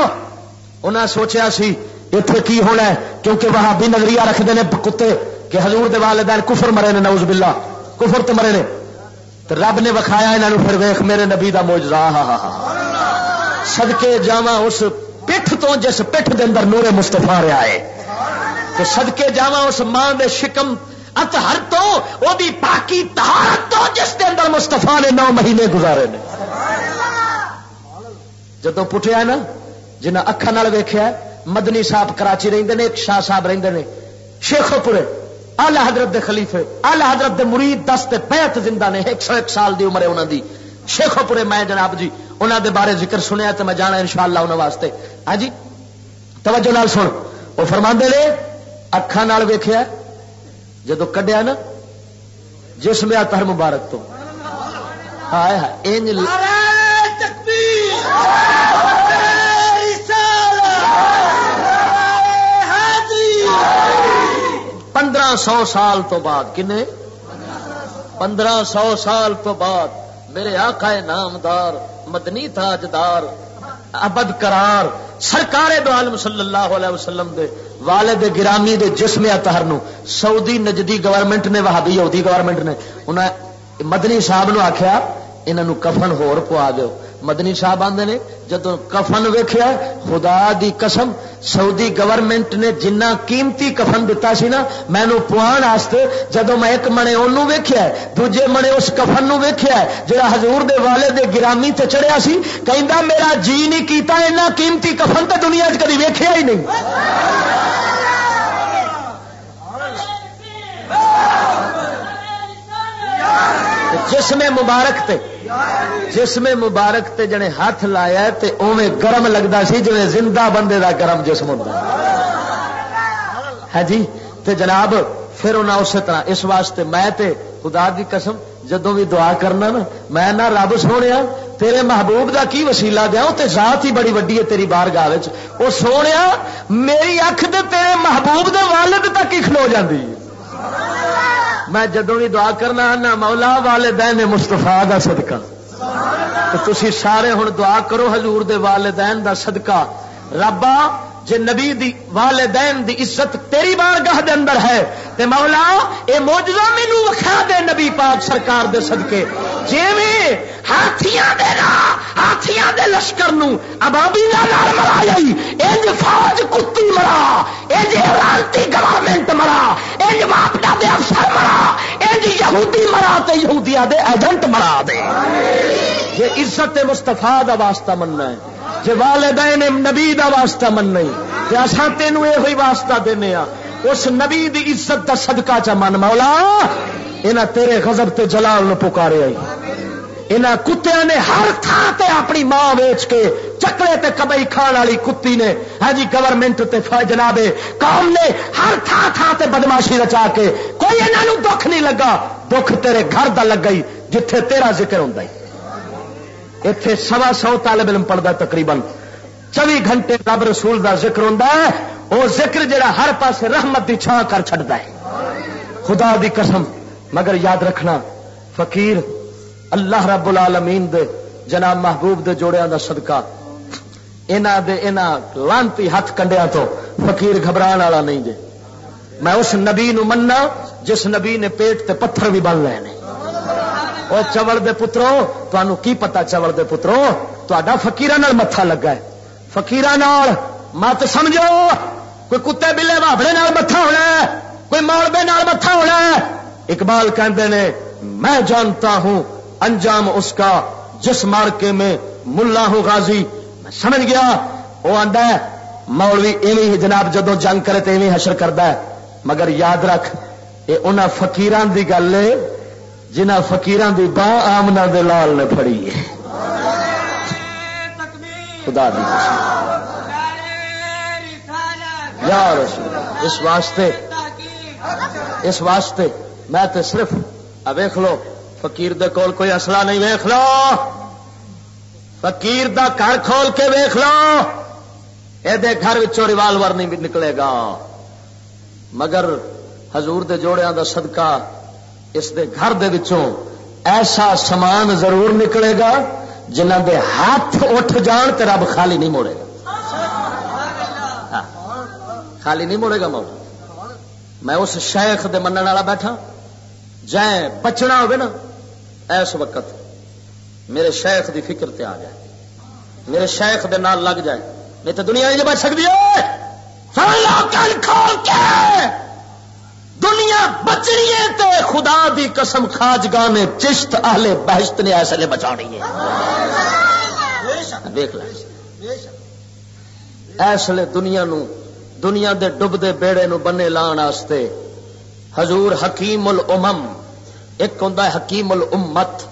انہیں سوچیا سی اتے کی ہونا ہے؟ کیونکہ وہاں بھی نظریہ رکھتے ہیں کتے کہ حضور دے والدین کفر مرے نے نوز باللہ۔ کفر تو مرے نے۔ تو رب نے وکھایا یہاں پھر ویخ میرے نبی کا موجرا ہا ہا ہا سدکے جا اس پٹھ تو، جس پٹھ دے اندر نورے مستفا رہا ہے۔ تو سدکے جا اس ماں دے شکم ات ہر تو وہ پاکی تہارت تو جس دے اندر مستفا نے نو مہینے گزارے نے۔ جدو پٹیا نا جنہیں اکھان ویخیا مدنی صاحب کراچی رہتے ایک شاہ صاحب رہتے شیخو پورے آلہ حضرت دے خلیفے آلہ حضرت دے مرید دس تے پیت زندہ نے، ایک سو ایک سال دی عمر ہے انہوں دی۔ شیخو پورے میں جناب جی انہوں دے بارے ذکر سنیا تو میں جانا ان شاء اللہ انہوں واسطے۔ ہاں جی توجہ نال سن۔ وہ فرما دے اکھان ویخیا جدو کڈیا نا جس میں آتا ہے مبارک تو ہائے ہائے پندرہ سو سال تو بعد کنے پندرہ سو سال تو بعد میرے آقا نامدار مدنی تاجدار ابد قرار سرکار دو عالم صلی اللہ علیہ وسلم دے والد گرامی دے جسم اطہر نو، سعودی نجدی گورنمنٹ نے، وہابی یہودی گورنمنٹ نے انہیں مدنی صاحب نو آخیا انہوں کفن ہور پوا دیو۔ مدنی صاحب آدھے نے جدو کفن ویخیا خدا دی قسم، سعودی گورنمنٹ نے جنہ قیمتی کفن دتا سی نا مینو پوان واسطے جدو میں ایک منے انہوں ویخیا دوجے منے اس کفن نو ویخیا جڑا حضور دے والے دے گرامی تے چڑھیا سی، کہندا میرا جی نہیں کیتا، اینا قیمتی کفن تے دنیا چ کدی ویخیا ہی نہیں۔ جسم مبارک تے، جسم مبارک تے جنے ہاتھ لایا تے اوے گرم لگتا سی جی زندہ بندے دا گرم جسم ہوتا ہے۔ جی؟ تے جناب، پھر انہیں اسی طرح، اس واسطے میں تے خدا دی قسم جدو بھی دعا کرنا نا، میں نہ رب سونے تیرے محبوب دا کی وسیلہ دیا؟ وہ ذات ہی بڑی وڈی ہے تیری بار گاہ وہ سونے میری اکھ دے تیرے محبوب دے والد تک ہی کھلو جاتی میں جدو بھی دعا کرنا نہ مولا والدین مستفا کا صدقہ۔ تو تھی سارے ہوں دعا کرو، حضور دے والدین دا صدقہ۔ ربا جے نبی دی والدین دی عزت تیری بار گاہ دے اندر ہے، تے مولا، اے موجزہ مینو وکھا دے نبی پاک سرکار دے صدقے۔ جیویں ہاتھیاں دے نا، ہاتھیاں دے لشکر نو ابابی نال مرائی انج فوج کتی مرا، انج ایرانتی گورنمنٹ مرا، انج ماپٹا دے افسر مرا، انج یہودی مرا تے یہودیاں دے ایجنٹ مرا دے۔ یہ عزت مصطفیٰ دا واسطہ مننا ہے۔ جی والدین نبی دا واسطہ من نہیں اصا تینوں یہ واسطہ دینے اس نبی دی عزت دا صدقہ چا من مولا یہاں تیرے غضب تے جلال نو پکارے آئی۔ یہاں کتیا نے ہر تھان تے اپنی ماں ویچ کے چکلے تے کبئی کھان والی کتی نے ہاں جی گورنمنٹ تے جنابے، قوم نے ہر تھان تھان تے بدماشی رچا کے، کوئی انہوں دکھ نہیں لگا، دکھ تیرے گھر دا لگ گئی جتھے تیرا ذکر ہوں اتے سوا سو طالب علم پڑھتا تقریباً چوبی گھنٹے رب رسول دا ذکر ہوتا ہے وہ ذکر جڑا ہر پاس رحمت دی چھان کر چڑتا ہے خدا دی قسم مگر یاد رکھنا فقیر اللہ رب العالمین دے جناب محبوب دے جوڑیاں دا صدقہ اینا دے اینا لانتی ہاتھ کنڈیا تو فقیر گھبران والا نہیں جے میں اس نبی نو مننا جس نبی نے پیٹ تے پتھر بھی بن لے وہ چوڑ دے پترو تمہوں کی پتا چوڑ دے پترو؟ تا فکیر متھا لگا ہے۔ فکیر مت سمجھو، کوئی کتے بلے بابڑے متھا ہونا کوئی مالبے متھا ہونا اقبال کہتے نے، میں جانتا ہوں، انجام اس کا، جس مارکے میں ملا ہوں غازی۔ میں سمجھ گیا وہ آدھا مولوی ایویں جناب جدو جنگ کرے تو ایویں حشر کرتا ہے۔ مگر یاد رکھ یہ انہوں فکیران کی گل ہے جنہ فکیران دی باں آمنا دے لال نے پڑی ہے۔ خدا دی یار اس واسطے اس واسطے میں تے صرف ویخ لو، فقیر دے کول کوئی اصلہ نہیں ویخ لو۔ فقیر دا گھر کھول کے ویخ لو۔ یہ گھر ریوالور نہیں نکلے گا۔ مگر حضور دے جوڑیاں دا صدقہ اس دے گھر دے وچوں ایسا سامان ضرور نکلے گا جنہ دے ہاتھ اٹھ جان تو رب خالی نہیں موڑے گا۔ ہاں، خالی نہیں موڑے گا موڑ میں اس شیخ دے منن والا بیٹھا۔ جائیں بچنا ہوگا نا اس وقت میرے شیخ دی فکر تے آ جائے۔ میرے شیخ دے نال لگ جائے۔ نہیں تو دنیا نہیں بچ سکتی ہے کھول کے! دنیا بچنی ہے تو خدا دی قسم خاج گانے چشت اہل بہشت نے ایسے لیے بچا ہے۔ دیکھ ایسے دنیا نو، دنیا دے ڈب دے بیڑے نو بنے لان آستے۔ حضور حکیم الامم ایک ہوں حکیم الامت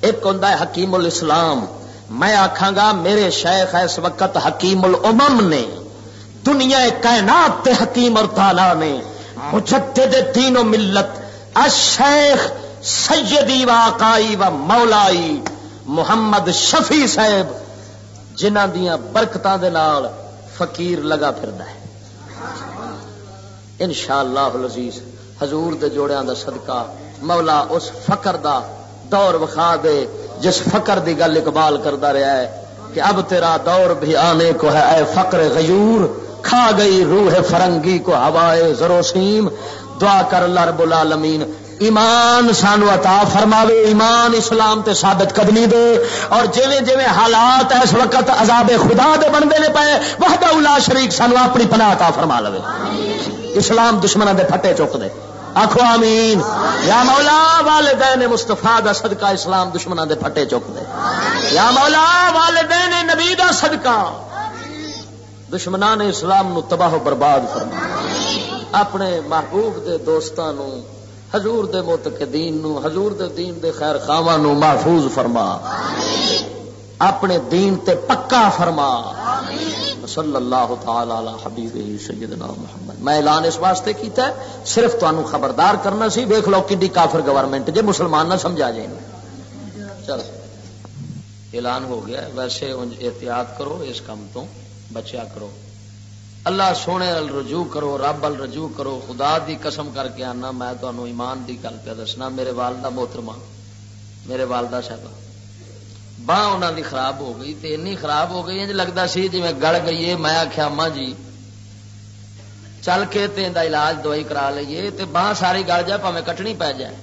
ایک ہوں حکیم الاسلام میں آخا گا میرے شیخ اس وقت حکیم الامم نے، دنیا کائنات تے حکیم اور تالا نے۔ مجدد دین و ملت، الشیخ سیدی و آقائی و مولائی محمد شفیع صاحب جنہ دیا برکتوں دے نال فقیر لگا پھردا ہے۔ انشاءاللہ العزیز، حضور دے جوڑیاں دا صدقہ، مولا اس فقر دا دور وکھا دے، جس فقر دی گل اقبال کرتا رہا ہے کہ اب تیرا دور بھی آنے کو ہے، اے فقر غیور کھا گئی روح فرنگی کو ہوائے زروسیم دعا کر اللہ رب العالمین، ایمان سانو عطا فرماوے، ایمان اسلام تے ثابت قدمی دے۔ اور جویں جویں حالات اس وقت عذاب خدا دے بنتے نے پے وحدہ الا شریک سانو اپنی پناہ عطا فرما لے اسلام دشمنوں دے پھٹے چک دے۔ آخو آمین۔ یا مولا والدین مستفا دا صدقہ اسلام دشمنوں دے پھٹے چک دے۔ یا مولا والدین نبی دا صدقہ۔ دشمنان اسلام نو تباہ و برباد فرما۔ اپنے محبوب دے دوستان نو، حضور دے متقدین نو، حضور دے دین دے خیر خاواں نو محفوظ فرما۔ اپنے دین تے پکا فرما۔ صلی اللہ تعالی علی حبیب سیدنا محمد۔ میں اعلان اس واسطے کیتا ہے، صرف تانوں خبردار کرنا سی۔ دیکھ لو کڈی کافر گورنمنٹ جے مسلمان نہ سمجھا جائیں چلو اعلان ہو گیا ویسے احتیاط کرو اس کام تو۔ بچیا کرو۔ اللہ سونے ال رجوع کرو، رب ال رجوع کرو۔ خدا دی قسم کر کے آنا، میں تمہیں ایمان دی گل پہ دسنا، میرے والدہ محترمہ، میرے والدہ صاحبہ، باہ انہوں دی خراب ہو گئی تے اینی خراب ہو گئی جی لگتا سی جی میں گڑ گئی ہے میں آخیا اما جی چل کے تے دا علاج دوائی کرا لیے تے باہ ساری گل جائے پہ کٹنی پی جائے۔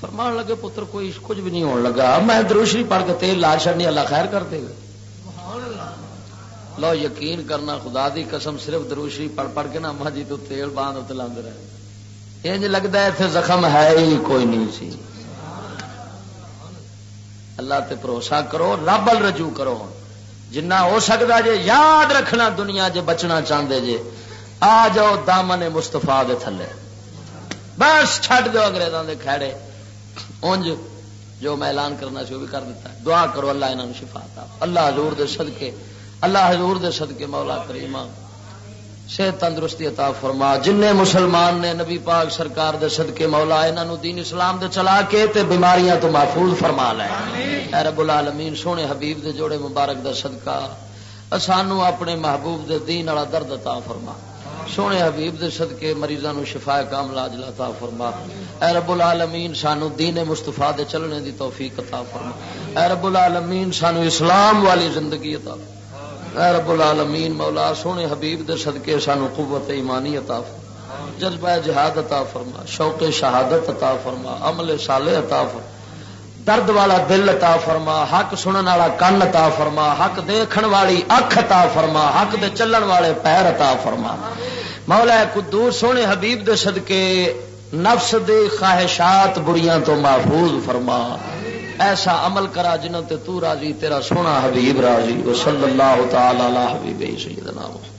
فرمان لگے، پتر، کوئی کچھ بھی نہیں ہون لگا۔ میں دروشری پڑھ کے تیل لا چڑنی اللہ خیر کر دے۔ گا لو یقین کرنا، خدا دی قسم صرف دروشری پڑھ پڑھ کے نا اما جی تو تیل باندھ اتنے لاند رہے۔ انج لگتا ہے اتنے زخم ہے ہی کوئی نہیں سی۔ اللہ تے بھروسہ کرو، رب ال رجوع کرو۔ جنہ ہو سکتا جے، یاد رکھنا دنیا جے، بچنا چاہتے جے۔ آ جاؤ دامن مستفا دے تھلے۔ بس چھڈ دو انگریزوں دے کھڑے اونج جو میں اعلان کرنا سی وہ بھی کر دیتا ہے۔ دعا کرو، اللہ انہوں شفا تھا اللہ حضور دے صدقے کے اللہ حضور دے صدقے مولا کریمہ، صحت تندرستی عطا فرما۔ جن مسلمان نے نبی پاک سرکار دے صدقے مولا انہوں دین اسلام دے چلا کے تے بیماریاں تو محفوظ فرما لے۔ اے رب العالمین، سونے حبیب دے جوڑے مبارک دا صدقہ، سانو اپنے محبوب دے دین والا درد عطا فرما۔ سونے حبیب دے صدقے مریضاں نو شفا کامل عاجل عطا فرما۔ اے رب العالمین، سانو دین مصطفی دے چلنے دی توفیق عطا فرما۔ اے رب العالمین، سانو اسلام والی زندگی عطا فرما۔ رب العالمین، مولا سونے حبیب دے صدقے سانو قوت ایمانی عطا فرما، جذبہ جہاد عطا فرما، شوق شہادت عطا فرما، عمل صالح عطا فرما، درد والا دل عطا فرما، حق سنن والا کن عطا فرما، حق دیکھن والی اکھ عطا فرما، حق دے چلن والے پیر عطا فرما۔ مولا قدوس سونے حبیب دے صدقے نفس دے خواہشات بڑیاں تو محفوظ فرما۔ ایسا عمل کرا جنہ تے تو راضی، تیرا سونا حبیب راضی وہ صلی اللہ تعالی علی حبیب سیدنا محمد۔